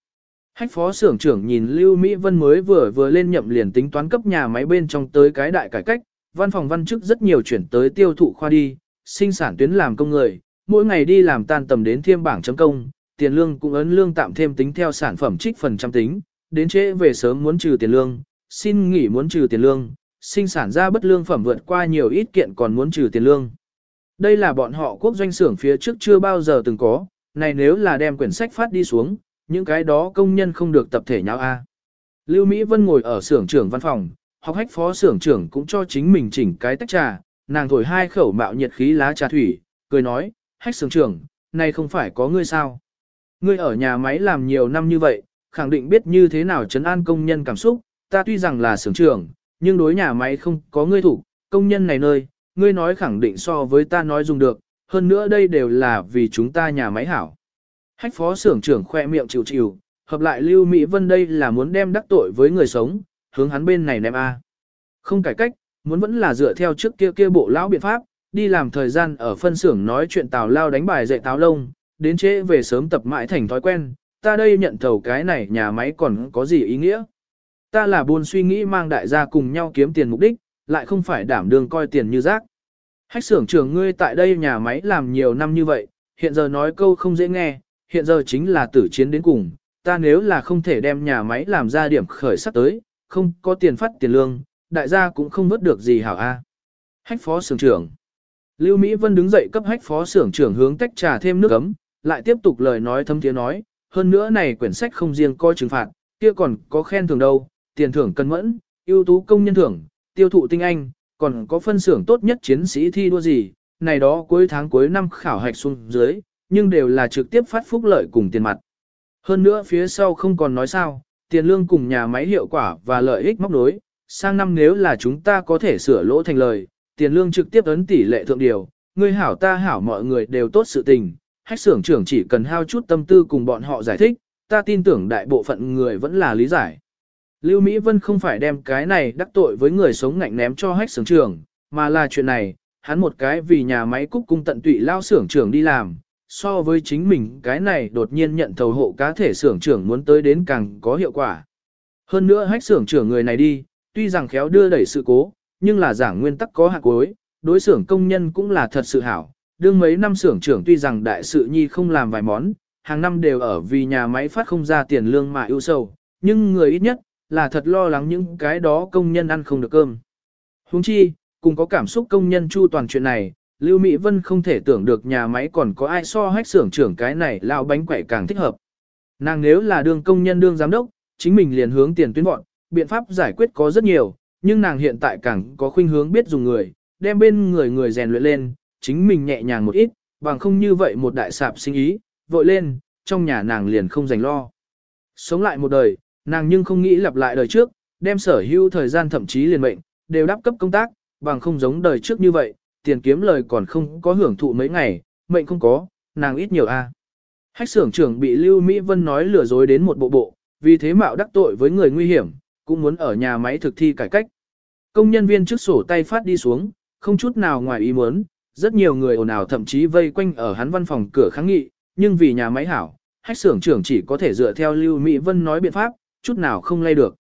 Hách phó xưởng trưởng nhìn Lưu Mỹ Vân mới vừa vừa lên nhậm liền tính toán cấp nhà máy bên trong tới cái đại cải cách, văn phòng văn chức rất nhiều chuyển tới tiêu thụ khoa đi, sinh sản tuyến làm công người, mỗi ngày đi làm tan tầm đến thiêm bảng chấm công, tiền lương cũng ấn lương tạm thêm tính theo sản phẩm trích phần trăm tính, đến trễ về sớm muốn trừ tiền lương, xin nghỉ muốn trừ tiền lương, sinh sản ra bất lương phẩm vượt qua nhiều ít kiện còn muốn trừ tiền lương. Đây là bọn họ quốc doanh xưởng phía trước chưa bao giờ từng có, này nếu là đem quyển sách phát đi xuống, những cái đó công nhân không được tập thể nhau a. Lưu Mỹ Vân ngồi ở xưởng trưởng văn phòng, học hách phó xưởng trưởng cũng cho chính mình chỉnh cái tách trà, nàng thổi hai khẩu mạo nhiệt khí lá trà thủy, cười nói, hách xưởng trưởng, này không phải có ngươi sao. Ngươi ở nhà máy làm nhiều năm như vậy, khẳng định biết như thế nào chấn an công nhân cảm xúc, ta tuy rằng là xưởng trưởng, nhưng đối nhà máy không có ngươi thủ, công nhân này nơi, ngươi nói khẳng định so với ta nói dùng được, hơn nữa đây đều là vì chúng ta nhà máy hảo. Hách phó xưởng trưởng khoe miệng chịu chịu, hợp lại Lưu Mỹ Vân đây là muốn đem đắc tội với người sống, hướng hắn bên này ném A. Không cải cách, muốn vẫn là dựa theo trước kia kia bộ lão biện pháp, đi làm thời gian ở phân xưởng nói chuyện tào lao đánh bài dạy táo lông, đến trễ về sớm tập mãi thành thói quen, ta đây nhận thầu cái này nhà máy còn có gì ý nghĩa. Ta là buồn suy nghĩ mang đại gia cùng nhau kiếm tiền mục đích, lại không phải đảm đương coi tiền như rác. Hách xưởng trưởng ngươi tại đây nhà máy làm nhiều năm như vậy, hiện giờ nói câu không dễ nghe, hiện giờ chính là tử chiến đến cùng, ta nếu là không thể đem nhà máy làm ra điểm khởi sắc tới, không có tiền phát tiền lương, đại gia cũng không vớt được gì hảo a. Hách phó xưởng trưởng. Lưu Mỹ Vân đứng dậy cấp hách phó xưởng trưởng hướng tách trà thêm nước ấm, lại tiếp tục lời nói thâm tiếng nói, hơn nữa này quyển sách không riêng coi trừng phạt, kia còn có khen thưởng đâu, tiền thưởng cân mẫn, ưu tú công nhân thưởng, tiêu thụ tinh anh, còn có phân xưởng tốt nhất chiến sĩ thi đua gì, này đó cuối tháng cuối năm khảo hạch xuống dưới, nhưng đều là trực tiếp phát phúc lợi cùng tiền mặt. Hơn nữa phía sau không còn nói sao, tiền lương cùng nhà máy hiệu quả và lợi ích móc nối, sang năm nếu là chúng ta có thể sửa lỗ thành lời, tiền lương trực tiếp ấn tỷ lệ thượng điều, người hảo ta hảo mọi người đều tốt sự tình, hách xưởng trưởng chỉ cần hao chút tâm tư cùng bọn họ giải thích, ta tin tưởng đại bộ phận người vẫn là lý giải. Lưu Mỹ Vân không phải đem cái này đắc tội với người sống ngạnh ném cho hách xưởng trưởng, mà là chuyện này, hắn một cái vì nhà máy cúc cung tận tụy lao xưởng trưởng đi làm, so với chính mình cái này đột nhiên nhận thầu hộ cá thể xưởng trưởng muốn tới đến càng có hiệu quả. Hơn nữa hách xưởng trưởng người này đi, tuy rằng khéo đưa đẩy sự cố, nhưng là giảng nguyên tắc có hạt cuối, đối xưởng công nhân cũng là thật sự hảo. Đương mấy năm xưởng trưởng tuy rằng đại sự nhi không làm vài món, hàng năm đều ở vì nhà máy phát không ra tiền lương mà ưu sầu, nhưng người ít nhất là thật lo lắng những cái đó công nhân ăn không được cơm. Huống chi, cùng có cảm xúc công nhân chu toàn chuyện này, Lưu Mỹ Vân không thể tưởng được nhà máy còn có ai so hách xưởng trưởng cái này lão bánh quẩy càng thích hợp. Nàng nếu là đương công nhân đương giám đốc, chính mình liền hướng tiền tuyến bọn, biện pháp giải quyết có rất nhiều, nhưng nàng hiện tại càng có khuynh hướng biết dùng người, đem bên người người rèn luyện lên, chính mình nhẹ nhàng một ít, bằng không như vậy một đại sạp sinh ý, vội lên, trong nhà nàng liền không dành lo. Sống lại một đời, nàng nhưng không nghĩ lặp lại đời trước, đem sở hữu thời gian thậm chí liền mệnh, đều đáp cấp công tác, bằng không giống đời trước như vậy, tiền kiếm lời còn không có hưởng thụ mấy ngày, mệnh không có, nàng ít nhiều a. Hách xưởng trưởng bị Lưu Mỹ Vân nói lừa dối đến một bộ bộ, vì thế mạo đắc tội với người nguy hiểm, cũng muốn ở nhà máy thực thi cải cách. Công nhân viên trước sổ tay phát đi xuống, không chút nào ngoài ý muốn, rất nhiều người ồn ào thậm chí vây quanh ở hắn văn phòng cửa kháng nghị, nhưng vì nhà máy hảo, hách xưởng trưởng chỉ có thể dựa theo Lưu Mỹ Vân nói biện pháp, chút nào không lay được.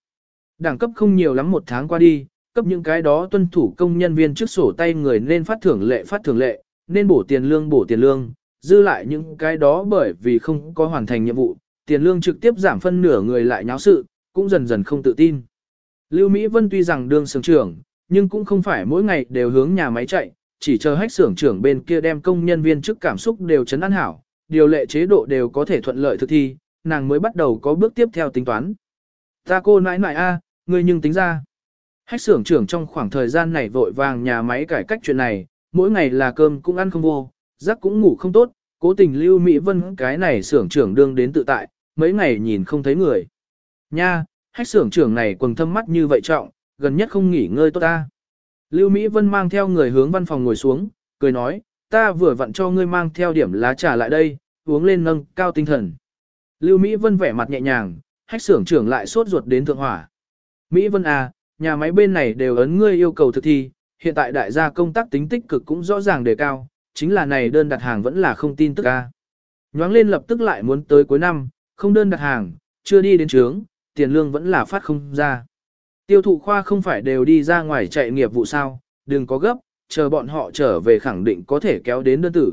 Đẳng cấp không nhiều lắm một tháng qua đi, cấp những cái đó tuân thủ công nhân viên trước sổ tay người nên phát thưởng lệ phát thưởng lệ, nên bổ tiền lương bổ tiền lương, dư lại những cái đó bởi vì không có hoàn thành nhiệm vụ, tiền lương trực tiếp giảm phân nửa người lại nháo sự, cũng dần dần không tự tin. Lưu Mỹ Vân tuy rằng đương sưởng trưởng, nhưng cũng không phải mỗi ngày đều hướng nhà máy chạy, chỉ chờ hách xưởng trưởng bên kia đem công nhân viên chức cảm xúc đều chấn an hảo, điều lệ chế độ đều có thể thuận lợi thực thi, nàng mới bắt đầu có bước tiếp theo tính toán. Ta cô nãi nãi a, à, ngươi nhưng tính ra. Hách xưởng trưởng trong khoảng thời gian này vội vàng nhà máy cải cách chuyện này, mỗi ngày là cơm cũng ăn không vô, giấc cũng ngủ không tốt, cố tình lưu Mỹ Vân cái này xưởng trưởng đương đến tự tại, mấy ngày nhìn không thấy người. Nha, hách xưởng trưởng này quần thâm mắt như vậy trọng, gần nhất không nghỉ ngơi tốt ta. Lưu Mỹ Vân mang theo người hướng văn phòng ngồi xuống, cười nói, ta vừa vặn cho ngươi mang theo điểm lá trà lại đây, uống lên nâng cao tinh thần. Lưu Mỹ Vân vẻ mặt nhẹ nhàng, hách xưởng trưởng lại sốt ruột đến thượng hỏa. Mỹ Vân à, nhà máy bên này đều ấn ngươi yêu cầu thực thi, hiện tại đại gia công tác tính tích cực cũng rõ ràng đề cao, chính là này đơn đặt hàng vẫn là không tin tức a. Nhoáng lên lập tức lại muốn tới cuối năm, không đơn đặt hàng, chưa đi đến trướng, tiền lương vẫn là phát không ra. Tiêu thụ khoa không phải đều đi ra ngoài chạy nghiệp vụ sao, đừng có gấp, chờ bọn họ trở về khẳng định có thể kéo đến đơn tử.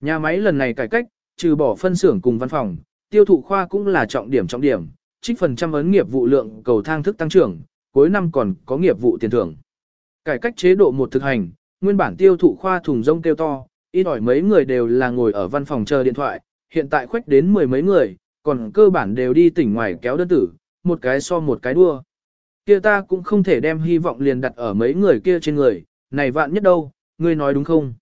Nhà máy lần này cải cách, trừ bỏ phân xưởng cùng văn phòng, tiêu thụ khoa cũng là trọng điểm trọng điểm, trích phần trăm ấn nghiệp vụ lượng cầu thang thức tăng trưởng, cuối năm còn có nghiệp vụ tiền thưởng. Cải cách chế độ một thực hành, nguyên bản tiêu thụ khoa thùng rông kêu to, ít ỏi mấy người đều là ngồi ở văn phòng chờ điện thoại, hiện tại khoách đến mười mấy người, còn cơ bản đều đi tỉnh ngoài kéo đơn tử, một cái so một cái đua. Kia ta cũng không thể đem hy vọng liền đặt ở mấy người kia trên người, này vạn nhất đâu, ngươi nói đúng không?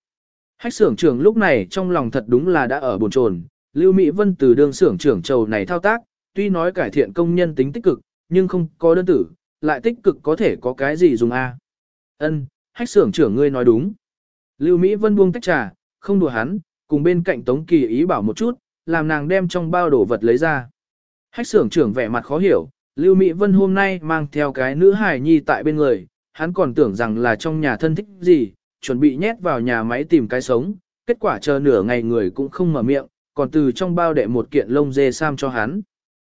Hách xưởng trưởng lúc này trong lòng thật đúng là đã ở bồn chồn, Lưu Mỹ Vân từ đường xưởng trưởng trầu này thao tác, tuy nói cải thiện công nhân tính tích cực, nhưng không có đơn tử, lại tích cực có thể có cái gì dùng a? Ân, hách xưởng trưởng ngươi nói đúng. Lưu Mỹ Vân buông tách trà, không đùa hắn, cùng bên cạnh Tống Kỳ ý bảo một chút, làm nàng đem trong bao đồ vật lấy ra. Hách xưởng trưởng vẻ mặt khó hiểu, Lưu Mỹ Vân hôm nay mang theo cái nữ hải nhi tại bên người, hắn còn tưởng rằng là trong nhà thân thích gì, chuẩn bị nhét vào nhà máy tìm cái sống, kết quả chờ nửa ngày người cũng không mở miệng, còn từ trong bao đệ một kiện lông dê sam cho hắn.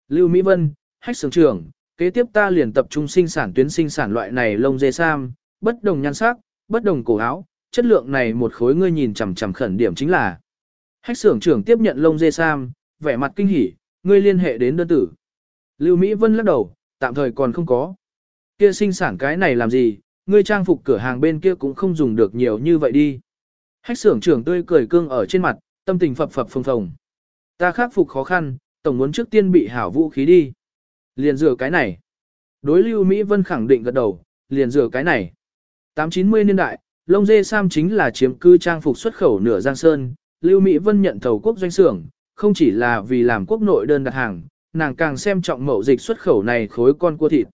Lưu Mỹ Vân, hách sưởng trưởng, kế tiếp ta liền tập trung sinh sản tuyến sinh sản loại này lông dê sam, bất đồng nhan sắc, bất đồng cổ áo, chất lượng này một khối ngươi nhìn chằm chằm khẩn điểm chính là. Hách sưởng trưởng tiếp nhận lông dê sam, vẻ mặt kinh hỉ, ngươi liên hệ đến đơn tử. Lưu Mỹ Vân lắc đầu, tạm thời còn không có. Kia sinh sản cái này làm gì, ngươi trang phục cửa hàng bên kia cũng không dùng được nhiều như vậy đi. Hách xưởng trưởng tươi cười cương ở trên mặt, tâm tình phập phập phồng phồng. Ta khắc phục khó khăn, tổng muốn trước tiên bị hảo vũ khí đi. Liền rửa cái này. Đối Lưu Mỹ Vân khẳng định gật đầu, liền rửa cái này. 890 niên đại, lông dê sam chính là chiếm cư trang phục xuất khẩu nửa giang sơn, Lưu Mỹ Vân nhận thầu quốc doanh xưởng, không chỉ là vì làm quốc nội đơn đặt hàng, nàng càng xem trọng mậu dịch xuất khẩu này khối con cua thịt.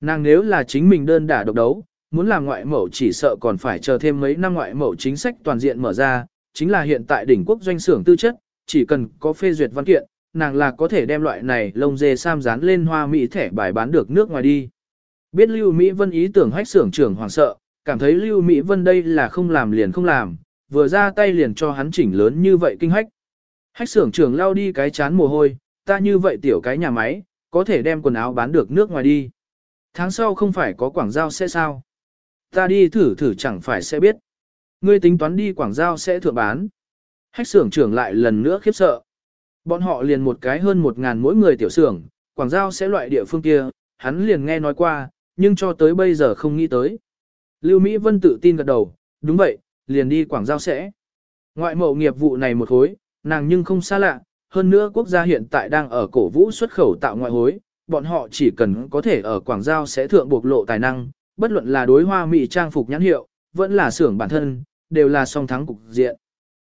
Nàng nếu là chính mình đơn đả độc đấu, muốn làm ngoại mậu chỉ sợ còn phải chờ thêm mấy năm ngoại mậu chính sách toàn diện mở ra, chính là hiện tại đỉnh quốc doanh xưởng tư chất, chỉ cần có phê duyệt văn kiện, nàng là có thể đem loại này lông dê sam dán lên hoa mỹ thẻ bài bán được nước ngoài đi. Biết Lưu Mỹ Vân ý tưởng hách xưởng trưởng hoàng sợ, cảm thấy Lưu Mỹ Vân đây là không làm liền không làm, vừa ra tay liền cho hắn chỉnh lớn như vậy kinh hách. Hách xưởng trưởng lao đi cái chán mồ hôi, ta như vậy tiểu cái nhà máy, có thể đem quần áo bán được nước ngoài đi. Tháng sau không phải có quảng giao sẽ sao? Ta đi thử thử chẳng phải sẽ biết. Ngươi tính toán đi quảng giao sẽ thượng bán. Hách xưởng trưởng lại lần nữa khiếp sợ. Bọn họ liền một cái hơn một ngàn mỗi người tiểu xưởng, quảng giao sẽ loại địa phương kia, hắn liền nghe nói qua, nhưng cho tới bây giờ không nghĩ tới. Lưu Mỹ Vân tự tin gật đầu, đúng vậy, liền đi quảng giao sẽ. Ngoại mậu nghiệp vụ này một hối, nàng nhưng không xa lạ, hơn nữa quốc gia hiện tại đang ở cổ vũ xuất khẩu tạo ngoại hối, bọn họ chỉ cần có thể ở quảng giao sẽ thượng bộc lộ tài năng, bất luận là đối hoa mỹ trang phục nhãn hiệu, vẫn là xưởng bản thân, đều là song thắng cục diện.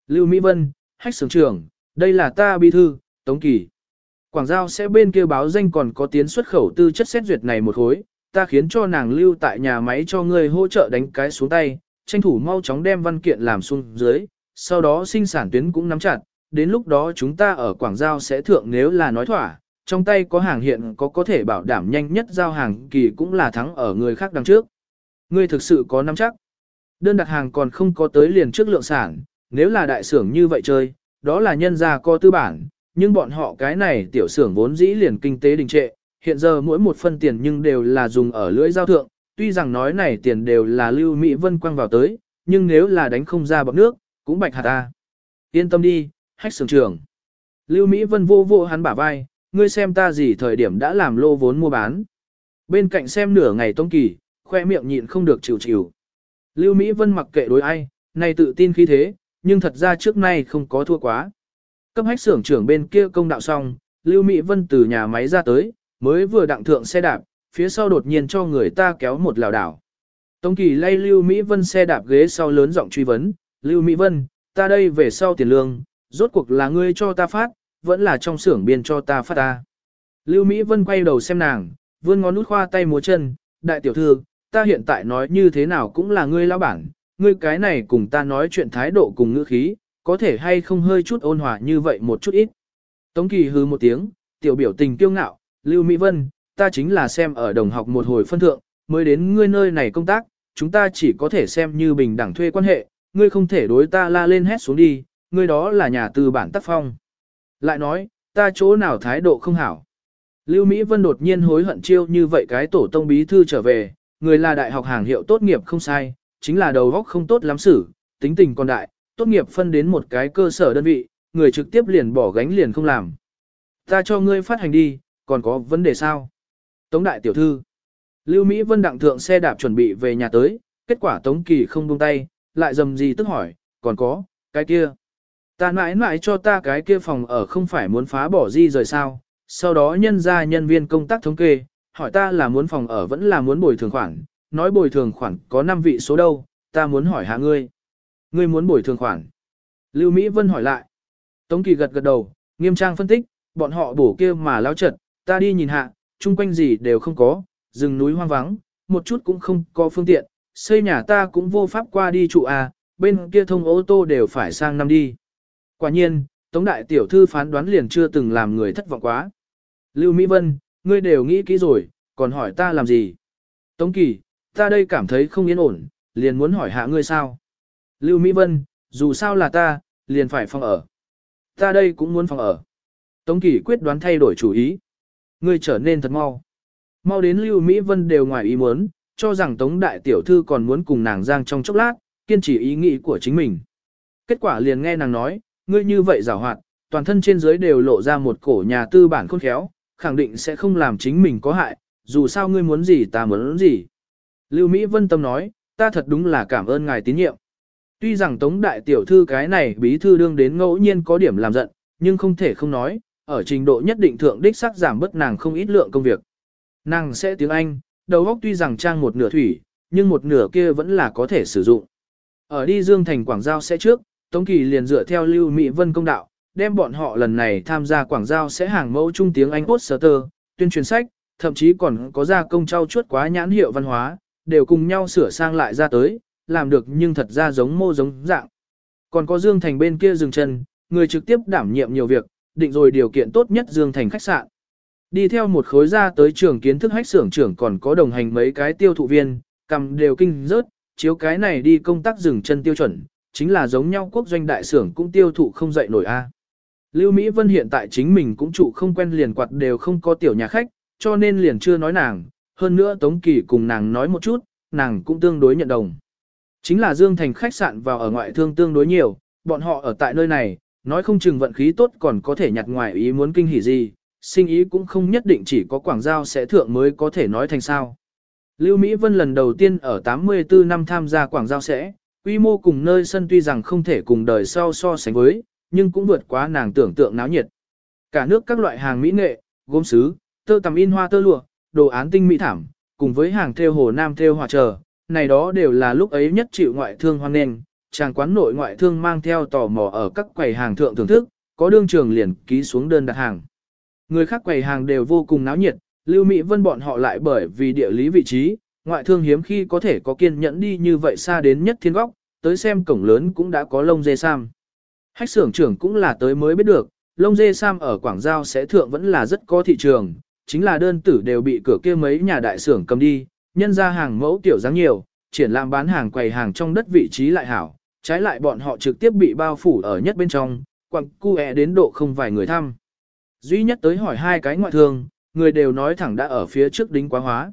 Lưu Mỹ Vân, hách xưởng trưởng, đây là ta Bi thư, Tống Kỳ. Quảng giao sẽ bên kia báo danh còn có tiến xuất khẩu tư chất xét duyệt này một hối, ta khiến cho nàng lưu tại nhà máy cho người hỗ trợ đánh cái xuống tay, tranh thủ mau chóng đem văn kiện làm xuống dưới, sau đó sinh sản tuyến cũng nắm chặt, đến lúc đó chúng ta ở Quảng Giao sẽ thượng nếu là nói thỏa, trong tay có hàng hiện có có thể bảo đảm nhanh nhất giao hàng kỳ cũng là thắng ở người khác đằng trước. Ngươi thực sự có nắm chắc. Đơn đặt hàng còn không có tới liền trước lượng sản, nếu là đại xưởng như vậy chơi, đó là nhân gia có tư bản, nhưng bọn họ cái này tiểu xưởng vốn dĩ liền kinh tế đình trệ, hiện giờ mỗi một phân tiền nhưng đều là dùng ở lưỡi giao thượng, tuy rằng nói này tiền đều là Lưu Mỹ Vân quăng vào tới, nhưng nếu là đánh không ra bọc nước, cũng bạch hạt ta. Yên tâm đi, hách sưởng trường. Lưu Mỹ Vân vô vô hắn bả vai, ngươi xem ta gì thời điểm đã làm lô vốn mua bán. Bên cạnh xem nửa ngày tông kỳ, khoe miệng nhịn không được chịu chịu. Lưu Mỹ Vân mặc kệ đối ai, này tự tin khí thế, nhưng thật ra trước nay không có thua quá. Cấp hách xưởng trưởng bên kia công đạo xong, Lưu Mỹ Vân từ nhà máy ra tới, mới vừa đặng thượng xe đạp, phía sau đột nhiên cho người ta kéo một lào đảo. Tống Kỳ lay Lưu Mỹ Vân xe đạp ghế sau lớn giọng truy vấn, Lưu Mỹ Vân, ta đây về sau tiền lương, rốt cuộc là ngươi cho ta phát, vẫn là trong xưởng biên cho ta phát ta. Lưu Mỹ Vân quay đầu xem nàng, vươn ngón út khoa tay múa chân, đại tiểu thư, ta hiện tại nói như thế nào cũng là ngươi lão bản, ngươi cái này cùng ta nói chuyện thái độ cùng ngữ khí, có thể hay không hơi chút ôn hòa như vậy một chút ít. Tống Kỳ hư một tiếng, tiểu biểu tình kiêu ngạo, Lưu Mỹ Vân, ta chính là xem ở đồng học một hồi phân thượng, mới đến ngươi nơi này công tác, chúng ta chỉ có thể xem như bình đẳng thuê quan hệ, ngươi không thể đối ta la lên hét xuống đi, ngươi đó là nhà tư bản tác phong. Lại nói, ta chỗ nào thái độ không hảo. Lưu Mỹ Vân đột nhiên hối hận chiêu như vậy cái tổ tông bí thư trở về, người là đại học hàng hiệu tốt nghiệp không sai, chính là đầu óc không tốt lắm xử, tính tình còn đại, tốt nghiệp phân đến một cái cơ sở đơn vị, người trực tiếp liền bỏ gánh liền không làm. Ta cho ngươi phát hành đi, còn có vấn đề sao? Tống đại tiểu thư. Lưu Mỹ Vân đặng thượng xe đạp chuẩn bị về nhà tới, kết quả Tống Kỳ không buông tay, lại dầm gì tức hỏi, còn có, cái kia. Ta mãi mãi cho ta cái kia phòng ở không phải muốn phá bỏ di rời sao, sau đó nhân ra nhân viên công tác thống kê, hỏi ta là muốn phòng ở vẫn là muốn bồi thường khoản, nói bồi thường khoản có 5 vị số đâu, ta muốn hỏi hạ ngươi. Ngươi muốn bồi thường khoản. Lưu Mỹ Vân hỏi lại. Tống Kỳ gật gật đầu, nghiêm trang phân tích, bọn họ bổ kia mà lao trật, ta đi nhìn hạ, chung quanh gì đều không có, rừng núi hoang vắng, một chút cũng không có phương tiện, xây nhà ta cũng vô pháp qua đi trụ à, bên kia thông ô tô đều phải sang năm đi. Quả nhiên, Tống Đại Tiểu Thư phán đoán liền chưa từng làm người thất vọng quá. Lưu Mỹ Vân, ngươi đều nghĩ kỹ rồi, còn hỏi ta làm gì? Tống Kỳ, ta đây cảm thấy không yên ổn, liền muốn hỏi hạ ngươi sao? Lưu Mỹ Vân, dù sao là ta, liền phải phòng ở. Ta đây cũng muốn phòng ở. Tống Kỳ quyết đoán thay đổi chủ ý. Ngươi trở nên thật mau. Mau đến Lưu Mỹ Vân đều ngoài ý muốn, cho rằng Tống Đại Tiểu Thư còn muốn cùng nàng giang trong chốc lát, kiên trì ý nghĩ của chính mình. Kết quả liền nghe nàng nói, ngươi như vậy giảo hoạt, toàn thân trên dưới đều lộ ra một cổ nhà tư bản khôn khéo, khẳng định sẽ không làm chính mình có hại, dù sao ngươi muốn gì ta muốn gì. Lưu Mỹ Vân Tâm nói, ta thật đúng là cảm ơn ngài tín nhiệm. Tuy rằng Tống Đại Tiểu Thư cái này bí thư đương đến ngẫu nhiên có điểm làm giận, nhưng không thể không nói, ở trình độ nhất định thượng đích sắc giảm bất nàng không ít lượng công việc. Nàng sẽ tiếng Anh, đầu óc tuy rằng trang một nửa thủy, nhưng một nửa kia vẫn là có thể sử dụng. Ở đi Dương Thành Quảng Giao sẽ trước, Tống Kỳ liền dựa theo Lưu Mỹ Vân công đạo, đem bọn họ lần này tham gia Quảng Giao sẽ hàng mẫu trung tiếng Anh poster, tuyên truyền sách, thậm chí còn có gia công trao chuốt quá nhãn hiệu văn hóa, đều cùng nhau sửa sang lại ra tới, làm được nhưng thật ra giống mô giống dạng. Còn có Dương Thành bên kia dừng chân, người trực tiếp đảm nhiệm nhiều việc, định rồi điều kiện tốt nhất Dương Thành khách sạn. Đi theo một khối ra tới trường kiến thức hách xưởng trưởng còn có đồng hành mấy cái tiêu thụ viên, cầm đều kinh rớt, chiếu cái này đi công tác dừng chân tiêu chuẩn, chính là giống nhau quốc doanh đại xưởng cũng tiêu thụ không dậy nổi a. Lưu Mỹ Vân hiện tại chính mình cũng trụ không quen liền quạt đều không có tiểu nhà khách, cho nên liền chưa nói nàng, hơn nữa Tống Kỳ cùng nàng nói một chút, nàng cũng tương đối nhận đồng. Chính là Dương Thành khách sạn vào ở ngoại thương tương đối nhiều, bọn họ ở tại nơi này, nói không chừng vận khí tốt còn có thể nhặt ngoài ý muốn kinh hỉ gì, sinh ý cũng không nhất định chỉ có quảng giao sẽ thượng mới có thể nói thành sao. Lưu Mỹ Vân lần đầu tiên ở 84 năm tham gia quảng giao sẽ, quy mô cùng nơi sân tuy rằng không thể cùng đời sau so sánh với, nhưng cũng vượt quá nàng tưởng tượng náo nhiệt. Cả nước các loại hàng mỹ nghệ, gốm sứ, tơ tằm in hoa tơ lụa, đồ án tinh mỹ thảm, cùng với hàng theo hồ nam theo hòa trở, này đó đều là lúc ấy nhất chịu ngoại thương hoan nghênh, chàng quán nội ngoại thương mang theo tò mò ở các quầy hàng thượng thưởng thức, có đương trường liền ký xuống đơn đặt hàng. Người khác quầy hàng đều vô cùng náo nhiệt, Lưu Mỹ Vân bọn họ lại bởi vì địa lý vị trí, ngoại thương hiếm khi có thể có kiên nhẫn đi như vậy xa đến nhất thiên góc, tới xem cổng lớn cũng đã có lông dê sam. Hách xưởng trưởng cũng là tới mới biết được, lông dê sam ở Quảng Giao sẽ thượng vẫn là rất có thị trường, chính là đơn tử đều bị cửa kia mấy nhà đại xưởng cầm đi, nhân ra hàng mẫu tiểu dáng nhiều, triển lãm bán hàng quầy hàng trong đất vị trí lại hảo, trái lại bọn họ trực tiếp bị bao phủ ở nhất bên trong, quặng cu e đến độ không vài người thăm. Duy nhất tới hỏi hai cái ngoại thương, người đều nói thẳng đã ở phía trước đính quá hóa.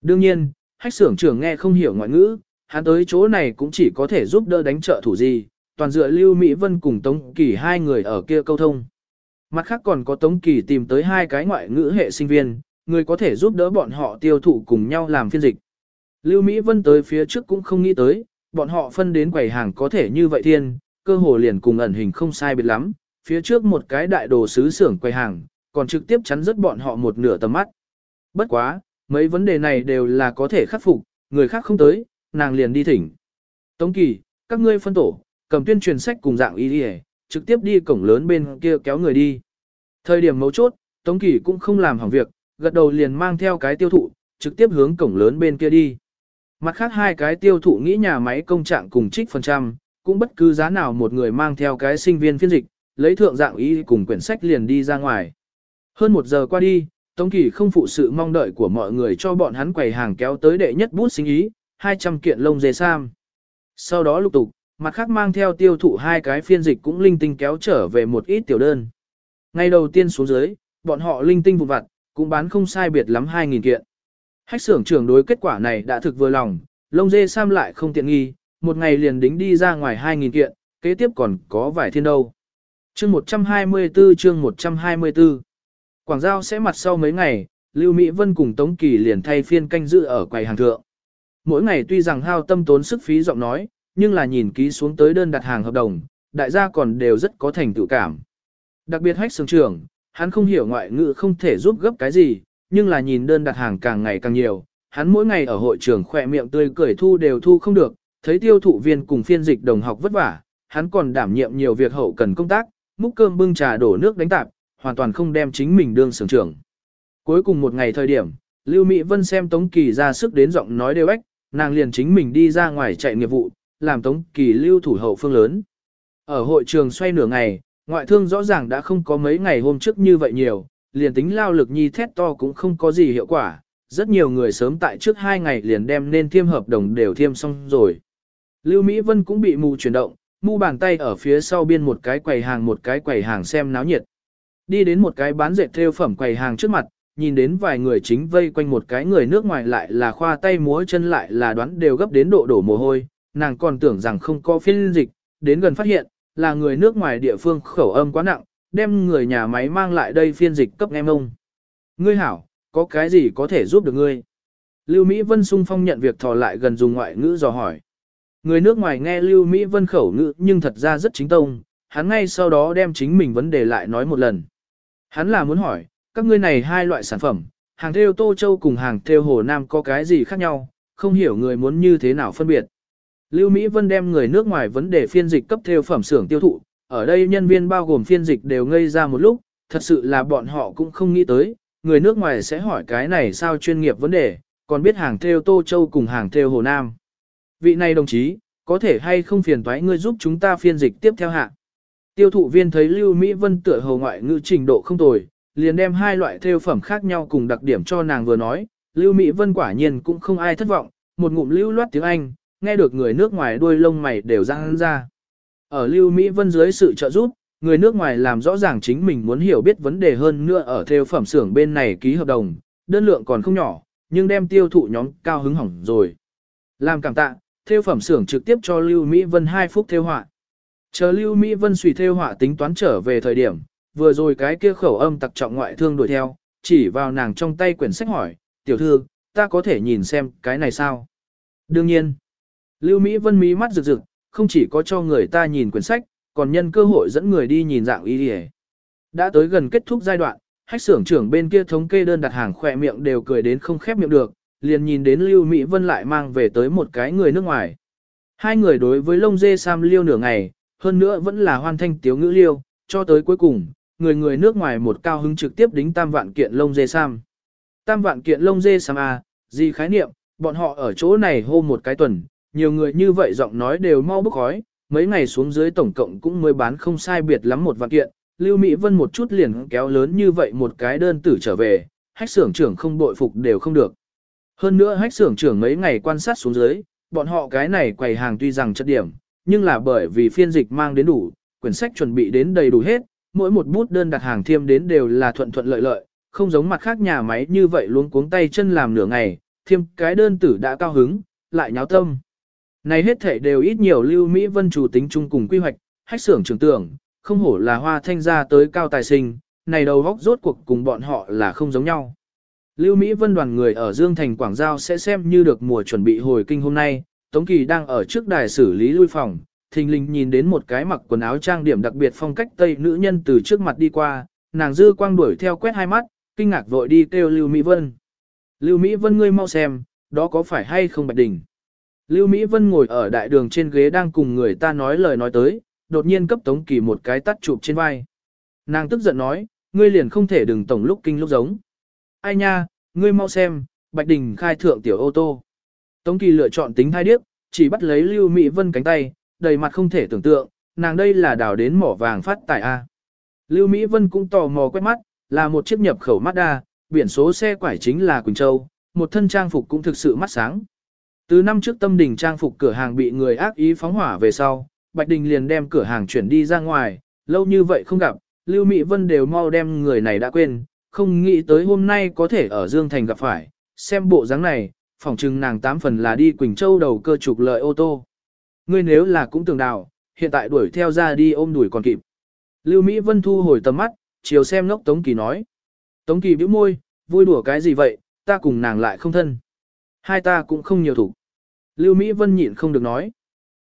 Đương nhiên, hách xưởng trưởng nghe không hiểu ngoại ngữ, hắn tới chỗ này cũng chỉ có thể giúp đỡ đánh trợ thủ gì, toàn dựa Lưu Mỹ Vân cùng Tống Kỳ hai người ở kia câu thông. Mặt khác còn có Tống Kỳ tìm tới hai cái ngoại ngữ hệ sinh viên, người có thể giúp đỡ bọn họ tiêu thụ cùng nhau làm phiên dịch. Lưu Mỹ Vân tới phía trước cũng không nghĩ tới, bọn họ phân đến quầy hàng có thể như vậy thiên, cơ hồ liền cùng ẩn hình không sai biệt lắm, phía trước một cái đại đồ sứ xưởng quầy hàng, còn trực tiếp chắn rất bọn họ một nửa tầm mắt. Bất quá, mấy vấn đề này đều là có thể khắc phục, người khác không tới, nàng liền đi thỉnh. Tống Kỳ, các ngươi phân tổ, cầm tuyên truyền sách cùng dạng y đi trực tiếp đi cổng lớn bên kia kéo người đi. Thời điểm mấu chốt, Tống Kỳ cũng không làm hỏng việc, gật đầu liền mang theo cái tiêu thụ, trực tiếp hướng cổng lớn bên kia đi. Mặt khác hai cái tiêu thụ nghĩ nhà máy công trạng cùng trích phần trăm, cũng bất cứ giá nào một người mang theo cái sinh viên phiên dịch, lấy thượng dạng ý cùng quyển sách liền đi ra ngoài. Hơn một giờ qua đi, Tống Kỳ không phụ sự mong đợi của mọi người cho bọn hắn quầy hàng kéo tới đệ nhất bút sinh ý, 200 kiện lông dê sam. Sau đó lục tục, mặt khác mang theo tiêu thụ hai cái phiên dịch cũng linh tinh kéo trở về một ít tiểu đơn. Ngày đầu tiên xuống dưới, bọn họ linh tinh vụ vặt, cũng bán không sai biệt lắm 2.000 kiện. Hách xưởng trưởng đối kết quả này đã thực vừa lòng, lông dê sam lại không tiện nghi, một ngày liền đính đi ra ngoài 2.000 kiện, kế tiếp còn có vài thiên đâu. Chương 124 chương 124 Quảng Giao sẽ mặt sau mấy ngày, Lưu Mỹ Vân cùng Tống Kỳ liền thay phiên canh giữ ở quầy hàng thượng. Mỗi ngày tuy rằng hao tâm tốn sức phí giọng nói, nhưng là nhìn ký xuống tới đơn đặt hàng hợp đồng, đại gia còn đều rất có thành tựu cảm. Đặc biệt hách sướng trưởng, hắn không hiểu ngoại ngữ không thể giúp gấp cái gì, nhưng là nhìn đơn đặt hàng càng ngày càng nhiều, hắn mỗi ngày ở hội trường khỏe miệng tươi cười thu đều thu không được, thấy tiêu thụ viên cùng phiên dịch đồng học vất vả, hắn còn đảm nhiệm nhiều việc hậu cần công tác, múc cơm bưng trà đổ nước đánh tạp, hoàn toàn không đem chính mình đương sưởng trưởng. Cuối cùng một ngày thời điểm, Lưu Mỹ Vân xem Tống Kỳ ra sức đến giọng nói đều ếch, nàng liền chính mình đi ra ngoài chạy nghiệp vụ, làm Tống Kỳ lưu thủ hậu phương lớn. Ở hội trường xoay nửa ngày, ngoại thương rõ ràng đã không có mấy ngày hôm trước như vậy nhiều, liền tính lao lực nhi thét to cũng không có gì hiệu quả, rất nhiều người sớm tại trước hai ngày liền đem nên thiêm hợp đồng đều thiêm xong rồi. Lưu Mỹ Vân cũng bị mù chuyển động, mu bàn tay ở phía sau biên một cái quầy hàng một cái quầy hàng xem náo nhiệt. Đi đến một cái bán dệt thêu phẩm quầy hàng trước mặt, nhìn đến vài người chính vây quanh một cái người nước ngoài lại là khoa tay múa chân lại là đoán đều gấp đến độ đổ mồ hôi, nàng còn tưởng rằng không có phiên dịch, đến gần phát hiện, là người nước ngoài địa phương khẩu âm quá nặng, đem người nhà máy mang lại đây phiên dịch cấp em ông. Ngươi hảo, có cái gì có thể giúp được ngươi? Lưu Mỹ Vân sung phong nhận việc thò lại gần dùng ngoại ngữ dò hỏi. Người nước ngoài nghe Lưu Mỹ Vân khẩu ngữ nhưng thật ra rất chính tông, hắn ngay sau đó đem chính mình vấn đề lại nói một lần. Hắn là muốn hỏi, các ngươi này hai loại sản phẩm, hàng theo Tô Châu cùng hàng theo Hồ Nam có cái gì khác nhau, không hiểu người muốn như thế nào phân biệt. Lưu Mỹ Vân đem người nước ngoài vấn đề phiên dịch cấp theo phẩm xưởng tiêu thụ, ở đây nhân viên bao gồm phiên dịch đều ngây ra một lúc, thật sự là bọn họ cũng không nghĩ tới, người nước ngoài sẽ hỏi cái này sao chuyên nghiệp vấn đề, còn biết hàng theo Tô Châu cùng hàng theo Hồ Nam. Vị này đồng chí, có thể hay không phiền toái ngươi giúp chúng ta phiên dịch tiếp theo hạ. Tiêu thụ viên thấy Lưu Mỹ Vân tựa hồ ngoại ngữ trình độ không tồi, liền đem hai loại theo phẩm khác nhau cùng đặc điểm cho nàng vừa nói, Lưu Mỹ Vân quả nhiên cũng không ai thất vọng, một ngụm lưu loát tiếng Anh, nghe được người nước ngoài đuôi lông mày đều răng ra. Ở Lưu Mỹ Vân dưới sự trợ giúp, người nước ngoài làm rõ ràng chính mình muốn hiểu biết vấn đề hơn nữa ở theo phẩm xưởng bên này ký hợp đồng, đơn lượng còn không nhỏ, nhưng đem tiêu thụ nhóm cao hứng hỏng rồi. Làm cảm tạ, theo phẩm xưởng trực tiếp cho Lưu Mỹ Vân 2 phút theo họa. Chờ Lưu Mỹ Vân suy theo họa tính toán trở về thời điểm, vừa rồi cái kia khẩu âm tặc trọng ngoại thương đuổi theo, chỉ vào nàng trong tay quyển sách hỏi, tiểu thư, ta có thể nhìn xem cái này sao? Đương nhiên, Lưu Mỹ Vân mí mắt rực rực, không chỉ có cho người ta nhìn quyển sách, còn nhân cơ hội dẫn người đi nhìn dạng y đi Đã tới gần kết thúc giai đoạn, hách xưởng trưởng bên kia thống kê đơn đặt hàng khỏe miệng đều cười đến không khép miệng được, liền nhìn đến Lưu Mỹ Vân lại mang về tới một cái người nước ngoài. Hai người đối với lông dê Sam liêu nửa ngày, hơn nữa vẫn là hoan thanh tiếu ngữ liêu, cho tới cuối cùng, người người nước ngoài một cao hứng trực tiếp đính tam vạn kiện lông dê Sam. Tam vạn kiện lông dê Sam A, gì khái niệm, bọn họ ở chỗ này hô một cái tuần, nhiều người như vậy giọng nói đều mau bức khói, mấy ngày xuống dưới tổng cộng cũng mới bán không sai biệt lắm một vạn kiện, Lưu Mỹ Vân một chút liền kéo lớn như vậy một cái đơn tử trở về, hách xưởng trưởng không bội phục đều không được. Hơn nữa hách xưởng trưởng mấy ngày quan sát xuống dưới, bọn họ cái này quầy hàng tuy rằng chất điểm, nhưng là bởi vì phiên dịch mang đến đủ, quyển sách chuẩn bị đến đầy đủ hết, mỗi một bút đơn đặt hàng thiêm đến đều là thuận thuận lợi lợi, không giống mặt khác nhà máy như vậy luống cuống tay chân làm nửa ngày, thiêm cái đơn tử đã cao hứng, lại nháo tâm. Này hết thể đều ít nhiều lưu Mỹ Vân chủ tính chung cùng quy hoạch, hách xưởng trưởng tưởng, không hổ là hoa thanh gia tới cao tài sinh, này đầu góc rốt cuộc cùng bọn họ là không giống nhau. Lưu Mỹ Vân đoàn người ở Dương Thành Quảng Giao sẽ xem như được mùa chuẩn bị hồi kinh hôm nay, Tống Kỳ đang ở trước đài xử lý lui phòng, thình lình nhìn đến một cái mặc quần áo trang điểm đặc biệt phong cách Tây nữ nhân từ trước mặt đi qua, nàng dư quang đuổi theo quét hai mắt, kinh ngạc vội đi kêu Lưu Mỹ Vân. Lưu Mỹ Vân ngươi mau xem, đó có phải hay không Bạch Đình? Lưu Mỹ Vân ngồi ở đại đường trên ghế đang cùng người ta nói lời nói tới, đột nhiên cấp Tống Kỳ một cái tắt chụp trên vai. Nàng tức giận nói, ngươi liền không thể đừng tổng lúc kinh lúc giống. Ai nha, ngươi mau xem, Bạch Đình khai thượng tiểu ô tô. Tống Kỳ lựa chọn tính thai điếc, chỉ bắt lấy Lưu Mỹ Vân cánh tay, đầy mặt không thể tưởng tượng, nàng đây là đào đến mỏ vàng phát tài A. Lưu Mỹ Vân cũng tò mò quét mắt, là một chiếc nhập khẩu Mazda, biển số xe quải chính là Quỳnh Châu, một thân trang phục cũng thực sự mắt sáng. Từ năm trước tâm đình trang phục cửa hàng bị người ác ý phóng hỏa về sau, Bạch Đình liền đem cửa hàng chuyển đi ra ngoài, lâu như vậy không gặp, Lưu Mỹ Vân đều mau đem người này đã quên, không nghĩ tới hôm nay có thể ở Dương Thành gặp phải, xem bộ dáng này, phỏng chừng nàng tám phần là đi Quỳnh Châu đầu cơ trục lợi ô tô. Ngươi nếu là cũng tưởng đào, hiện tại đuổi theo ra đi ôm đuổi còn kịp. Lưu Mỹ Vân thu hồi tầm mắt, chiều xem ngốc Tống Kỳ nói. Tống Kỳ bĩu môi, vui đùa cái gì vậy, ta cùng nàng lại không thân. Hai ta cũng không nhiều thủ. Lưu Mỹ Vân nhịn không được nói.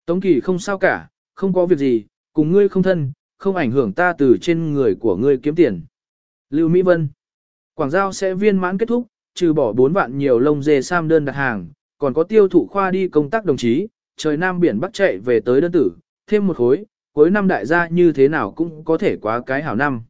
Tống Kỳ không sao cả, không có việc gì, cùng ngươi không thân, không ảnh hưởng ta từ trên người của ngươi kiếm tiền. Lưu Mỹ Vân. Quảng giao sẽ viên mãn kết thúc, trừ bỏ 4 vạn nhiều lông dê sam đơn đặt hàng, còn có tiêu thụ khoa đi công tác đồng chí, trời Nam biển Bắc chạy về tới đơn tử, thêm một khối, cuối năm đại gia như thế nào cũng có thể quá cái hảo năm.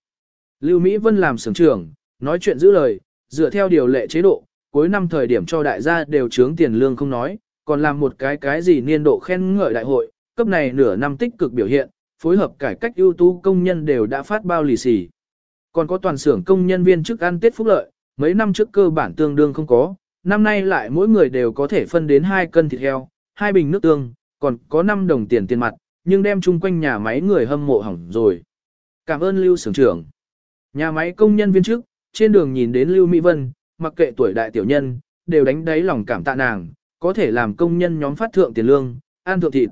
Lưu Mỹ Vân làm sưởng trưởng, nói chuyện giữ lời, dựa theo điều lệ chế độ, cuối năm thời điểm cho đại gia đều trướng tiền lương không nói, còn làm một cái cái gì niên độ khen ngợi đại hội, cấp này nửa năm tích cực biểu hiện, phối hợp cải cách ưu tú công nhân đều đã phát bao lì xì. Còn có toàn xưởng công nhân viên chức ăn Tết phúc lợi, mấy năm trước cơ bản tương đương không có, năm nay lại mỗi người đều có thể phân đến 2 cân thịt heo, hai bình nước tương, còn có 5 đồng tiền tiền mặt, nhưng đem chung quanh nhà máy người hâm mộ hỏng rồi. Cảm ơn Lưu Sưởng trưởng. Nhà máy công nhân viên chức, trên đường nhìn đến Lưu Mỹ Vân, mặc kệ tuổi đại tiểu nhân, đều đánh đáy lòng cảm tạ nàng, có thể làm công nhân nhóm phát thượng tiền lương, ăn thượng thịt.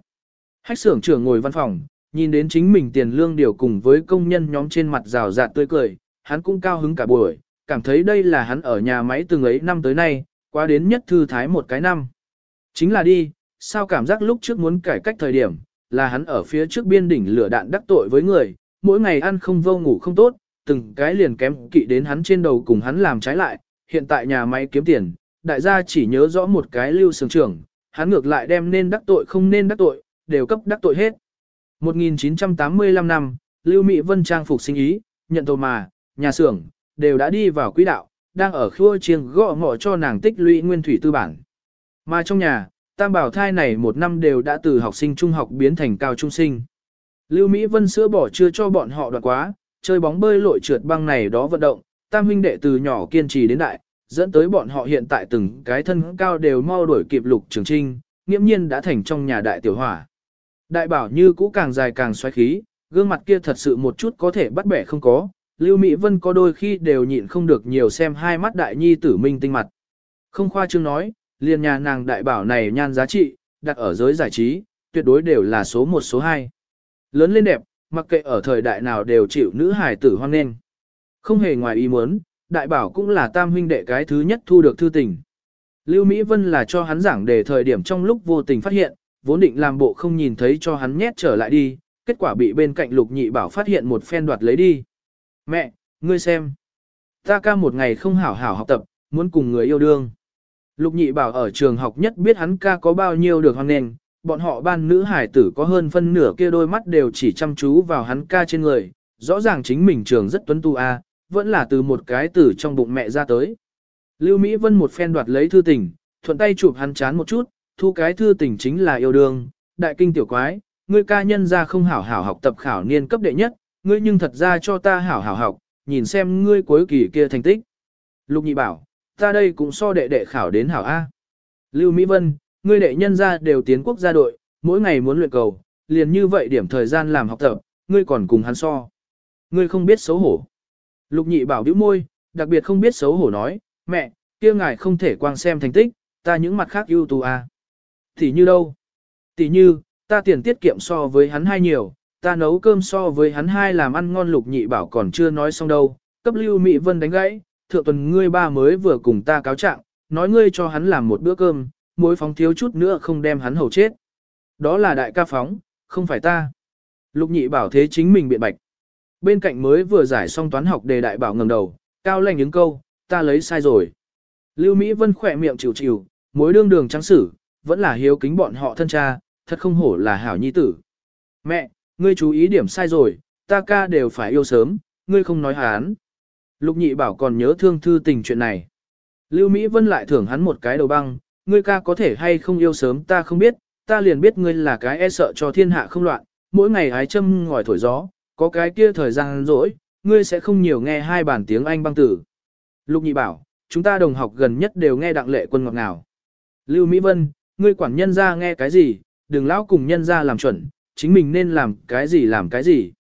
Hách xưởng trưởng ngồi văn phòng, nhìn đến chính mình tiền lương điều cùng với công nhân nhóm trên mặt rào rạt tươi cười, hắn cũng cao hứng cả buổi, cảm thấy đây là hắn ở nhà máy từng ấy năm tới nay, qua đến nhất thư thái một cái năm. Chính là đi, sao cảm giác lúc trước muốn cải cách thời điểm, là hắn ở phía trước biên đỉnh lửa đạn đắc tội với người, mỗi ngày ăn không vô ngủ không tốt, từng cái liền kém kỵ đến hắn trên đầu cùng hắn làm trái lại, hiện tại nhà máy kiếm tiền, đại gia chỉ nhớ rõ một cái lưu sướng trưởng, hắn ngược lại đem nên đắc tội không nên đắc tội, đều cấp đắc tội hết. 1985 năm, Lưu Mỹ Vân trang phục sinh ý, nhận tàu mà, nhà xưởng, đều đã đi vào quỹ đạo, đang ở khua chiêng gõ ngọ cho nàng tích lũy nguyên thủy tư bản. Mà trong nhà, tam bảo thai này một năm đều đã từ học sinh trung học biến thành cao trung sinh. Lưu Mỹ Vân sữa bỏ chưa cho bọn họ đoạn quá, chơi bóng bơi lội trượt băng này đó vận động, tam huynh đệ từ nhỏ kiên trì đến đại, dẫn tới bọn họ hiện tại từng cái thân cao đều mau đuổi kịp lục trường trinh, nghiễm nhiên đã thành trong nhà đại tiểu hỏa. Đại bảo như cũ càng dài càng xoáy khí, gương mặt kia thật sự một chút có thể bắt bẻ không có, Lưu Mỹ Vân có đôi khi đều nhịn không được nhiều xem hai mắt đại nhi tử minh tinh mặt. Không khoa trương nói, liền nhà nàng đại bảo này nhan giá trị, đặt ở giới giải trí, tuyệt đối đều là số một số hai. Lớn lên đẹp, mặc kệ ở thời đại nào đều chịu nữ hài tử hoan nghênh. Không hề ngoài ý muốn, đại bảo cũng là tam huynh đệ cái thứ nhất thu được thư tình. Lưu Mỹ Vân là cho hắn giảng đề thời điểm trong lúc vô tình phát hiện, vốn định làm bộ không nhìn thấy cho hắn nhét trở lại đi, kết quả bị bên cạnh lục nhị bảo phát hiện một phen đoạt lấy đi. Mẹ, ngươi xem. Ta ca một ngày không hảo hảo học tập, muốn cùng người yêu đương. Lục nhị bảo ở trường học nhất biết hắn ca có bao nhiêu được hoan nền, bọn họ ban nữ hải tử có hơn phân nửa kia đôi mắt đều chỉ chăm chú vào hắn ca trên người, rõ ràng chính mình trường rất tuấn tu a, vẫn là từ một cái tử trong bụng mẹ ra tới. Lưu Mỹ Vân một phen đoạt lấy thư tình, thuận tay chụp hắn chán một chút, thu cái thư tình chính là yêu đương, đại kinh tiểu quái, ngươi ca nhân ra không hảo hảo học tập khảo niên cấp đệ nhất, ngươi nhưng thật ra cho ta hảo hảo học, nhìn xem ngươi cuối kỳ kia thành tích. Lục nhị bảo, ta đây cũng so đệ đệ khảo đến hảo A. Lưu Mỹ Vân, ngươi đệ nhân ra đều tiến quốc gia đội, mỗi ngày muốn luyện cầu, liền như vậy điểm thời gian làm học tập, ngươi còn cùng hắn so. Ngươi không biết xấu hổ. Lục nhị bảo bĩu môi, đặc biệt không biết xấu hổ nói, mẹ, kia ngài không thể quang xem thành tích, ta những mặt khác ưu tú à. Thì như đâu? Thì như, ta tiền tiết kiệm so với hắn hay nhiều, ta nấu cơm so với hắn hai làm ăn ngon lục nhị bảo còn chưa nói xong đâu, cấp lưu Mỹ Vân đánh gãy, thượng tuần ngươi ba mới vừa cùng ta cáo trạng, nói ngươi cho hắn làm một bữa cơm, muối phóng thiếu chút nữa không đem hắn hầu chết. Đó là đại ca phóng, không phải ta. Lục nhị bảo thế chính mình biện bạch. Bên cạnh mới vừa giải xong toán học đề đại bảo ngầm đầu, cao lành những câu, ta lấy sai rồi. Lưu Mỹ Vân khỏe miệng chịu chịu, mối đương đường trắng sử, vẫn là hiếu kính bọn họ thân cha, thật không hổ là hảo nhi tử. Mẹ, ngươi chú ý điểm sai rồi, ta ca đều phải yêu sớm, ngươi không nói hán. Lục nhị bảo còn nhớ thương thư tình chuyện này. Lưu Mỹ Vân lại thưởng hắn một cái đầu băng, ngươi ca có thể hay không yêu sớm ta không biết, ta liền biết ngươi là cái e sợ cho thiên hạ không loạn, mỗi ngày hái châm ngòi thổi gió, có cái kia thời gian rỗi, ngươi sẽ không nhiều nghe hai bản tiếng Anh băng tử. Lục nhị bảo, chúng ta đồng học gần nhất đều nghe đặng lệ quân ngọt ngào. Lưu Mỹ Vân, ngươi quản nhân ra nghe cái gì, đừng lão cùng nhân ra làm chuẩn, chính mình nên làm cái gì làm cái gì.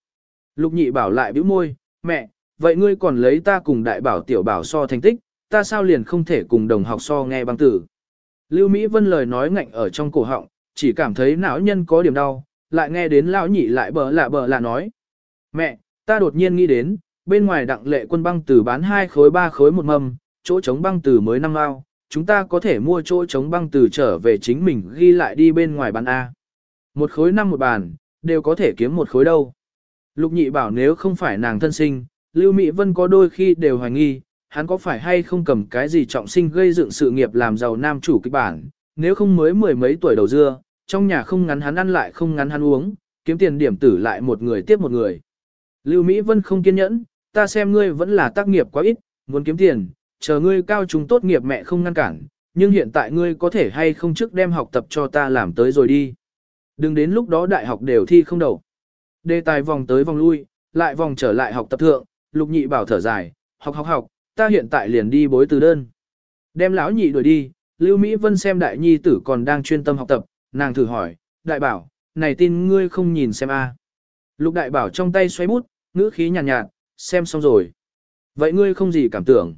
Lục nhị bảo lại bĩu môi, mẹ, vậy ngươi còn lấy ta cùng đại bảo tiểu bảo so thành tích, ta sao liền không thể cùng đồng học so nghe băng tử. Lưu Mỹ Vân lời nói ngạnh ở trong cổ họng, chỉ cảm thấy não nhân có điểm đau, lại nghe đến lão nhị lại bờ lạ bờ lạ nói. Mẹ, ta đột nhiên nghĩ đến, bên ngoài đặng lệ quân băng tử bán hai khối ba khối một mâm, chỗ chống băng tử mới năm ao, chúng ta có thể mua chỗ chống băng từ trở về chính mình ghi lại đi bên ngoài bán A. Một khối năm một bàn, đều có thể kiếm một khối đâu. Lục nhị bảo nếu không phải nàng thân sinh, Lưu Mỹ Vân có đôi khi đều hoài nghi, hắn có phải hay không cầm cái gì trọng sinh gây dựng sự nghiệp làm giàu nam chủ kịch bản, nếu không mới mười mấy tuổi đầu dưa, trong nhà không ngắn hắn ăn lại không ngắn hắn uống, kiếm tiền điểm tử lại một người tiếp một người. Lưu Mỹ Vân không kiên nhẫn, ta xem ngươi vẫn là tác nghiệp quá ít, muốn kiếm tiền, chờ ngươi cao trung tốt nghiệp mẹ không ngăn cản, nhưng hiện tại ngươi có thể hay không trước đem học tập cho ta làm tới rồi đi. Đừng đến lúc đó đại học đều thi không đầu. Đề tài vòng tới vòng lui, lại vòng trở lại học tập thượng, lục nhị bảo thở dài, học học học, ta hiện tại liền đi bối từ đơn. Đem lão nhị đuổi đi, Lưu Mỹ Vân xem đại nhi tử còn đang chuyên tâm học tập, nàng thử hỏi, đại bảo, này tin ngươi không nhìn xem a? Lục đại bảo trong tay xoay bút, ngữ khí nhàn nhạt, nhạt, xem xong rồi. Vậy ngươi không gì cảm tưởng?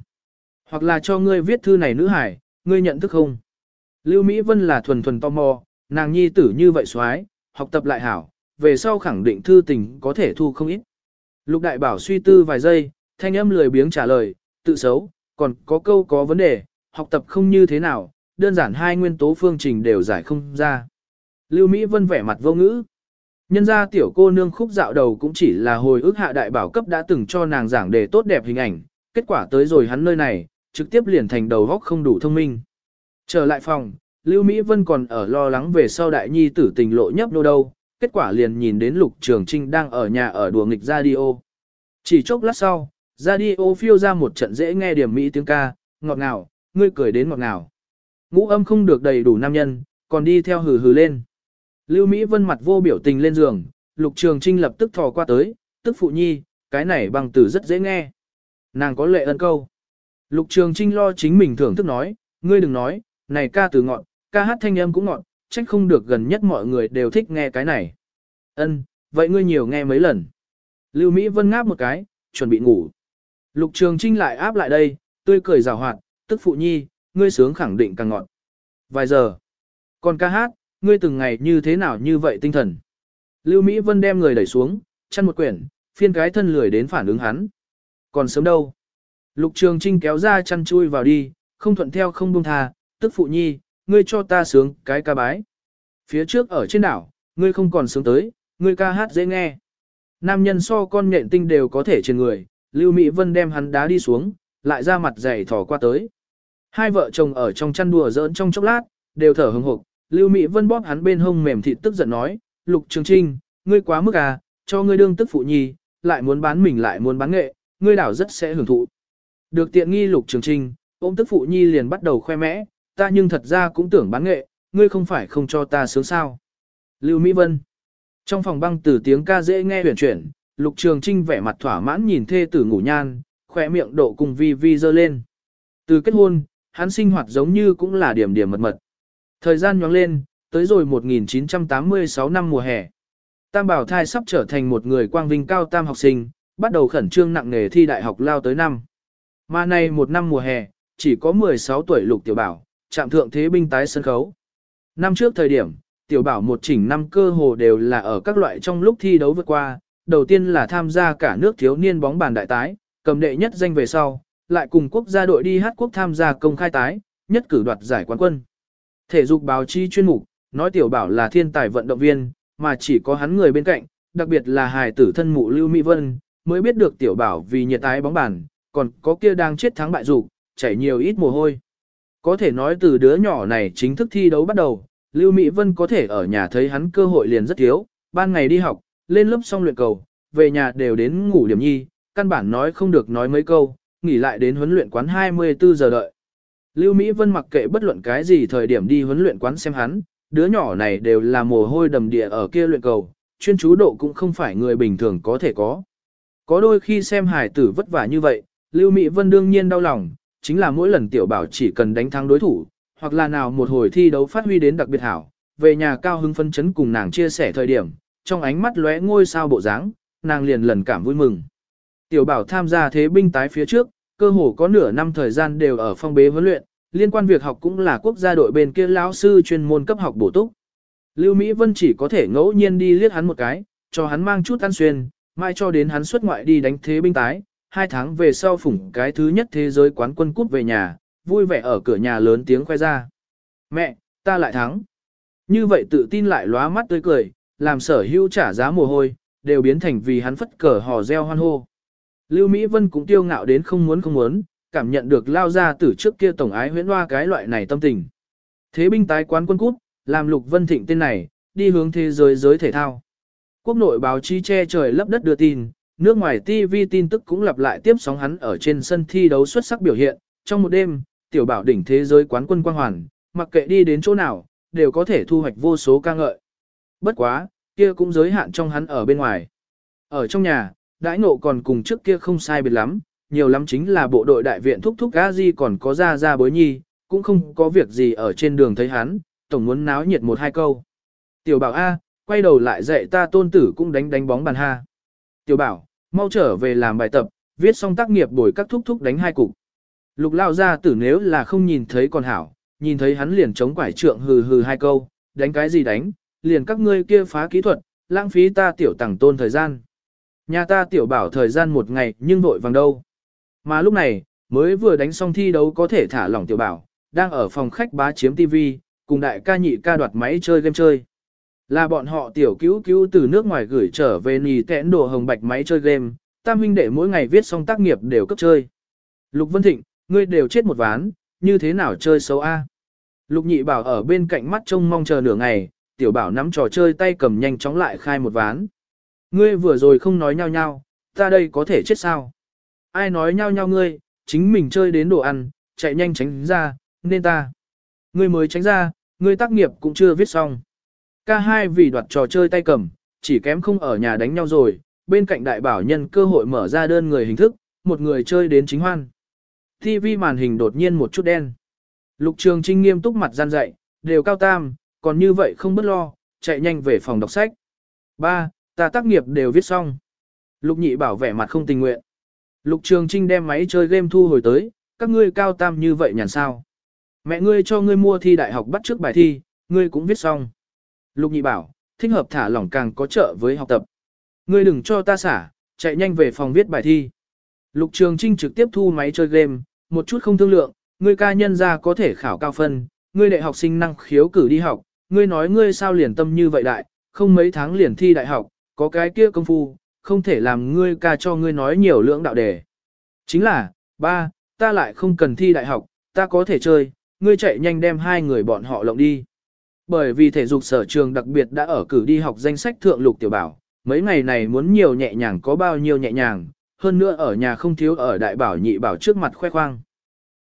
Hoặc là cho ngươi viết thư này nữ hải, ngươi nhận thức không? Lưu Mỹ Vân là thuần thuần tò mò, nàng nhi tử như vậy xoái, học tập lại hảo, về sau khẳng định thư tình có thể thu không ít. Lục đại bảo suy tư vài giây, thanh âm lười biếng trả lời, tự xấu, còn có câu có vấn đề, học tập không như thế nào, đơn giản hai nguyên tố phương trình đều giải không ra. Lưu Mỹ Vân vẻ mặt vô ngữ. Nhân ra tiểu cô nương khúc dạo đầu cũng chỉ là hồi ức hạ đại bảo cấp đã từng cho nàng giảng đề tốt đẹp hình ảnh, kết quả tới rồi hắn nơi này, trực tiếp liền thành đầu góc không đủ thông minh. Trở lại phòng, Lưu Mỹ Vân còn ở lo lắng về sau đại nhi tử tình lộ nhấp nô đâu, kết quả liền nhìn đến Lục Trường Trinh đang ở nhà ở đùa nghịch radio. Chỉ chốc lát sau, radio phiêu ra một trận dễ nghe điểm Mỹ tiếng ca, ngọt ngào, ngươi cười đến ngọt ngào. Ngũ âm không được đầy đủ nam nhân, còn đi theo hừ hừ lên. Lưu Mỹ Vân mặt vô biểu tình lên giường, Lục Trường Trinh lập tức thò qua tới, tức phụ nhi, cái này bằng từ rất dễ nghe. Nàng có lệ ân câu. Lục Trường Trinh lo chính mình thưởng thức nói, ngươi đừng nói, này ca từ ngọn, ca hát thanh âm cũng ngọn, trách không được gần nhất mọi người đều thích nghe cái này. Ân, vậy ngươi nhiều nghe mấy lần. Lưu Mỹ Vân ngáp một cái, chuẩn bị ngủ. Lục Trường Trinh lại áp lại đây, tươi cười rào hoạt, tức phụ nhi, ngươi sướng khẳng định càng ngọn. Vài giờ. Còn ca hát, ngươi từng ngày như thế nào như vậy tinh thần. Lưu Mỹ Vân đem người đẩy xuống, chăn một quyển, phiên cái thân lười đến phản ứng hắn. Còn sớm đâu. Lục Trường Trinh kéo ra chăn chui vào đi, không thuận theo không buông tha, tức phụ nhi, ngươi cho ta sướng cái ca bái. Phía trước ở trên đảo, ngươi không còn sướng tới, ngươi ca hát dễ nghe. Nam nhân so con nhện tinh đều có thể trên người, Lưu Mỹ Vân đem hắn đá đi xuống, lại ra mặt dày thỏ qua tới. Hai vợ chồng ở trong chăn đùa giỡn trong chốc lát, đều thở hừng hực. Lưu Mỹ Vân bóp hắn bên hông mềm thịt tức giận nói, Lục Trường Trinh, ngươi quá mức à, cho ngươi đương tức phụ nhi, lại muốn bán mình lại muốn bán nghệ, ngươi đảo rất sẽ hưởng thụ. Được tiện nghi Lục Trường Trinh, ôm tức phụ nhi liền bắt đầu khoe mẽ, ta nhưng thật ra cũng tưởng bán nghệ, ngươi không phải không cho ta sướng sao. Lưu Mỹ Vân Trong phòng băng từ tiếng ca dễ nghe huyền chuyển, Lục Trường Trinh vẻ mặt thỏa mãn nhìn thê tử ngủ nhan, khỏe miệng độ cùng vi vi dơ lên. Từ kết hôn, hắn sinh hoạt giống như cũng là điểm điểm mật mật. Thời gian nhoáng lên, tới rồi 1986 năm mùa hè. Tam Bảo Thai sắp trở thành một người quang vinh cao tam học sinh, bắt đầu khẩn trương nặng nghề thi đại học lao tới năm. Mà này một năm mùa hè, chỉ có 16 tuổi lục tiểu bảo, chạm thượng thế binh tái sân khấu. Năm trước thời điểm, tiểu bảo một chỉnh năm cơ hồ đều là ở các loại trong lúc thi đấu vượt qua, đầu tiên là tham gia cả nước thiếu niên bóng bàn đại tái, cầm đệ nhất danh về sau, lại cùng quốc gia đội đi hát quốc tham gia công khai tái, nhất cử đoạt giải quán quân. Thể dục báo chí chuyên mục, nói tiểu bảo là thiên tài vận động viên, mà chỉ có hắn người bên cạnh, đặc biệt là hài tử thân mụ Lưu Mỹ Vân, mới biết được tiểu bảo vì nhiệt tái bóng bàn, còn có kia đang chết thắng bại dục, chảy nhiều ít mồ hôi. Có thể nói từ đứa nhỏ này chính thức thi đấu bắt đầu, Lưu Mỹ Vân có thể ở nhà thấy hắn cơ hội liền rất thiếu, ban ngày đi học, lên lớp xong luyện cầu, về nhà đều đến ngủ điểm nhi, căn bản nói không được nói mấy câu, nghỉ lại đến huấn luyện quán 24 giờ đợi. Lưu Mỹ Vân mặc kệ bất luận cái gì thời điểm đi huấn luyện quán xem hắn, đứa nhỏ này đều là mồ hôi đầm địa ở kia luyện cầu, chuyên chú độ cũng không phải người bình thường có thể có. Có đôi khi xem hải tử vất vả như vậy, Lưu Mỹ Vân đương nhiên đau lòng, chính là mỗi lần tiểu bảo chỉ cần đánh thắng đối thủ, hoặc là nào một hồi thi đấu phát huy đến đặc biệt hảo, về nhà cao hứng phân chấn cùng nàng chia sẻ thời điểm, trong ánh mắt lóe ngôi sao bộ dáng, nàng liền lần cảm vui mừng. Tiểu bảo tham gia thế binh tái phía trước, cơ hồ có nửa năm thời gian đều ở phong bế huấn luyện, liên quan việc học cũng là quốc gia đội bên kia lão sư chuyên môn cấp học bổ túc. Lưu Mỹ Vân chỉ có thể ngẫu nhiên đi liếc hắn một cái, cho hắn mang chút ăn xuyên, mai cho đến hắn xuất ngoại đi đánh thế binh tái, hai tháng về sau phủng cái thứ nhất thế giới quán quân cút về nhà, vui vẻ ở cửa nhà lớn tiếng khoe ra. Mẹ, ta lại thắng. Như vậy tự tin lại lóa mắt tươi cười, làm sở hữu trả giá mồ hôi, đều biến thành vì hắn phất cờ hò reo hoan hô. Lưu Mỹ Vân cũng tiêu ngạo đến không muốn không muốn, cảm nhận được lao ra từ trước kia tổng ái huyễn hoa cái loại này tâm tình. Thế binh tái quán quân cút, làm Lục Vân Thịnh tên này, đi hướng thế giới giới thể thao. Quốc nội báo chí che trời lấp đất đưa tin, nước ngoài TV tin tức cũng lặp lại tiếp sóng hắn ở trên sân thi đấu xuất sắc biểu hiện, trong một đêm, tiểu bảo đỉnh thế giới quán quân quang hoàn, mặc kệ đi đến chỗ nào, đều có thể thu hoạch vô số ca ngợi. Bất quá, kia cũng giới hạn trong hắn ở bên ngoài. Ở trong nhà, đãi ngộ còn cùng trước kia không sai biệt lắm, nhiều lắm chính là bộ đội đại viện thúc thúc Gazi còn có ra ra bối nhi, cũng không có việc gì ở trên đường thấy hắn, tổng muốn náo nhiệt một hai câu. Tiểu bảo A, quay đầu lại dạy ta tôn tử cũng đánh đánh bóng bàn ha. Tiểu bảo, mau trở về làm bài tập, viết xong tác nghiệp bồi các thúc thúc đánh hai cục. Lục lao ra tử nếu là không nhìn thấy con hảo, nhìn thấy hắn liền chống quải trượng hừ hừ hai câu, đánh cái gì đánh, liền các ngươi kia phá kỹ thuật, lãng phí ta tiểu tẳng tôn thời gian. Nhà ta tiểu bảo thời gian một ngày nhưng vội vàng đâu. Mà lúc này, mới vừa đánh xong thi đấu có thể thả lỏng tiểu bảo, đang ở phòng khách bá chiếm TV, cùng đại ca nhị ca đoạt máy chơi game chơi. Là bọn họ tiểu cứu cứu từ nước ngoài gửi trở về nì tẽn đồ hồng bạch máy chơi game, tam huynh đệ mỗi ngày viết xong tác nghiệp đều cấp chơi. Lục Vân Thịnh, ngươi đều chết một ván, như thế nào chơi xấu A. Lục nhị bảo ở bên cạnh mắt trông mong chờ nửa ngày, tiểu bảo nắm trò chơi tay cầm nhanh chóng lại khai một ván. Ngươi vừa rồi không nói nhau nhau, ta đây có thể chết sao? Ai nói nhau nhau ngươi, chính mình chơi đến đồ ăn, chạy nhanh tránh ra, nên ta. Ngươi mới tránh ra, ngươi tác nghiệp cũng chưa viết xong. Ca hai vì đoạt trò chơi tay cầm, chỉ kém không ở nhà đánh nhau rồi, bên cạnh đại bảo nhân cơ hội mở ra đơn người hình thức, một người chơi đến chính hoan. TV màn hình đột nhiên một chút đen. Lục Trường Trinh nghiêm túc mặt gian dạy, đều cao tam, còn như vậy không bất lo, chạy nhanh về phòng đọc sách. Ba, ta tác nghiệp đều viết xong. Lục nhị bảo vẻ mặt không tình nguyện. Lục Trường Trinh đem máy chơi game thu hồi tới, các ngươi cao tam như vậy nhàn sao. Mẹ ngươi cho ngươi mua thi đại học bắt trước bài thi, ngươi cũng viết xong. Lục nhị bảo, thích hợp thả lỏng càng có trợ với học tập. Ngươi đừng cho ta xả, chạy nhanh về phòng viết bài thi. Lục Trường Trinh trực tiếp thu máy chơi game, một chút không thương lượng, ngươi ca nhân ra có thể khảo cao phân, ngươi đại học sinh năng khiếu cử đi học, ngươi nói ngươi sao liền tâm như vậy đại, không mấy tháng liền thi đại học, có cái kia công phu, không thể làm ngươi ca cho ngươi nói nhiều lưỡng đạo đề. Chính là, ba, ta lại không cần thi đại học, ta có thể chơi, ngươi chạy nhanh đem hai người bọn họ lộng đi. Bởi vì thể dục sở trường đặc biệt đã ở cử đi học danh sách thượng lục tiểu bảo, mấy ngày này muốn nhiều nhẹ nhàng có bao nhiêu nhẹ nhàng, hơn nữa ở nhà không thiếu ở đại bảo nhị bảo trước mặt khoe khoang.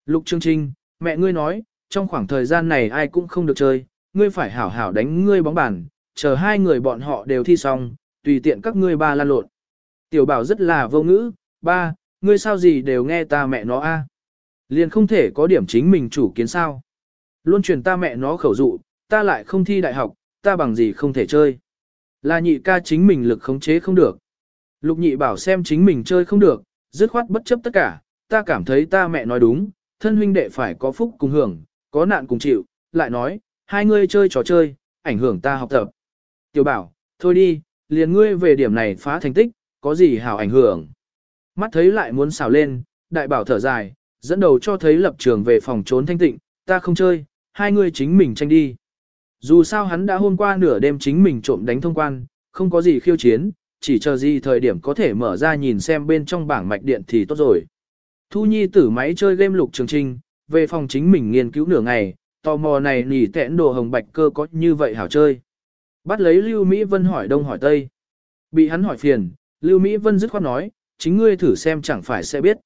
Lục Trương Trinh, mẹ ngươi nói, trong khoảng thời gian này ai cũng không được chơi, ngươi phải hảo hảo đánh ngươi bóng bàn, chờ hai người bọn họ đều thi xong, tùy tiện các ngươi ba lan lộn. Tiểu bảo rất là vô ngữ, ba, ngươi sao gì đều nghe ta mẹ nó a Liền không thể có điểm chính mình chủ kiến sao. Luôn truyền ta mẹ nó khẩu dụ, ta lại không thi đại học, ta bằng gì không thể chơi. Là nhị ca chính mình lực khống chế không được. Lục nhị bảo xem chính mình chơi không được, dứt khoát bất chấp tất cả, ta cảm thấy ta mẹ nói đúng, thân huynh đệ phải có phúc cùng hưởng, có nạn cùng chịu, lại nói, hai ngươi chơi trò chơi, ảnh hưởng ta học tập. Tiểu bảo, thôi đi, liền ngươi về điểm này phá thành tích, có gì hảo ảnh hưởng. Mắt thấy lại muốn xào lên, đại bảo thở dài, dẫn đầu cho thấy lập trường về phòng trốn thanh tịnh, ta không chơi, hai ngươi chính mình tranh đi. Dù sao hắn đã hôm qua nửa đêm chính mình trộm đánh thông quan, không có gì khiêu chiến, chỉ chờ gì thời điểm có thể mở ra nhìn xem bên trong bảng mạch điện thì tốt rồi. Thu Nhi tử máy chơi game lục trường trinh, về phòng chính mình nghiên cứu nửa ngày, tò mò này nỉ tẹn đồ hồng bạch cơ có như vậy hảo chơi. Bắt lấy Lưu Mỹ Vân hỏi đông hỏi tây. Bị hắn hỏi phiền, Lưu Mỹ Vân dứt khoát nói, chính ngươi thử xem chẳng phải sẽ biết.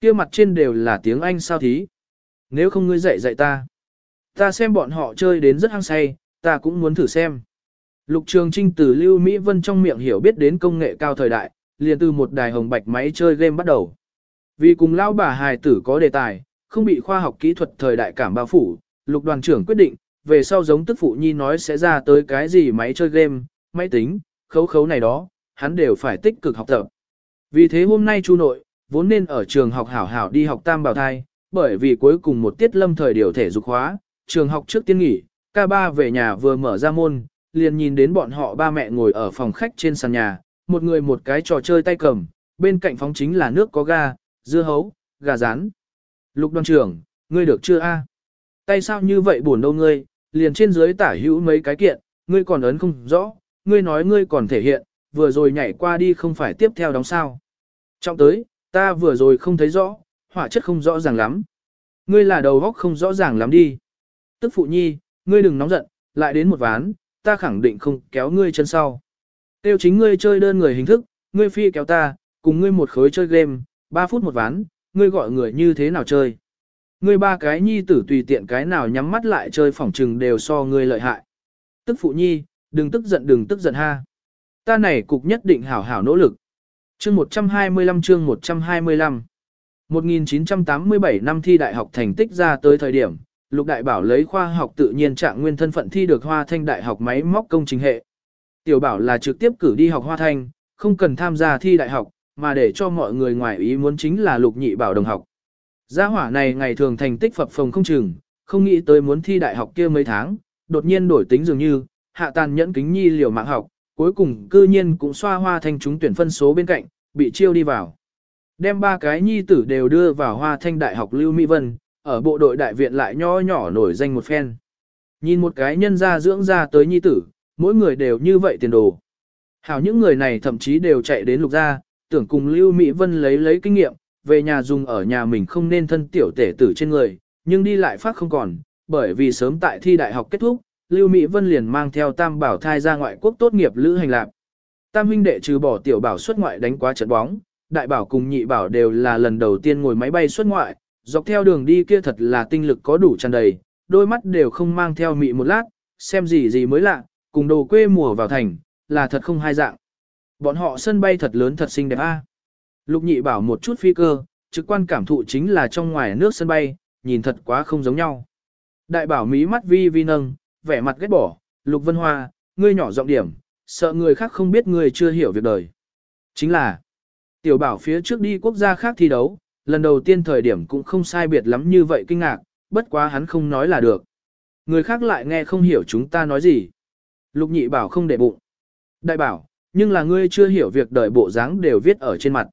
kia mặt trên đều là tiếng Anh sao thí. Nếu không ngươi dạy dạy ta. Ta xem bọn họ chơi đến rất hăng say, ta cũng muốn thử xem. Lục Trường Trinh từ Lưu Mỹ Vân trong miệng hiểu biết đến công nghệ cao thời đại, liền từ một đài hồng bạch máy chơi game bắt đầu. Vì cùng lão bà hài tử có đề tài, không bị khoa học kỹ thuật thời đại cảm bao phủ, lục đoàn trưởng quyết định, về sau giống tức phụ nhi nói sẽ ra tới cái gì máy chơi game, máy tính, khấu khấu này đó, hắn đều phải tích cực học tập. Vì thế hôm nay chu nội, vốn nên ở trường học hảo hảo đi học tam bảo thai, bởi vì cuối cùng một tiết lâm thời điều thể dục hóa, trường học trước tiên nghỉ, ca ba về nhà vừa mở ra môn, liền nhìn đến bọn họ ba mẹ ngồi ở phòng khách trên sàn nhà, một người một cái trò chơi tay cầm, bên cạnh phóng chính là nước có ga, dưa hấu, gà rán. Lục đoàn trưởng, ngươi được chưa a? À? Tay sao như vậy buồn đâu ngươi, liền trên dưới tả hữu mấy cái kiện, ngươi còn ấn không rõ, ngươi nói ngươi còn thể hiện, vừa rồi nhảy qua đi không phải tiếp theo đóng sao. Trọng tới, ta vừa rồi không thấy rõ, hỏa chất không rõ ràng lắm. Ngươi là đầu góc không rõ ràng lắm đi. Tức phụ nhi, ngươi đừng nóng giận, lại đến một ván, ta khẳng định không kéo ngươi chân sau. Tiêu chính ngươi chơi đơn người hình thức, ngươi phi kéo ta, cùng ngươi một khối chơi game, 3 phút một ván, ngươi gọi người như thế nào chơi. Ngươi ba cái nhi tử tùy tiện cái nào nhắm mắt lại chơi phỏng trừng đều so ngươi lợi hại. Tức phụ nhi, đừng tức giận đừng tức giận ha. Ta này cục nhất định hảo hảo nỗ lực. Chương 125 chương 125 1987 năm thi đại học thành tích ra tới thời điểm, Lục Đại Bảo lấy khoa học tự nhiên trạng nguyên thân phận thi được Hoa Thanh Đại học máy móc công trình hệ. Tiểu Bảo là trực tiếp cử đi học Hoa Thanh, không cần tham gia thi đại học, mà để cho mọi người ngoài ý muốn chính là Lục Nhị Bảo đồng học. Gia hỏa này ngày thường thành tích phập phồng không chừng, không nghĩ tới muốn thi đại học kia mấy tháng, đột nhiên đổi tính dường như, hạ tàn nhẫn kính nhi liều mạng học, cuối cùng cư nhiên cũng xoa hoa thanh chúng tuyển phân số bên cạnh, bị chiêu đi vào. Đem ba cái nhi tử đều đưa vào hoa thanh đại học Lưu Mỹ Vân, ở bộ đội đại viện lại nho nhỏ nổi danh một phen. Nhìn một cái nhân gia dưỡng ra tới nhi tử, mỗi người đều như vậy tiền đồ. Hảo những người này thậm chí đều chạy đến lục gia, tưởng cùng Lưu Mỹ Vân lấy lấy kinh nghiệm, về nhà dùng ở nhà mình không nên thân tiểu tể tử trên người, nhưng đi lại phát không còn, bởi vì sớm tại thi đại học kết thúc, Lưu Mỹ Vân liền mang theo Tam Bảo thai ra ngoại quốc tốt nghiệp lữ hành lạc. Tam huynh đệ trừ bỏ tiểu bảo xuất ngoại đánh quá trận bóng, đại bảo cùng nhị bảo đều là lần đầu tiên ngồi máy bay xuất ngoại, dọc theo đường đi kia thật là tinh lực có đủ tràn đầy, đôi mắt đều không mang theo mị một lát, xem gì gì mới lạ, cùng đồ quê mùa vào thành, là thật không hai dạng. Bọn họ sân bay thật lớn thật xinh đẹp a. Lục nhị bảo một chút phi cơ, trực quan cảm thụ chính là trong ngoài nước sân bay, nhìn thật quá không giống nhau. Đại bảo mí mắt vi vi nâng, vẻ mặt ghét bỏ, lục vân hoa, ngươi nhỏ giọng điểm, sợ người khác không biết ngươi chưa hiểu việc đời. Chính là, tiểu bảo phía trước đi quốc gia khác thi đấu, lần đầu tiên thời điểm cũng không sai biệt lắm như vậy kinh ngạc, bất quá hắn không nói là được. Người khác lại nghe không hiểu chúng ta nói gì. Lục nhị bảo không để bụng. Đại bảo, nhưng là ngươi chưa hiểu việc đời bộ dáng đều viết ở trên mặt.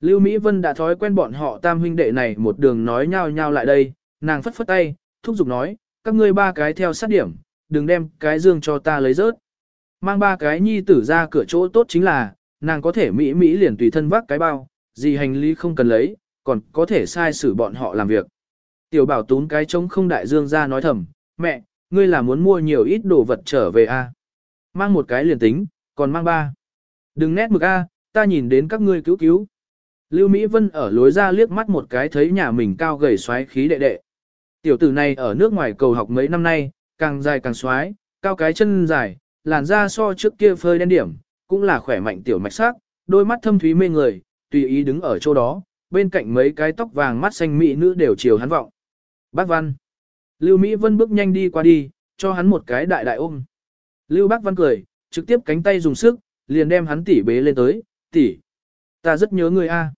Lưu Mỹ Vân đã thói quen bọn họ tam huynh đệ này một đường nói nhau nhau lại đây, nàng phất phất tay, thúc giục nói, các ngươi ba cái theo sát điểm, đừng đem cái dương cho ta lấy rớt. Mang ba cái nhi tử ra cửa chỗ tốt chính là, nàng có thể Mỹ Mỹ liền tùy thân vác cái bao, gì hành lý không cần lấy, còn có thể sai xử bọn họ làm việc. Tiểu bảo tún cái trống không đại dương ra nói thầm, mẹ, ngươi là muốn mua nhiều ít đồ vật trở về a? À? Mang một cái liền tính, còn mang ba. Đừng nét mực a, ta nhìn đến các ngươi cứu cứu. Lưu Mỹ Vân ở lối ra liếc mắt một cái thấy nhà mình cao gầy xoáy khí đệ đệ. Tiểu tử này ở nước ngoài cầu học mấy năm nay, càng dài càng xoáy, cao cái chân dài, làn da so trước kia phơi đen điểm, cũng là khỏe mạnh tiểu mạch sắc, đôi mắt thâm thúy mê người, tùy ý đứng ở chỗ đó, bên cạnh mấy cái tóc vàng mắt xanh mỹ nữ đều chiều hắn vọng. Bác Văn. Lưu Mỹ Vân bước nhanh đi qua đi, cho hắn một cái đại đại ôm. Lưu Bác Văn cười, trực tiếp cánh tay dùng sức, liền đem hắn tỉ bế lên tới, tỉ. Ta rất nhớ người a.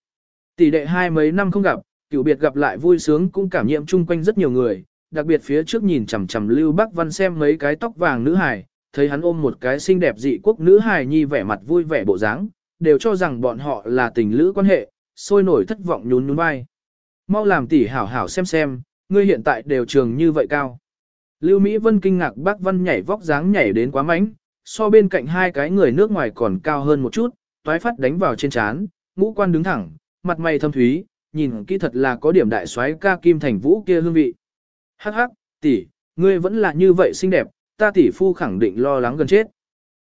Tỷ đệ hai mấy năm không gặp, cựu biệt gặp lại vui sướng cũng cảm nhiệm chung quanh rất nhiều người, đặc biệt phía trước nhìn chằm chằm Lưu Bắc Văn xem mấy cái tóc vàng nữ hài, thấy hắn ôm một cái xinh đẹp dị quốc nữ hài nhi vẻ mặt vui vẻ bộ dáng, đều cho rằng bọn họ là tình lữ quan hệ, sôi nổi thất vọng nhún nhún vai. Mau làm tỷ hảo hảo xem xem, ngươi hiện tại đều trường như vậy cao. Lưu Mỹ Vân kinh ngạc bác Văn nhảy vóc dáng nhảy đến quá mánh, so bên cạnh hai cái người nước ngoài còn cao hơn một chút, toái phát đánh vào trên trán, ngũ quan đứng thẳng, mặt mày thâm thúy, nhìn kỹ thật là có điểm đại soái ca kim thành vũ kia hương vị. Hắc hắc, tỷ, ngươi vẫn là như vậy xinh đẹp, ta tỷ phu khẳng định lo lắng gần chết.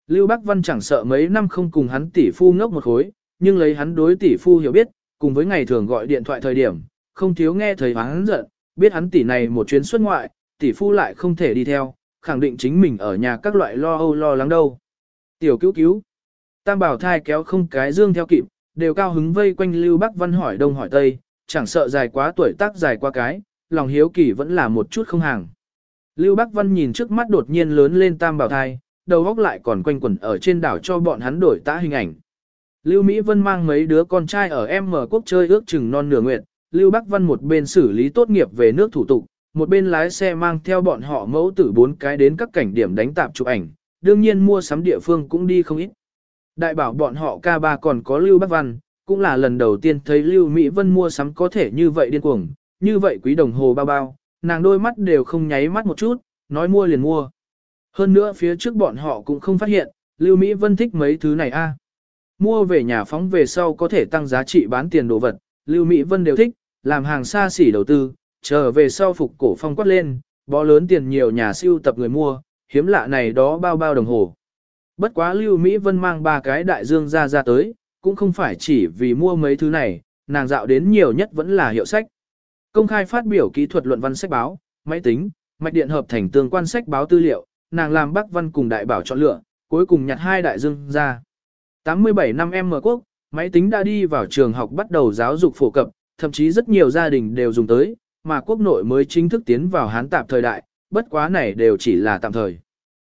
Lưu Bắc Văn chẳng sợ mấy năm không cùng hắn tỷ phu ngốc một khối, nhưng lấy hắn đối tỷ phu hiểu biết, cùng với ngày thường gọi điện thoại thời điểm, không thiếu nghe thấy hắn giận, biết hắn tỷ này một chuyến xuất ngoại, tỷ phu lại không thể đi theo, khẳng định chính mình ở nhà các loại lo âu lo lắng đâu. Tiểu cứu cứu. Tam bảo thai kéo không cái dương theo kịp, đều cao hứng vây quanh Lưu Bắc Văn hỏi đông hỏi tây, chẳng sợ dài quá tuổi tác dài qua cái, lòng hiếu kỳ vẫn là một chút không hàng. Lưu Bắc Văn nhìn trước mắt đột nhiên lớn lên tam bảo thai, đầu góc lại còn quanh quẩn ở trên đảo cho bọn hắn đổi tã hình ảnh. Lưu Mỹ Vân mang mấy đứa con trai ở M quốc chơi ước chừng non nửa nguyện, Lưu Bắc Văn một bên xử lý tốt nghiệp về nước thủ tục, một bên lái xe mang theo bọn họ mẫu tử bốn cái đến các cảnh điểm đánh tạp chụp ảnh, đương nhiên mua sắm địa phương cũng đi không ít. Đại bảo bọn họ ca ba còn có Lưu Bắc Văn, cũng là lần đầu tiên thấy Lưu Mỹ Vân mua sắm có thể như vậy điên cuồng, như vậy quý đồng hồ bao bao, nàng đôi mắt đều không nháy mắt một chút, nói mua liền mua. Hơn nữa phía trước bọn họ cũng không phát hiện, Lưu Mỹ Vân thích mấy thứ này a. Mua về nhà phóng về sau có thể tăng giá trị bán tiền đồ vật, Lưu Mỹ Vân đều thích, làm hàng xa xỉ đầu tư, chờ về sau phục cổ phong quát lên, bó lớn tiền nhiều nhà siêu tập người mua, hiếm lạ này đó bao bao đồng hồ. Bất quá Lưu Mỹ Vân mang ba cái đại dương ra ra tới, cũng không phải chỉ vì mua mấy thứ này, nàng dạo đến nhiều nhất vẫn là hiệu sách. Công khai phát biểu kỹ thuật luận văn sách báo, máy tính, mạch điện hợp thành tương quan sách báo tư liệu, nàng làm bác văn cùng đại bảo chọn lựa, cuối cùng nhặt hai đại dương ra. 87 năm em mở quốc, máy tính đã đi vào trường học bắt đầu giáo dục phổ cập, thậm chí rất nhiều gia đình đều dùng tới, mà quốc nội mới chính thức tiến vào hán tạp thời đại, bất quá này đều chỉ là tạm thời.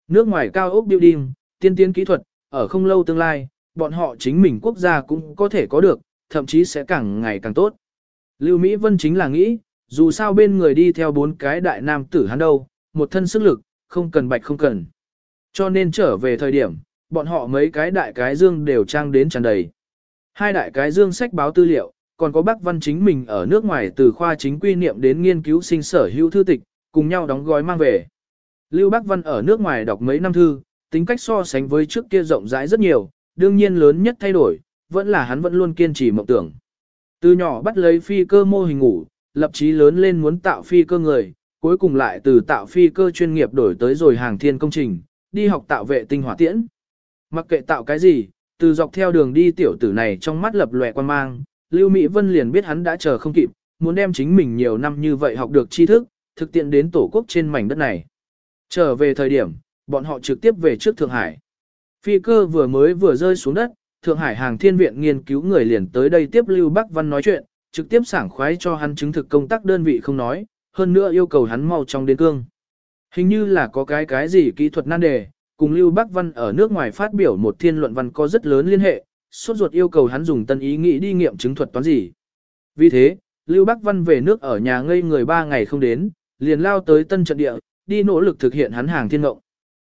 Nước ngoài cao ốc building, tiên tiến kỹ thuật, ở không lâu tương lai, bọn họ chính mình quốc gia cũng có thể có được, thậm chí sẽ càng ngày càng tốt. Lưu Mỹ Vân chính là nghĩ, dù sao bên người đi theo bốn cái đại nam tử hắn đâu, một thân sức lực, không cần bạch không cần. Cho nên trở về thời điểm, bọn họ mấy cái đại cái dương đều trang đến tràn đầy. Hai đại cái dương sách báo tư liệu, còn có bác văn chính mình ở nước ngoài từ khoa chính quy niệm đến nghiên cứu sinh sở hữu thư tịch, cùng nhau đóng gói mang về. Lưu Bác Văn ở nước ngoài đọc mấy năm thư, tính cách so sánh với trước kia rộng rãi rất nhiều, đương nhiên lớn nhất thay đổi, vẫn là hắn vẫn luôn kiên trì mộng tưởng. Từ nhỏ bắt lấy phi cơ mô hình ngủ, lập chí lớn lên muốn tạo phi cơ người, cuối cùng lại từ tạo phi cơ chuyên nghiệp đổi tới rồi hàng thiên công trình, đi học tạo vệ tinh hỏa tiễn. Mặc kệ tạo cái gì, từ dọc theo đường đi tiểu tử này trong mắt lập lòe quan mang, Lưu Mỹ Vân liền biết hắn đã chờ không kịp, muốn đem chính mình nhiều năm như vậy học được tri thức, thực tiện đến tổ quốc trên mảnh đất này. Trở về thời điểm, bọn họ trực tiếp về trước Thượng Hải. Phi cơ vừa mới vừa rơi xuống đất, Thượng Hải hàng thiên viện nghiên cứu người liền tới đây tiếp Lưu Bắc Văn nói chuyện, trực tiếp sảng khoái cho hắn chứng thực công tác đơn vị không nói, hơn nữa yêu cầu hắn mau trong đến cương. Hình như là có cái cái gì kỹ thuật nan đề, cùng Lưu Bắc Văn ở nước ngoài phát biểu một thiên luận văn có rất lớn liên hệ, suốt ruột yêu cầu hắn dùng tân ý nghĩ đi nghiệm chứng thuật toán gì. Vì thế, Lưu Bắc Văn về nước ở nhà ngây người ba ngày không đến, liền lao tới tân trận địa, đi nỗ lực thực hiện hắn hàng thiên ngộng.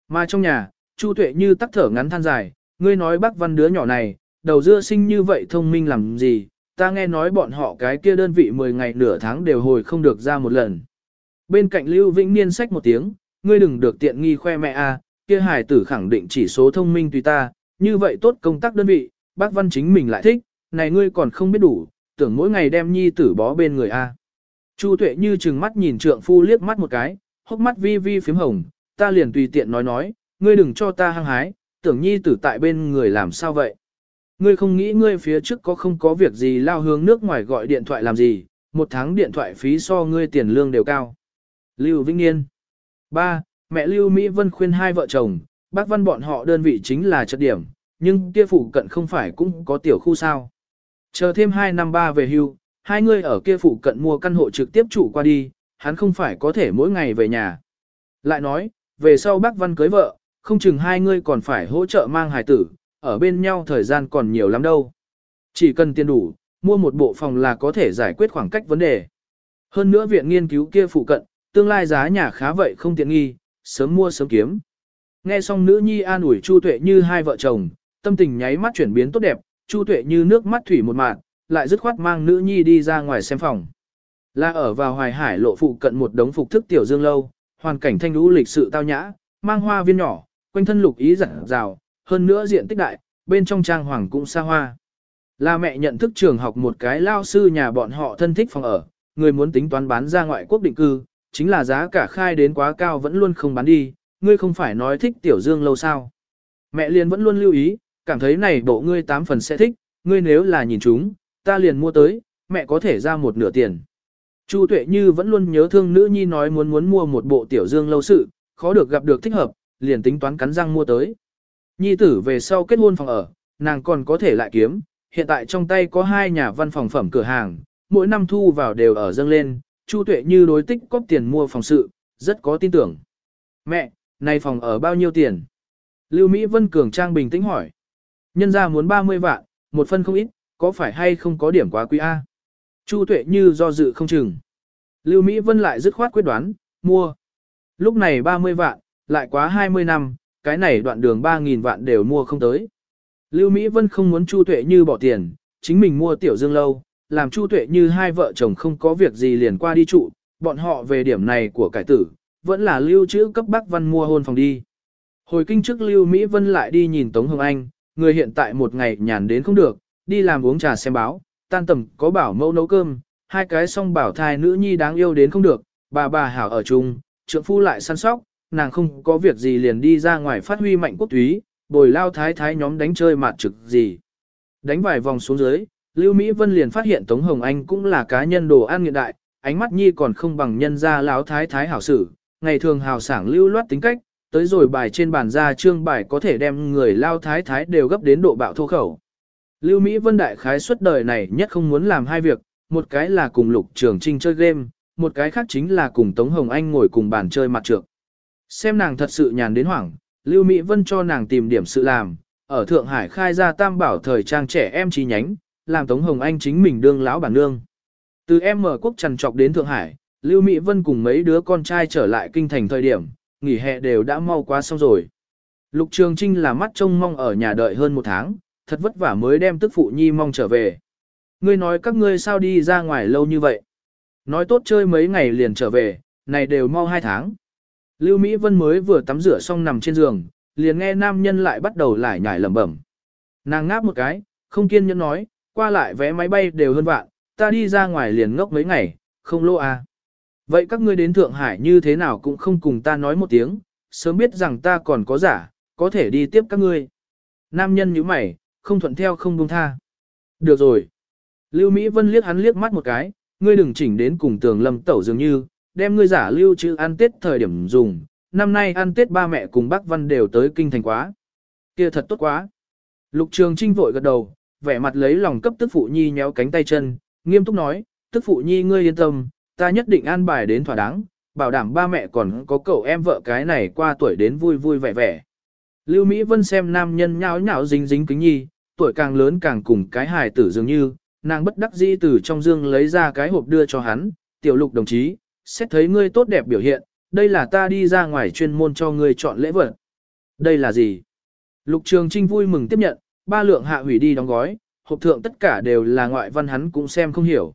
Mà trong nhà, Chu Tuệ như tắc thở ngắn than dài, ngươi nói Bắc Văn đứa nhỏ này, đầu dưa sinh như vậy thông minh làm gì, ta nghe nói bọn họ cái kia đơn vị 10 ngày nửa tháng đều hồi không được ra một lần. Bên cạnh Lưu Vĩnh Niên sách một tiếng, ngươi đừng được tiện nghi khoe mẹ a, kia hài tử khẳng định chỉ số thông minh tùy ta, như vậy tốt công tác đơn vị, bác văn chính mình lại thích, này ngươi còn không biết đủ, tưởng mỗi ngày đem nhi tử bó bên người a. Chu tuệ như chừng mắt nhìn trượng phu liếc mắt một cái, hốc mắt vi vi phím hồng, ta liền tùy tiện nói nói, ngươi đừng cho ta hăng hái, tưởng nhi tử tại bên người làm sao vậy. Ngươi không nghĩ ngươi phía trước có không có việc gì lao hướng nước ngoài gọi điện thoại làm gì, một tháng điện thoại phí so ngươi tiền lương đều cao. Lưu Vĩnh Niên 3. Mẹ Lưu Mỹ Vân khuyên hai vợ chồng, bác văn bọn họ đơn vị chính là chất điểm, nhưng kia phụ cận không phải cũng có tiểu khu sao. Chờ thêm 2 năm ba về hưu, hai người ở kia phụ cận mua căn hộ trực tiếp chủ qua đi, hắn không phải có thể mỗi ngày về nhà. Lại nói, về sau bác văn cưới vợ, không chừng hai người còn phải hỗ trợ mang hài tử, ở bên nhau thời gian còn nhiều lắm đâu. Chỉ cần tiền đủ, mua một bộ phòng là có thể giải quyết khoảng cách vấn đề. Hơn nữa viện nghiên cứu kia phụ cận, tương lai giá nhà khá vậy không tiện nghi, sớm mua sớm kiếm. Nghe xong nữ nhi an ủi Chu Tuệ như hai vợ chồng, tâm tình nháy mắt chuyển biến tốt đẹp, Chu Tuệ như nước mắt thủy một mạt, lại dứt khoát mang nữ nhi đi ra ngoài xem phòng. Là ở vào hoài hải lộ phụ cận một đống phục thức tiểu dương lâu, hoàn cảnh thanh lũ lịch sự tao nhã, mang hoa viên nhỏ, quanh thân lục ý rạng rào, hơn nữa diện tích đại, bên trong trang hoàng cũng xa hoa. Là mẹ nhận thức trường học một cái lao sư nhà bọn họ thân thích phòng ở, người muốn tính toán bán ra ngoại quốc định cư, chính là giá cả khai đến quá cao vẫn luôn không bán đi, ngươi không phải nói thích tiểu dương lâu sao. Mẹ liền vẫn luôn lưu ý, cảm thấy này bộ ngươi tám phần sẽ thích, ngươi nếu là nhìn chúng, ta liền mua tới, mẹ có thể ra một nửa tiền. Chu Tuệ Như vẫn luôn nhớ thương nữ nhi nói muốn muốn mua một bộ tiểu dương lâu sự, khó được gặp được thích hợp, liền tính toán cắn răng mua tới. Nhi tử về sau kết hôn phòng ở, nàng còn có thể lại kiếm, hiện tại trong tay có hai nhà văn phòng phẩm cửa hàng, mỗi năm thu vào đều ở dâng lên, Chu Tuệ Như đối tích có tiền mua phòng sự, rất có tin tưởng. Mẹ, này phòng ở bao nhiêu tiền? Lưu Mỹ Vân Cường Trang bình tĩnh hỏi. Nhân ra muốn 30 vạn, một phân không ít, có phải hay không có điểm quá quý A? Chu Tuệ Như do dự không chừng. Lưu Mỹ Vân lại dứt khoát quyết đoán, mua. Lúc này 30 vạn, lại quá 20 năm, cái này đoạn đường 3.000 vạn đều mua không tới. Lưu Mỹ Vân không muốn Chu Tuệ Như bỏ tiền, chính mình mua tiểu dương lâu, làm Chu Tuệ Như hai vợ chồng không có việc gì liền qua đi trụ, bọn họ về điểm này của cải tử, vẫn là lưu trữ cấp Bắc Văn mua hôn phòng đi. Hồi kinh trước Lưu Mỹ Vân lại đi nhìn Tống Hồng Anh, người hiện tại một ngày nhàn đến không được, đi làm uống trà xem báo, tan tầm có bảo mẫu nấu cơm, hai cái song bảo thai nữ nhi đáng yêu đến không được, bà bà hảo ở chung, trượng phu lại săn sóc, nàng không có việc gì liền đi ra ngoài phát huy mạnh quốc túy, bồi lao thái thái nhóm đánh chơi mạt trực gì. Đánh vài vòng xuống dưới, Lưu Mỹ Vân liền phát hiện Tống Hồng Anh cũng là cá nhân đồ ăn hiện đại, ánh mắt nhi còn không bằng nhân gia lão thái thái hảo sử, ngày thường hào sảng lưu loát tính cách, tới rồi bài trên bàn ra trương bài có thể đem người lao thái thái đều gấp đến độ bạo thô khẩu. Lưu Mỹ Vân đại khái suốt đời này nhất không muốn làm hai việc, một cái là cùng Lục Trường Trinh chơi game, một cái khác chính là cùng Tống Hồng Anh ngồi cùng bàn chơi mặt trược. Xem nàng thật sự nhàn đến hoảng, Lưu Mỹ Vân cho nàng tìm điểm sự làm, ở Thượng Hải khai ra tam bảo thời trang trẻ em chi nhánh, làm Tống Hồng Anh chính mình đương lão bản nương. Từ em mở quốc trần trọc đến Thượng Hải, Lưu Mỹ Vân cùng mấy đứa con trai trở lại kinh thành thời điểm, nghỉ hè đều đã mau quá xong rồi. Lục Trường Trinh là mắt trông mong ở nhà đợi hơn một tháng, thật vất vả mới đem tức phụ nhi mong trở về. Ngươi nói các ngươi sao đi ra ngoài lâu như vậy? Nói tốt chơi mấy ngày liền trở về, này đều mau hai tháng. Lưu Mỹ Vân mới vừa tắm rửa xong nằm trên giường, liền nghe nam nhân lại bắt đầu lải nhải lẩm bẩm. Nàng ngáp một cái, không kiên nhẫn nói, qua lại vé máy bay đều hơn vạn, ta đi ra ngoài liền ngốc mấy ngày, không lô à. Vậy các ngươi đến Thượng Hải như thế nào cũng không cùng ta nói một tiếng, sớm biết rằng ta còn có giả, có thể đi tiếp các ngươi. Nam nhân như mày, không thuận theo không buông tha. Được rồi. Lưu Mỹ Vân liếc hắn liếc mắt một cái, ngươi đừng chỉnh đến cùng tường lâm tẩu dường như, đem ngươi giả lưu chữ ăn tết thời điểm dùng, năm nay ăn tết ba mẹ cùng bác Văn đều tới kinh thành quá. kia thật tốt quá. Lục Trường Trinh vội gật đầu, vẻ mặt lấy lòng cấp tức phụ nhi nhéo cánh tay chân, nghiêm túc nói, tức phụ nhi ngươi yên tâm, ta nhất định an bài đến thỏa đáng, bảo đảm ba mẹ còn có cậu em vợ cái này qua tuổi đến vui vui vẻ vẻ. Lưu Mỹ Vân xem nam nhân nháo nháo dính dính kính nhi, tuổi càng lớn càng cùng cái hài tử dường như, nàng bất đắc dĩ từ trong dương lấy ra cái hộp đưa cho hắn, tiểu lục đồng chí, xét thấy ngươi tốt đẹp biểu hiện, đây là ta đi ra ngoài chuyên môn cho ngươi chọn lễ vật. Đây là gì? Lục Trường Trinh vui mừng tiếp nhận, ba lượng hạ hủy đi đóng gói, hộp thượng tất cả đều là ngoại văn hắn cũng xem không hiểu.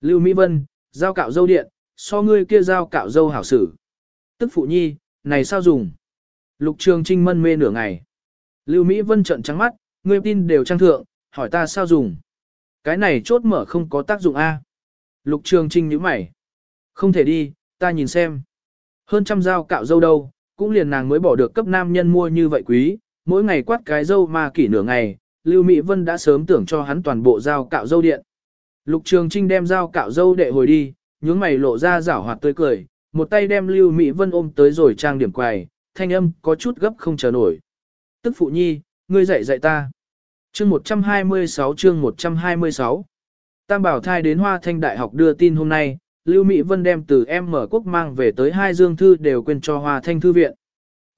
Lưu Mỹ Vân, giao cạo dâu điện, so ngươi kia giao cạo dâu hảo sử. Tức phụ nhi, này sao dùng? Lục Trường Trinh mân mê nửa ngày. Lưu Mỹ Vân trợn trắng mắt, ngươi tin đều trang thượng, hỏi ta sao dùng? Cái này chốt mở không có tác dụng A. Lục Trường Trinh nhíu mày. Không thể đi, ta nhìn xem. Hơn trăm dao cạo dâu đâu, cũng liền nàng mới bỏ được cấp nam nhân mua như vậy quý, mỗi ngày quát cái dâu ma kỷ nửa ngày, Lưu Mỹ Vân đã sớm tưởng cho hắn toàn bộ dao cạo dâu điện. Lục Trường Trinh đem dao cạo dâu đệ hồi đi, nhướng mày lộ ra rảo hoạt tươi cười, một tay đem Lưu Mỹ Vân ôm tới rồi trang điểm quầy, thanh âm có chút gấp không chờ nổi. Tức phụ nhi, ngươi dạy dạy ta. Chương 126 chương 126 Tam Bảo Thai đến Hoa Thanh Đại học đưa tin hôm nay, Lưu Mỹ Vân đem từ em mở quốc mang về tới hai dương thư đều quên cho Hoa Thanh Thư viện.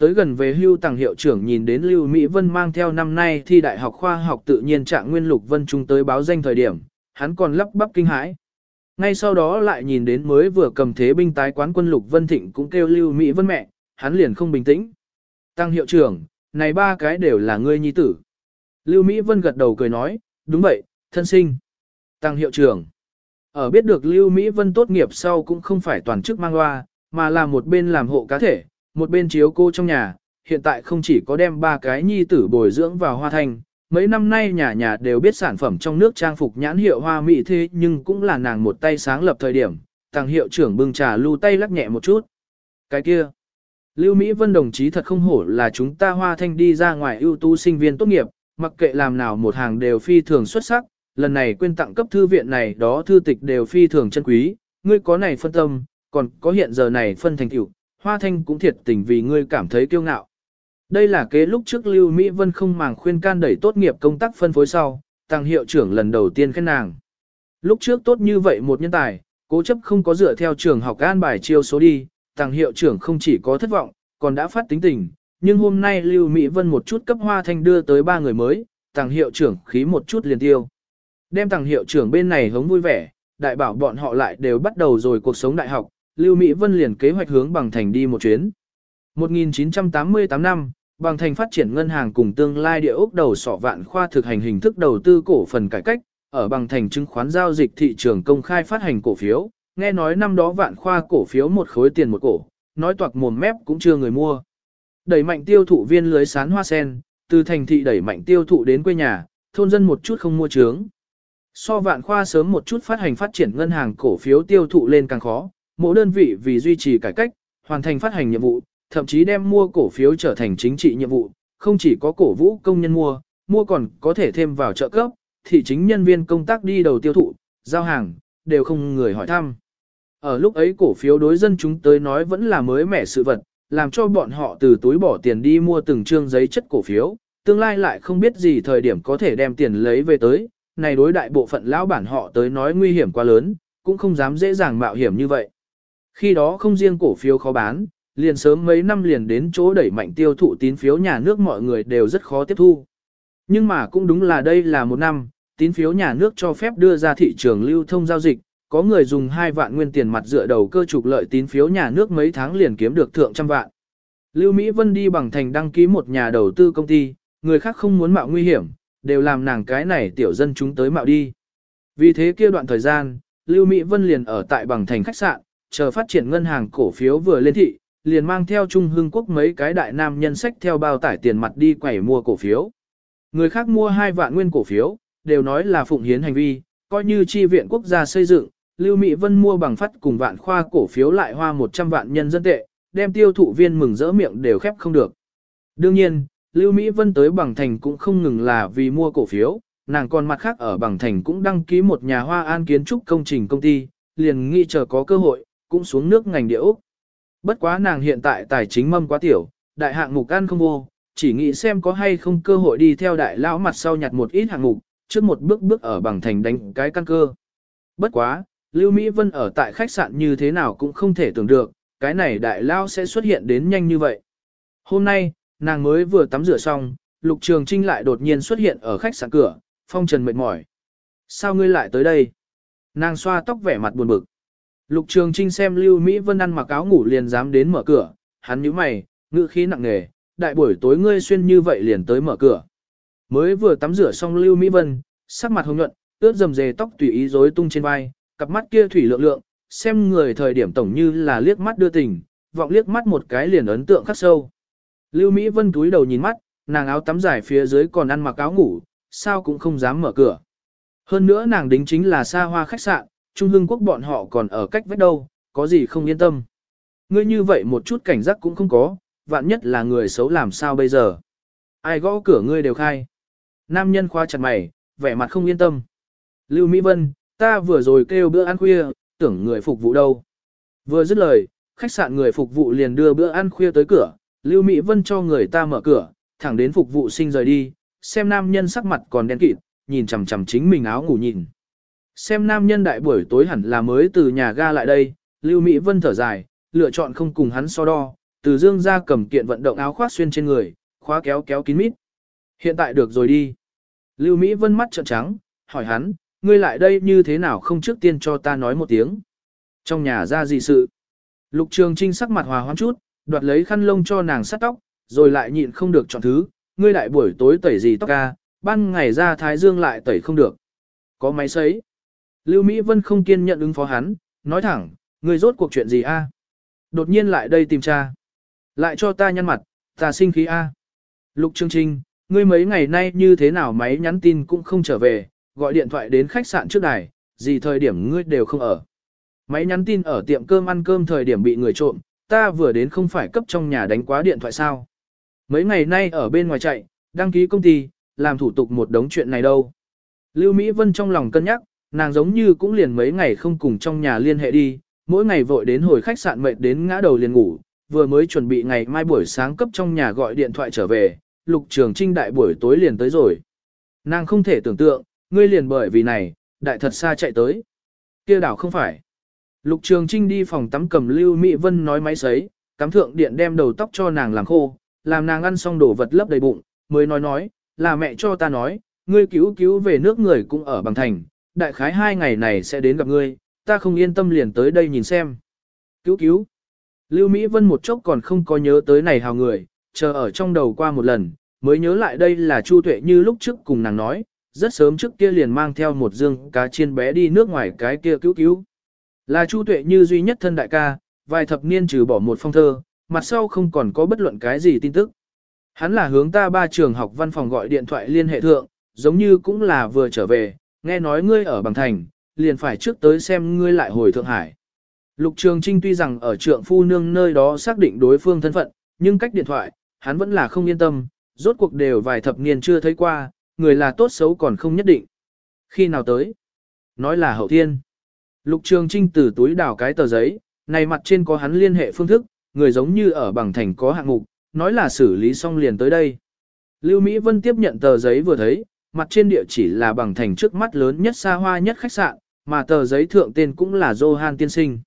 Tới gần về hưu tàng hiệu trưởng nhìn đến Lưu Mỹ Vân mang theo năm nay thi Đại học Khoa học tự nhiên trạng nguyên lục vân trung tới báo danh thời điểm, hắn còn lắp bắp kinh hãi. Ngay sau đó lại nhìn đến mới vừa cầm thế binh tái quán quân lục vân thịnh cũng kêu Lưu Mỹ Vân mẹ, hắn liền không bình tĩnh. Tăng hiệu trưởng, này ba cái đều là ngươi nhi tử. Lưu Mỹ Vân gật đầu cười nói, đúng vậy, thân sinh. Tăng hiệu trưởng. Ở biết được Lưu Mỹ Vân tốt nghiệp sau cũng không phải toàn chức mang loa, mà là một bên làm hộ cá thể, một bên chiếu cô trong nhà, hiện tại không chỉ có đem ba cái nhi tử bồi dưỡng vào hoa thành, mấy năm nay nhà nhà đều biết sản phẩm trong nước trang phục nhãn hiệu hoa mỹ thế nhưng cũng là nàng một tay sáng lập thời điểm, thằng hiệu trưởng bưng trà lưu tay lắc nhẹ một chút. Cái kia, Lưu Mỹ Vân đồng chí thật không hổ là chúng ta hoa thanh đi ra ngoài ưu tú sinh viên tốt nghiệp, mặc kệ làm nào một hàng đều phi thường xuất sắc, lần này quên tặng cấp thư viện này đó thư tịch đều phi thường chân quý, ngươi có này phân tâm, còn có hiện giờ này phân thành tựu, hoa thanh cũng thiệt tình vì ngươi cảm thấy kiêu ngạo. Đây là kế lúc trước Lưu Mỹ Vân không màng khuyên can đẩy tốt nghiệp công tác phân phối sau, tăng hiệu trưởng lần đầu tiên khen nàng. Lúc trước tốt như vậy một nhân tài, cố chấp không có dựa theo trường học an bài chiêu số đi, tăng hiệu trưởng không chỉ có thất vọng, còn đã phát tính tình, nhưng hôm nay Lưu Mỹ Vân một chút cấp hoa thanh đưa tới ba người mới, tăng hiệu trưởng khí một chút liền tiêu. Đem tăng hiệu trưởng bên này hống vui vẻ, đại bảo bọn họ lại đều bắt đầu rồi cuộc sống đại học, Lưu Mỹ Vân liền kế hoạch hướng bằng thành đi một chuyến. 1988 năm, bằng thành phát triển ngân hàng cùng tương lai địa ốc đầu sọ vạn khoa thực hành hình thức đầu tư cổ phần cải cách, ở bằng thành chứng khoán giao dịch thị trường công khai phát hành cổ phiếu, nghe nói năm đó vạn khoa cổ phiếu một khối tiền một cổ, nói toạc mồm mép cũng chưa người mua. Đẩy mạnh tiêu thụ viên lưới sán hoa sen, từ thành thị đẩy mạnh tiêu thụ đến quê nhà, thôn dân một chút không mua trướng. So vạn khoa sớm một chút phát hành phát triển ngân hàng cổ phiếu tiêu thụ lên càng khó, mỗi đơn vị vì duy trì cải cách, hoàn thành phát hành nhiệm vụ, thậm chí đem mua cổ phiếu trở thành chính trị nhiệm vụ, không chỉ có cổ vũ công nhân mua, mua còn có thể thêm vào trợ cấp, thị chính nhân viên công tác đi đầu tiêu thụ, giao hàng, đều không người hỏi thăm. Ở lúc ấy cổ phiếu đối dân chúng tới nói vẫn là mới mẻ sự vật, làm cho bọn họ từ túi bỏ tiền đi mua từng trương giấy chất cổ phiếu, tương lai lại không biết gì thời điểm có thể đem tiền lấy về tới, này đối đại bộ phận lão bản họ tới nói nguy hiểm quá lớn, cũng không dám dễ dàng mạo hiểm như vậy. Khi đó không riêng cổ phiếu khó bán, liền sớm mấy năm liền đến chỗ đẩy mạnh tiêu thụ tín phiếu nhà nước mọi người đều rất khó tiếp thu. Nhưng mà cũng đúng là đây là một năm, tín phiếu nhà nước cho phép đưa ra thị trường lưu thông giao dịch, có người dùng 2 vạn nguyên tiền mặt dựa đầu cơ trục lợi tín phiếu nhà nước mấy tháng liền kiếm được thượng trăm vạn. Lưu Mỹ Vân đi bằng thành đăng ký một nhà đầu tư công ty, người khác không muốn mạo nguy hiểm, đều làm nàng cái này tiểu dân chúng tới mạo đi. Vì thế kia đoạn thời gian, Lưu Mỹ Vân liền ở tại bằng thành khách sạn, chờ phát triển ngân hàng cổ phiếu vừa lên thị, liền mang theo Trung Hưng Quốc mấy cái đại nam nhân sách theo bao tải tiền mặt đi quẩy mua cổ phiếu. Người khác mua hai vạn nguyên cổ phiếu, đều nói là phụng hiến hành vi, coi như chi viện quốc gia xây dựng, Lưu Mỹ Vân mua bằng phát cùng vạn khoa cổ phiếu lại hoa 100 vạn nhân dân tệ, đem tiêu thụ viên mừng rỡ miệng đều khép không được. Đương nhiên, Lưu Mỹ Vân tới bằng thành cũng không ngừng là vì mua cổ phiếu, nàng còn mặt khác ở bằng thành cũng đăng ký một nhà hoa an kiến trúc công trình công ty, liền nghĩ chờ có cơ hội, cũng xuống nước ngành địa Úc. Bất quá nàng hiện tại tài chính mâm quá tiểu, đại hạng mục ăn không vô, chỉ nghĩ xem có hay không cơ hội đi theo đại lão mặt sau nhặt một ít hạng mục, trước một bước bước ở bằng thành đánh cái căn cơ. Bất quá, Lưu Mỹ Vân ở tại khách sạn như thế nào cũng không thể tưởng được, cái này đại lão sẽ xuất hiện đến nhanh như vậy. Hôm nay, nàng mới vừa tắm rửa xong, Lục Trường Trinh lại đột nhiên xuất hiện ở khách sạn cửa, phong trần mệt mỏi. Sao ngươi lại tới đây? Nàng xoa tóc vẻ mặt buồn bực. Lục Trường Trinh xem Lưu Mỹ Vân ăn mặc áo ngủ liền dám đến mở cửa, hắn nhíu mày, ngữ khí nặng nề, đại buổi tối ngươi xuyên như vậy liền tới mở cửa. Mới vừa tắm rửa xong Lưu Mỹ Vân, sắc mặt hồng nhuận, ướt dầm dề tóc tùy ý rối tung trên vai, cặp mắt kia thủy lượng lượng, xem người thời điểm tổng như là liếc mắt đưa tình, vọng liếc mắt một cái liền ấn tượng khắc sâu. Lưu Mỹ Vân túi đầu nhìn mắt, nàng áo tắm dài phía dưới còn ăn mặc áo ngủ, sao cũng không dám mở cửa. Hơn nữa nàng đính chính là xa hoa khách sạn, Trung Hưng Quốc bọn họ còn ở cách vách đâu, có gì không yên tâm. Ngươi như vậy một chút cảnh giác cũng không có, vạn nhất là người xấu làm sao bây giờ. Ai gõ cửa ngươi đều khai. Nam nhân khoa chặt mày, vẻ mặt không yên tâm. Lưu Mỹ Vân, ta vừa rồi kêu bữa ăn khuya, tưởng người phục vụ đâu. Vừa dứt lời, khách sạn người phục vụ liền đưa bữa ăn khuya tới cửa, Lưu Mỹ Vân cho người ta mở cửa, thẳng đến phục vụ sinh rời đi, xem nam nhân sắc mặt còn đen kịt, nhìn chằm chằm chính mình áo ngủ nhìn. Xem nam nhân đại buổi tối hẳn là mới từ nhà ga lại đây, Lưu Mỹ Vân thở dài, lựa chọn không cùng hắn so đo, từ dương ra cầm kiện vận động áo khoác xuyên trên người, khóa kéo kéo kín mít. Hiện tại được rồi đi. Lưu Mỹ Vân mắt trợn trắng, hỏi hắn, ngươi lại đây như thế nào không trước tiên cho ta nói một tiếng. Trong nhà ra gì sự? Lục Trường Trinh sắc mặt hòa hoãn chút, đoạt lấy khăn lông cho nàng sát tóc, rồi lại nhịn không được chọn thứ, ngươi đại buổi tối tẩy gì tóc ca, ban ngày ra thái dương lại tẩy không được. Có máy sấy. Lưu Mỹ Vân không kiên nhận ứng phó hắn, nói thẳng, ngươi rốt cuộc chuyện gì a? Đột nhiên lại đây tìm cha. Lại cho ta nhăn mặt, ta sinh khí a. Lục Trương Trinh, ngươi mấy ngày nay như thế nào máy nhắn tin cũng không trở về, gọi điện thoại đến khách sạn trước đài, gì thời điểm ngươi đều không ở. Máy nhắn tin ở tiệm cơm ăn cơm thời điểm bị người trộm, ta vừa đến không phải cấp trong nhà đánh quá điện thoại sao. Mấy ngày nay ở bên ngoài chạy, đăng ký công ty, làm thủ tục một đống chuyện này đâu. Lưu Mỹ Vân trong lòng cân nhắc, nàng giống như cũng liền mấy ngày không cùng trong nhà liên hệ đi, mỗi ngày vội đến hồi khách sạn mệt đến ngã đầu liền ngủ, vừa mới chuẩn bị ngày mai buổi sáng cấp trong nhà gọi điện thoại trở về, lục trường trinh đại buổi tối liền tới rồi. Nàng không thể tưởng tượng, ngươi liền bởi vì này, đại thật xa chạy tới. kia đảo không phải. Lục trường trinh đi phòng tắm cầm Lưu Mỹ Vân nói máy sấy, cắm thượng điện đem đầu tóc cho nàng làm khô, làm nàng ăn xong đồ vật lấp đầy bụng, mới nói nói, là mẹ cho ta nói, ngươi cứu cứu về nước người cũng ở bằng thành, đại khái hai ngày này sẽ đến gặp ngươi, ta không yên tâm liền tới đây nhìn xem. Cứu cứu. Lưu Mỹ Vân một chốc còn không có nhớ tới này hào người, chờ ở trong đầu qua một lần, mới nhớ lại đây là Chu Tuệ như lúc trước cùng nàng nói, rất sớm trước kia liền mang theo một dương cá chiên bé đi nước ngoài cái kia cứu cứu. Là Chu Tuệ như duy nhất thân đại ca, vài thập niên trừ bỏ một phong thơ, mặt sau không còn có bất luận cái gì tin tức. Hắn là hướng ta ba trường học văn phòng gọi điện thoại liên hệ thượng, giống như cũng là vừa trở về, nghe nói ngươi ở bằng thành, liền phải trước tới xem ngươi lại hồi Thượng Hải. Lục Trường Trinh tuy rằng ở trượng phu nương nơi đó xác định đối phương thân phận, nhưng cách điện thoại, hắn vẫn là không yên tâm, rốt cuộc đều vài thập niên chưa thấy qua, người là tốt xấu còn không nhất định. Khi nào tới? Nói là hậu thiên. Lục Trường Trinh từ túi đảo cái tờ giấy, này mặt trên có hắn liên hệ phương thức, người giống như ở bằng thành có hạng mục, nói là xử lý xong liền tới đây. Lưu Mỹ Vân tiếp nhận tờ giấy vừa thấy, mặt trên địa chỉ là bằng thành trước mắt lớn nhất xa hoa nhất khách sạn, mà tờ giấy thượng tên cũng là Johan tiên sinh.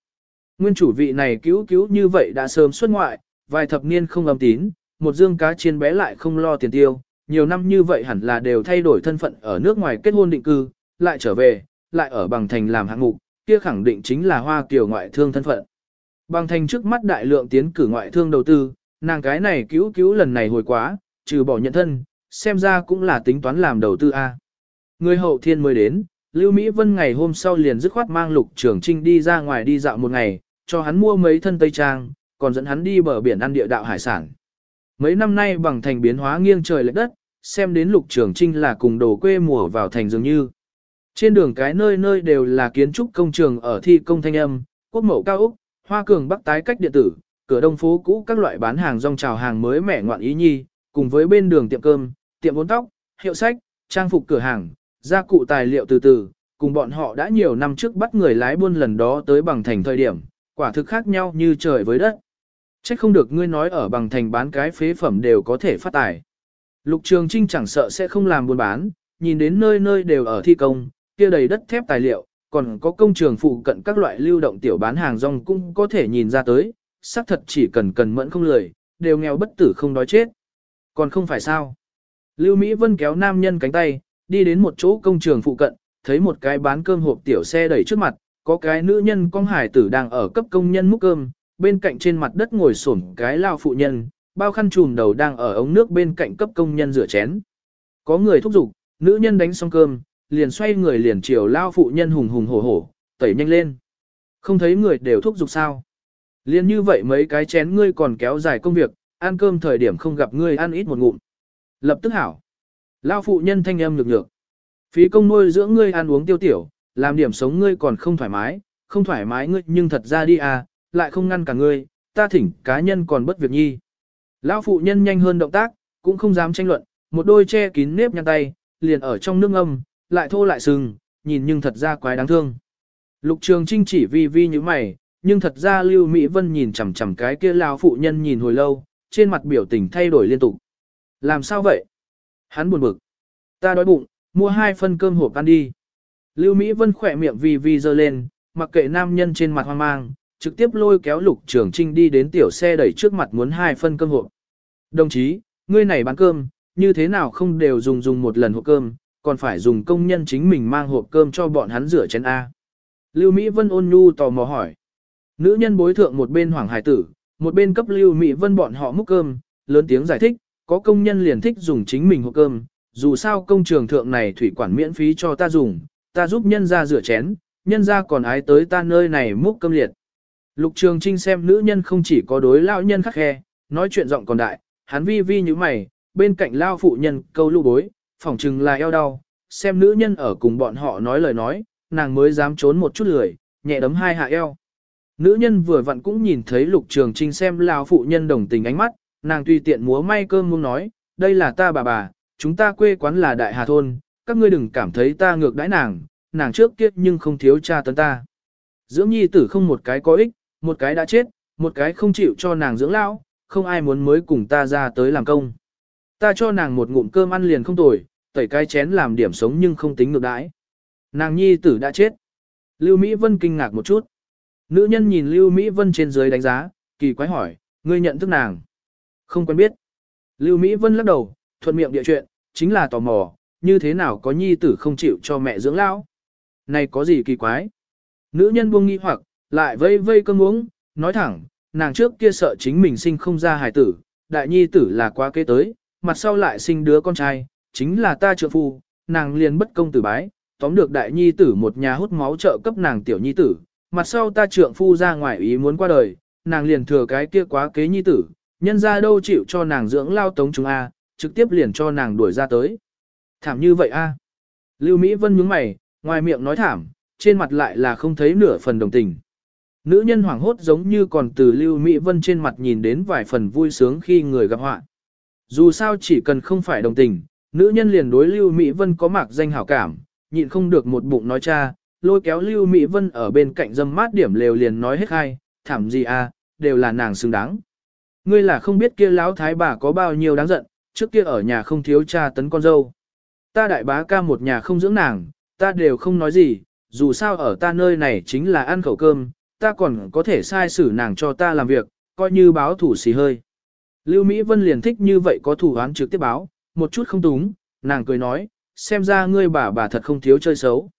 Nguyên chủ vị này cứu cứu như vậy đã sớm xuất ngoại, vài thập niên không âm tín, một dương cá chiên bé lại không lo tiền tiêu, nhiều năm như vậy hẳn là đều thay đổi thân phận ở nước ngoài kết hôn định cư, lại trở về, lại ở bằng thành làm hạng mục, kia khẳng định chính là hoa kiều ngoại thương thân phận. Bằng thành trước mắt đại lượng tiến cử ngoại thương đầu tư, nàng cái này cứu cứu lần này hồi quá, trừ bỏ nhận thân, xem ra cũng là tính toán làm đầu tư A. Người hậu thiên mới đến, Lưu Mỹ Vân ngày hôm sau liền dứt khoát mang lục trường trinh đi ra ngoài đi dạo một ngày, cho hắn mua mấy thân tây trang, còn dẫn hắn đi bờ biển ăn địa đạo hải sản. Mấy năm nay bằng thành biến hóa nghiêng trời lệch đất, xem đến lục trường trinh là cùng đồ quê mùa vào thành dường như. Trên đường cái nơi nơi đều là kiến trúc công trường ở thi công thanh âm, quốc mẫu cao Úc, hoa cường bắc tái cách điện tử, cửa đông phố cũ các loại bán hàng rong chào hàng mới mẻ ngoạn ý nhi, cùng với bên đường tiệm cơm, tiệm vốn tóc, hiệu sách, trang phục cửa hàng, gia cụ tài liệu từ từ, cùng bọn họ đã nhiều năm trước bắt người lái buôn lần đó tới bằng thành thời điểm, quả thực khác nhau như trời với đất. Trách không được ngươi nói ở bằng thành bán cái phế phẩm đều có thể phát tài. Lục Trường Trinh chẳng sợ sẽ không làm buôn bán, nhìn đến nơi nơi đều ở thi công, kia đầy đất thép tài liệu, còn có công trường phụ cận các loại lưu động tiểu bán hàng rong cũng có thể nhìn ra tới, xác thật chỉ cần cần mẫn không lười, đều nghèo bất tử không đói chết. Còn không phải sao. Lưu Mỹ Vân kéo nam nhân cánh tay, đi đến một chỗ công trường phụ cận, thấy một cái bán cơm hộp tiểu xe đẩy trước mặt, có cái nữ nhân con hải tử đang ở cấp công nhân múc cơm, bên cạnh trên mặt đất ngồi xổm cái lao phụ nhân, bao khăn trùm đầu đang ở ống nước bên cạnh cấp công nhân rửa chén. Có người thúc giục, nữ nhân đánh xong cơm, liền xoay người liền chiều lao phụ nhân hùng hùng hổ hổ, tẩy nhanh lên. Không thấy người đều thúc giục sao. Liền như vậy mấy cái chén ngươi còn kéo dài công việc, ăn cơm thời điểm không gặp ngươi ăn ít một ngụm. Lập tức hảo. Lao phụ nhân thanh âm lực lượng Phí công nuôi dưỡng ngươi ăn uống tiêu tiểu, làm điểm sống ngươi còn không thoải mái, không thoải mái ngươi nhưng thật ra đi à, lại không ngăn cả ngươi, ta thỉnh cá nhân còn bất việc nhi. Lão phụ nhân nhanh hơn động tác, cũng không dám tranh luận, một đôi che kín nếp nhăn tay, liền ở trong nước âm, lại thô lại sừng, nhìn nhưng thật ra quái đáng thương. Lục Trường Trinh chỉ vi vi như mày, nhưng thật ra Lưu Mỹ Vân nhìn chằm chằm cái kia lão phụ nhân nhìn hồi lâu, trên mặt biểu tình thay đổi liên tục. Làm sao vậy? Hắn buồn bực. Ta đói bụng, mua hai phân cơm hộp ăn đi. Lưu Mỹ Vân khỏe miệng vì vì dơ lên, mặc kệ nam nhân trên mặt hoang mang, trực tiếp lôi kéo Lục Trường Trinh đi đến tiểu xe đẩy trước mặt muốn hai phân cơm hộp. Đồng chí, ngươi này bán cơm, như thế nào không đều dùng dùng một lần hộp cơm, còn phải dùng công nhân chính mình mang hộp cơm cho bọn hắn rửa chén A. Lưu Mỹ Vân ôn nhu tò mò hỏi. Nữ nhân bối thượng một bên hoàng hải tử, một bên cấp Lưu Mỹ Vân bọn họ múc cơm, lớn tiếng giải thích, có công nhân liền thích dùng chính mình hộp cơm, dù sao công trường thượng này thủy quản miễn phí cho ta dùng, ta giúp nhân ra rửa chén, nhân ra còn ái tới ta nơi này múc cơm liệt. Lục Trường Trinh xem nữ nhân không chỉ có đối lão nhân khắc khe, nói chuyện giọng còn đại, hắn vi vi như mày, bên cạnh lao phụ nhân câu lưu bối, phỏng chừng là eo đau, xem nữ nhân ở cùng bọn họ nói lời nói, nàng mới dám trốn một chút lười, nhẹ đấm hai hạ eo. Nữ nhân vừa vặn cũng nhìn thấy lục trường trinh xem lao phụ nhân đồng tình ánh mắt, nàng tùy tiện múa may cơm muốn nói, đây là ta bà bà, chúng ta quê quán là đại hà thôn, các ngươi đừng cảm thấy ta ngược đãi nàng, nàng trước kiếp nhưng không thiếu cha tấn ta. Dưỡng nhi tử không một cái có ích, một cái đã chết, một cái không chịu cho nàng dưỡng lão, không ai muốn mới cùng ta ra tới làm công. Ta cho nàng một ngụm cơm ăn liền không tồi, tẩy cái chén làm điểm sống nhưng không tính ngược đãi. Nàng nhi tử đã chết. Lưu Mỹ Vân kinh ngạc một chút. Nữ nhân nhìn Lưu Mỹ Vân trên dưới đánh giá, kỳ quái hỏi, ngươi nhận thức nàng. Không quen biết. Lưu Mỹ Vân lắc đầu, thuận miệng địa chuyện, chính là tò mò, như thế nào có nhi tử không chịu cho mẹ dưỡng lão. Này có gì kỳ quái? Nữ nhân buông nghi hoặc, lại vây vây cơm uống, nói thẳng, nàng trước kia sợ chính mình sinh không ra hài tử, đại nhi tử là quá kế tới, mặt sau lại sinh đứa con trai, chính là ta trợ phu, nàng liền bất công tử bái, tóm được đại nhi tử một nhà hút máu trợ cấp nàng tiểu nhi tử, mặt sau ta trượng phu ra ngoài ý muốn qua đời, nàng liền thừa cái kia quá kế nhi tử, nhân ra đâu chịu cho nàng dưỡng lao tống chúng A, trực tiếp liền cho nàng đuổi ra tới. Thảm như vậy A. Lưu Mỹ Vân nhướng mày, ngoài miệng nói thảm, trên mặt lại là không thấy nửa phần đồng tình. Nữ nhân hoảng hốt giống như còn từ Lưu Mỹ Vân trên mặt nhìn đến vài phần vui sướng khi người gặp họa. Dù sao chỉ cần không phải đồng tình, nữ nhân liền đối Lưu Mỹ Vân có mạc danh hảo cảm, nhịn không được một bụng nói cha, lôi kéo Lưu Mỹ Vân ở bên cạnh dâm mát điểm lều liền nói hết hai, thảm gì à, đều là nàng xứng đáng. Ngươi là không biết kia lão thái bà có bao nhiêu đáng giận, trước kia ở nhà không thiếu cha tấn con dâu. Ta đại bá ca một nhà không dưỡng nàng, ta đều không nói gì, dù sao ở ta nơi này chính là ăn khẩu cơm, ta còn có thể sai xử nàng cho ta làm việc, coi như báo thủ xì hơi. Lưu Mỹ Vân liền thích như vậy có thủ án trực tiếp báo, một chút không túng, nàng cười nói, xem ra ngươi bà bà thật không thiếu chơi xấu.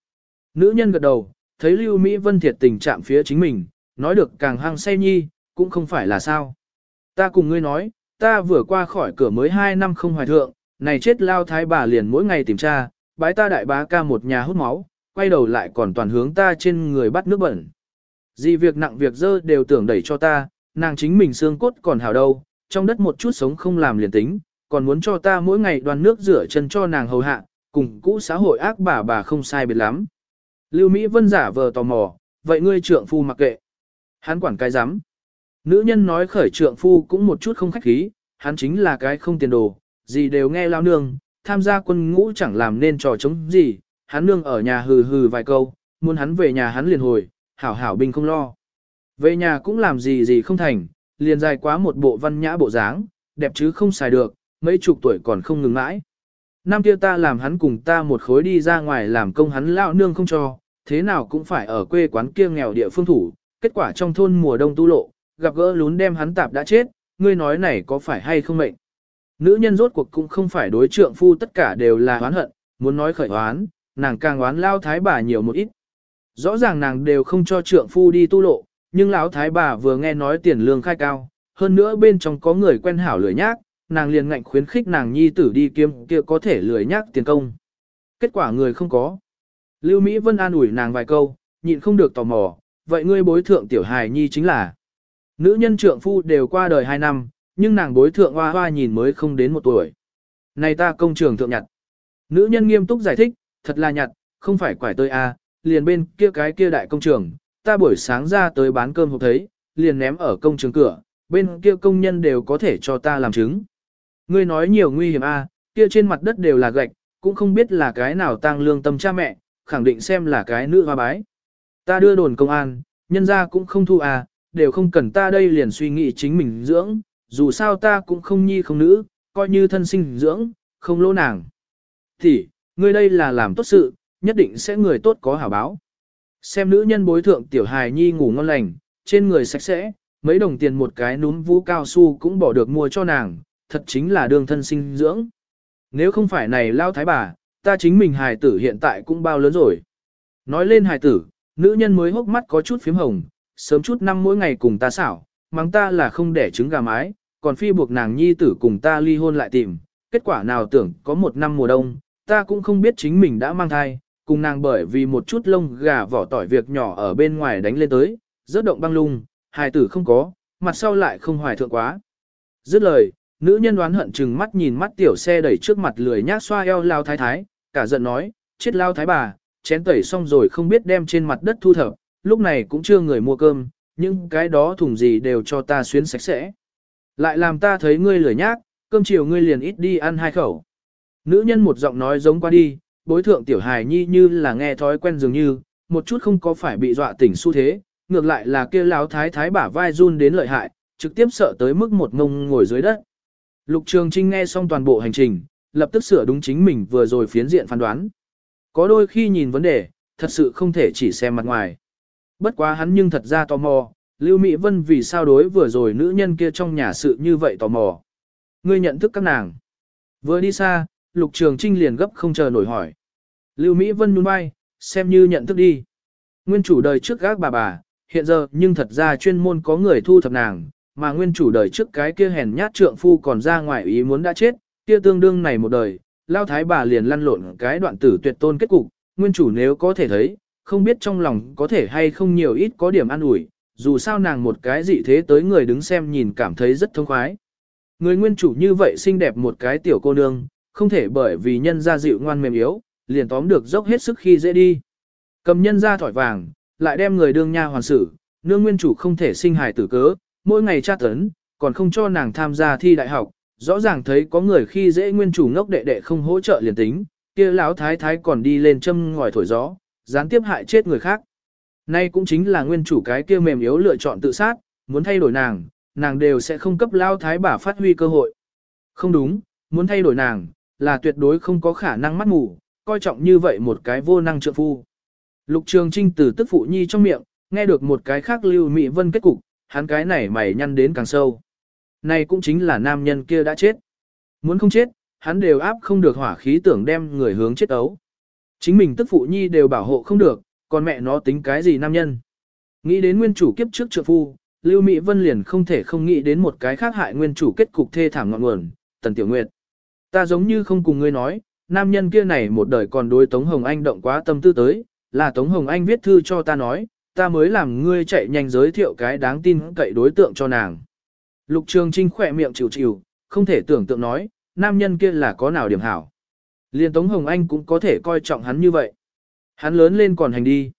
Nữ nhân gật đầu, thấy Lưu Mỹ Vân thiệt tình chạm phía chính mình, nói được càng hăng say nhi, cũng không phải là sao. Ta cùng ngươi nói, ta vừa qua khỏi cửa mới 2 năm không hoài thượng, này chết lao thái bà liền mỗi ngày tìm tra, bái ta đại bá ca một nhà hút máu, quay đầu lại còn toàn hướng ta trên người bắt nước bẩn. Gì việc nặng việc dơ đều tưởng đẩy cho ta, nàng chính mình xương cốt còn hào đâu, trong đất một chút sống không làm liền tính, còn muốn cho ta mỗi ngày đoàn nước rửa chân cho nàng hầu hạ, cùng cũ xã hội ác bà bà không sai biệt lắm. Lưu Mỹ Vân giả vờ tò mò, vậy ngươi trượng phu mặc kệ. Hắn quản cái rắm Nữ nhân nói khởi trượng phu cũng một chút không khách khí, hắn chính là cái không tiền đồ, gì đều nghe lao nương, tham gia quân ngũ chẳng làm nên trò chống gì, hắn nương ở nhà hừ hừ vài câu, muốn hắn về nhà hắn liền hồi, hảo hảo binh không lo. Về nhà cũng làm gì gì không thành, liền dài quá một bộ văn nhã bộ dáng, đẹp chứ không xài được, mấy chục tuổi còn không ngừng mãi. Năm kia ta làm hắn cùng ta một khối đi ra ngoài làm công hắn lão nương không cho, thế nào cũng phải ở quê quán kia nghèo địa phương thủ, kết quả trong thôn mùa đông tu lộ, gặp gỡ lún đem hắn tạp đã chết, ngươi nói này có phải hay không mệnh. Nữ nhân rốt cuộc cũng không phải đối trượng phu tất cả đều là oán hận, muốn nói khởi oán, nàng càng oán lao thái bà nhiều một ít. Rõ ràng nàng đều không cho trượng phu đi tu lộ, nhưng lão thái bà vừa nghe nói tiền lương khai cao, hơn nữa bên trong có người quen hảo lười nhác, nàng liền ngạnh khuyến khích nàng nhi tử đi kiếm kia có thể lười nhác tiền công. Kết quả người không có. Lưu Mỹ Vân an ủi nàng vài câu, nhịn không được tò mò, vậy ngươi bối thượng tiểu hài nhi chính là. Nữ nhân trượng phu đều qua đời 2 năm, nhưng nàng bối thượng hoa hoa nhìn mới không đến một tuổi. Này ta công trường thượng nhặt. Nữ nhân nghiêm túc giải thích, thật là nhặt, không phải quải tơi a, liền bên kia cái kia đại công trường, ta buổi sáng ra tới bán cơm hộp thấy, liền ném ở công trường cửa, bên kia công nhân đều có thể cho ta làm chứng. Ngươi nói nhiều nguy hiểm a, kia trên mặt đất đều là gạch, cũng không biết là cái nào tang lương tâm cha mẹ, khẳng định xem là cái nữ hoa bái. Ta đưa đồn công an, nhân ra cũng không thu à, đều không cần ta đây liền suy nghĩ chính mình dưỡng, dù sao ta cũng không nhi không nữ, coi như thân sinh dưỡng, không lỗ nàng. Thì, ngươi đây là làm tốt sự, nhất định sẽ người tốt có hảo báo. Xem nữ nhân bối thượng tiểu hài nhi ngủ ngon lành, trên người sạch sẽ, mấy đồng tiền một cái núm vũ cao su cũng bỏ được mua cho nàng, thật chính là đường thân sinh dưỡng. Nếu không phải này lao thái bà, ta chính mình hài tử hiện tại cũng bao lớn rồi. Nói lên hài tử, nữ nhân mới hốc mắt có chút phím hồng, sớm chút năm mỗi ngày cùng ta xảo, mắng ta là không đẻ trứng gà mái, còn phi buộc nàng nhi tử cùng ta ly hôn lại tìm, kết quả nào tưởng có một năm mùa đông, ta cũng không biết chính mình đã mang thai, cùng nàng bởi vì một chút lông gà vỏ tỏi việc nhỏ ở bên ngoài đánh lên tới, rớt động băng lung, hài tử không có, mặt sau lại không hoài thượng quá. Dứt lời, nữ nhân đoán hận chừng mắt nhìn mắt tiểu xe đẩy trước mặt lười nhác xoa eo lao thái thái, cả giận nói, chết lao thái bà, chén tẩy xong rồi không biết đem trên mặt đất thu thập, lúc này cũng chưa người mua cơm, nhưng cái đó thùng gì đều cho ta xuyến sạch sẽ. Lại làm ta thấy ngươi lười nhác, cơm chiều ngươi liền ít đi ăn hai khẩu. Nữ nhân một giọng nói giống qua đi, bối thượng tiểu hài nhi như là nghe thói quen dường như, một chút không có phải bị dọa tỉnh xu thế, ngược lại là kia lão thái thái bả vai run đến lợi hại, trực tiếp sợ tới mức một ngông ngồi dưới đất. Lục Trường Trinh nghe xong toàn bộ hành trình, lập tức sửa đúng chính mình vừa rồi phiến diện phán đoán. Có đôi khi nhìn vấn đề, thật sự không thể chỉ xem mặt ngoài. Bất quá hắn nhưng thật ra tò mò, Lưu Mỹ Vân vì sao đối vừa rồi nữ nhân kia trong nhà sự như vậy tò mò. Ngươi nhận thức các nàng. Vừa đi xa, Lục Trường Trinh liền gấp không chờ nổi hỏi. Lưu Mỹ Vân nhún vai, xem như nhận thức đi. Nguyên chủ đời trước gác bà bà, hiện giờ nhưng thật ra chuyên môn có người thu thập nàng, mà nguyên chủ đời trước cái kia hèn nhát trượng phu còn ra ngoài ý muốn đã chết, kia tương đương này một đời, lao thái bà liền lăn lộn cái đoạn tử tuyệt tôn kết cục, nguyên chủ nếu có thể thấy, không biết trong lòng có thể hay không nhiều ít có điểm an ủi, dù sao nàng một cái dị thế tới người đứng xem nhìn cảm thấy rất thông khoái. Người nguyên chủ như vậy xinh đẹp một cái tiểu cô nương, không thể bởi vì nhân gia dịu ngoan mềm yếu, liền tóm được dốc hết sức khi dễ đi. Cầm nhân gia thỏi vàng, lại đem người đương nha hoàn xử, nương nguyên chủ không thể sinh hài tử cớ, mỗi ngày tra tấn, còn không cho nàng tham gia thi đại học, rõ ràng thấy có người khi dễ nguyên chủ ngốc đệ đệ không hỗ trợ liền tính, kia lão thái thái còn đi lên châm ngòi thổi gió, gián tiếp hại chết người khác. Nay cũng chính là nguyên chủ cái kia mềm yếu lựa chọn tự sát, muốn thay đổi nàng, nàng đều sẽ không cấp lao thái bà phát huy cơ hội. Không đúng, muốn thay đổi nàng, là tuyệt đối không có khả năng mắt mù, coi trọng như vậy một cái vô năng trượng phu. Lục Trường Trinh từ tức phụ nhi trong miệng, nghe được một cái khác lưu mị vân kết cục, hắn cái này mày nhăn đến càng sâu. Này cũng chính là nam nhân kia đã chết. Muốn không chết, hắn đều áp không được hỏa khí tưởng đem người hướng chết ấu. Chính mình tức phụ nhi đều bảo hộ không được, còn mẹ nó tính cái gì nam nhân. Nghĩ đến nguyên chủ kiếp trước trượng phu, Lưu Mỹ Vân liền không thể không nghĩ đến một cái khác hại nguyên chủ kết cục thê thảm ngọn nguồn, Tần Tiểu Nguyệt. Ta giống như không cùng ngươi nói, nam nhân kia này một đời còn đối Tống Hồng Anh động quá tâm tư tới, là Tống Hồng Anh viết thư cho ta nói, ta mới làm ngươi chạy nhanh giới thiệu cái đáng tin cậy đối tượng cho nàng. Lục Trường Trinh khỏe miệng chịu chịu, không thể tưởng tượng nói, nam nhân kia là có nào điểm hảo. Liên Tống Hồng Anh cũng có thể coi trọng hắn như vậy. Hắn lớn lên còn hành đi.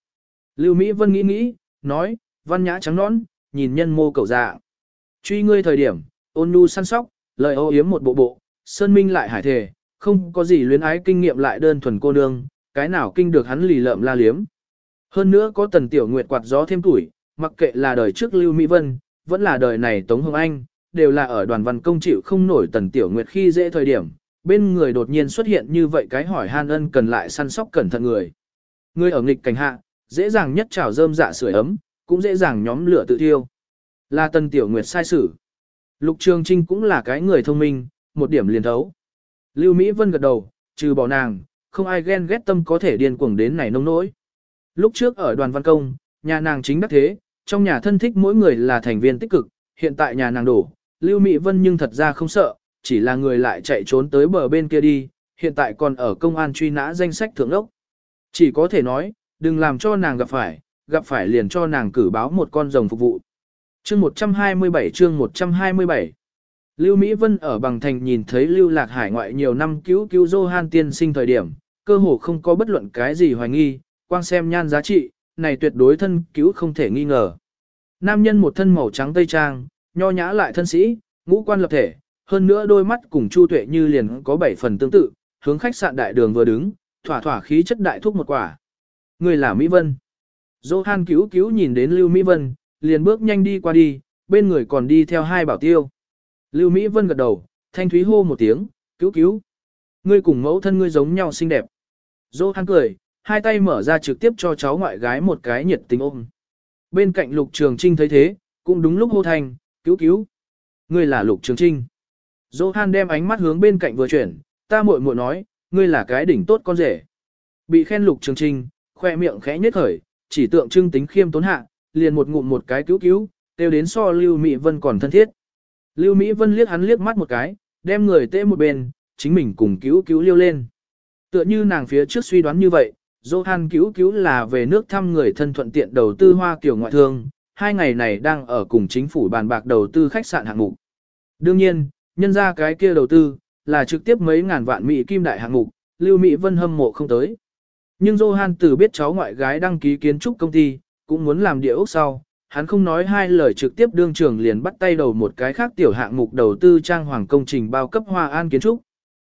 Lưu Mỹ Vân nghĩ nghĩ, nói, văn nhã trắng nón, nhìn nhân mô cầu dạ. Truy ngươi thời điểm, ôn nhu săn sóc, lời ô yếm một bộ bộ, sơn minh lại hải thể, không có gì luyến ái kinh nghiệm lại đơn thuần cô nương, cái nào kinh được hắn lì lợm la liếm. Hơn nữa có tần tiểu nguyệt quạt gió thêm tuổi, mặc kệ là đời trước Lưu Mỹ Vân, vẫn là đời này Tống Hồng Anh, đều là ở đoàn văn công chịu không nổi tần tiểu nguyệt khi dễ thời điểm, bên người đột nhiên xuất hiện như vậy cái hỏi han ân cần lại săn sóc cẩn thận người. Người ở nghịch cảnh hạ, dễ dàng nhất trào rơm dạ sưởi ấm, cũng dễ dàng nhóm lửa tự thiêu. Là tần tiểu nguyệt sai sử. Lục Trường Trinh cũng là cái người thông minh, một điểm liền thấu. Lưu Mỹ Vân gật đầu, trừ bỏ nàng, không ai ghen ghét tâm có thể điên cuồng đến này nông nỗi. Lúc trước ở đoàn văn công, nhà nàng chính đắc thế, trong nhà thân thích mỗi người là thành viên tích cực, hiện tại nhà nàng đổ, Lưu Mỹ Vân nhưng thật ra không sợ, chỉ là người lại chạy trốn tới bờ bên kia đi, hiện tại còn ở công an truy nã danh sách thượng ốc. Chỉ có thể nói, đừng làm cho nàng gặp phải, gặp phải liền cho nàng cử báo một con rồng phục vụ. Chương 127 chương 127 Lưu Mỹ Vân ở bằng thành nhìn thấy Lưu Lạc Hải ngoại nhiều năm cứu cứu Johan tiên sinh thời điểm, cơ hồ không có bất luận cái gì hoài nghi, quang xem nhan giá trị, này tuyệt đối thân cứu không thể nghi ngờ. Nam nhân một thân màu trắng tây trang, nho nhã lại thân sĩ, ngũ quan lập thể, hơn nữa đôi mắt cùng Chu Tuệ như liền có bảy phần tương tự, hướng khách sạn đại đường vừa đứng, thỏa thỏa khí chất đại thuốc một quả. Người là Mỹ Vân. Johan cứu cứu nhìn đến Lưu Mỹ Vân, liền bước nhanh đi qua đi, bên người còn đi theo hai bảo tiêu. Lưu Mỹ Vân gật đầu, thanh thúy hô một tiếng, cứu cứu. Ngươi cùng mẫu thân ngươi giống nhau xinh đẹp. Johan cười, hai tay mở ra trực tiếp cho cháu ngoại gái một cái nhiệt tình ôm. Bên cạnh Lục Trường Trinh thấy thế, cũng đúng lúc hô thành cứu cứu. Ngươi là Lục Trường Trinh. Johan đem ánh mắt hướng bên cạnh vừa chuyển, ta muội muội nói, ngươi là cái đỉnh tốt con rể. Bị khen Lục Trường Trinh, khoe miệng khẽ nhếch khởi, chỉ tượng trưng tính khiêm tốn hạ, liền một ngụm một cái cứu cứu, đều đến so Lưu Mỹ Vân còn thân thiết. Lưu Mỹ Vân liếc hắn liếc mắt một cái, đem người tê một bên, chính mình cùng cứu cứu liêu lên. Tựa như nàng phía trước suy đoán như vậy, Johan cứu cứu là về nước thăm người thân thuận tiện đầu tư hoa kiểu ngoại thương, hai ngày này đang ở cùng chính phủ bàn bạc đầu tư khách sạn hạng mục. Đương nhiên, nhân ra cái kia đầu tư, là trực tiếp mấy ngàn vạn Mỹ kim đại hạng mục, Lưu Mỹ Vân hâm mộ không tới. Nhưng Johan từ biết cháu ngoại gái đăng ký kiến trúc công ty, cũng muốn làm địa ốc sau, hắn không nói hai lời trực tiếp đương trưởng liền bắt tay đầu một cái khác tiểu hạng mục đầu tư trang hoàng công trình bao cấp hoa an kiến trúc.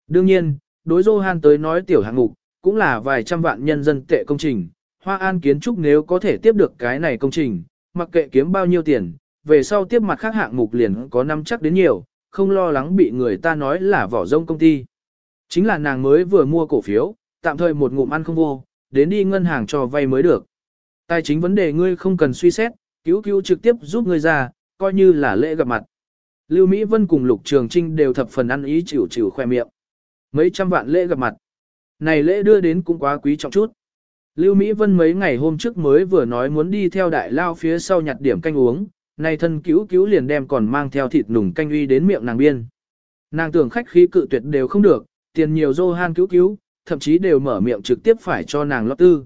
Đương nhiên, đối Johan tới nói tiểu hạng mục, cũng là vài trăm vạn nhân dân tệ công trình, hoa an kiến trúc nếu có thể tiếp được cái này công trình, mặc kệ kiếm bao nhiêu tiền, về sau tiếp mặt khác hạng mục liền có năm chắc đến nhiều, không lo lắng bị người ta nói là vỏ rông công ty. Chính là nàng mới vừa mua cổ phiếu, tạm thời một ngụm ăn không vô, đến đi ngân hàng cho vay mới được. Tài chính vấn đề ngươi không cần suy xét, cứu cứu trực tiếp giúp ngươi ra, coi như là lễ gặp mặt. Lưu Mỹ Vân cùng Lục Trường Trinh đều thập phần ăn ý chịu chịu khoe miệng. Mấy trăm vạn lễ gặp mặt. Này lễ đưa đến cũng quá quý trọng chút. Lưu Mỹ Vân mấy ngày hôm trước mới vừa nói muốn đi theo đại lao phía sau nhặt điểm canh uống, này thân cứu cứu liền đem còn mang theo thịt nùng canh uy đến miệng nàng biên. Nàng tưởng khách khí cự tuyệt đều không được, tiền nhiều Johan han cứu cứu, thậm chí đều mở miệng trực tiếp phải cho nàng lót tư.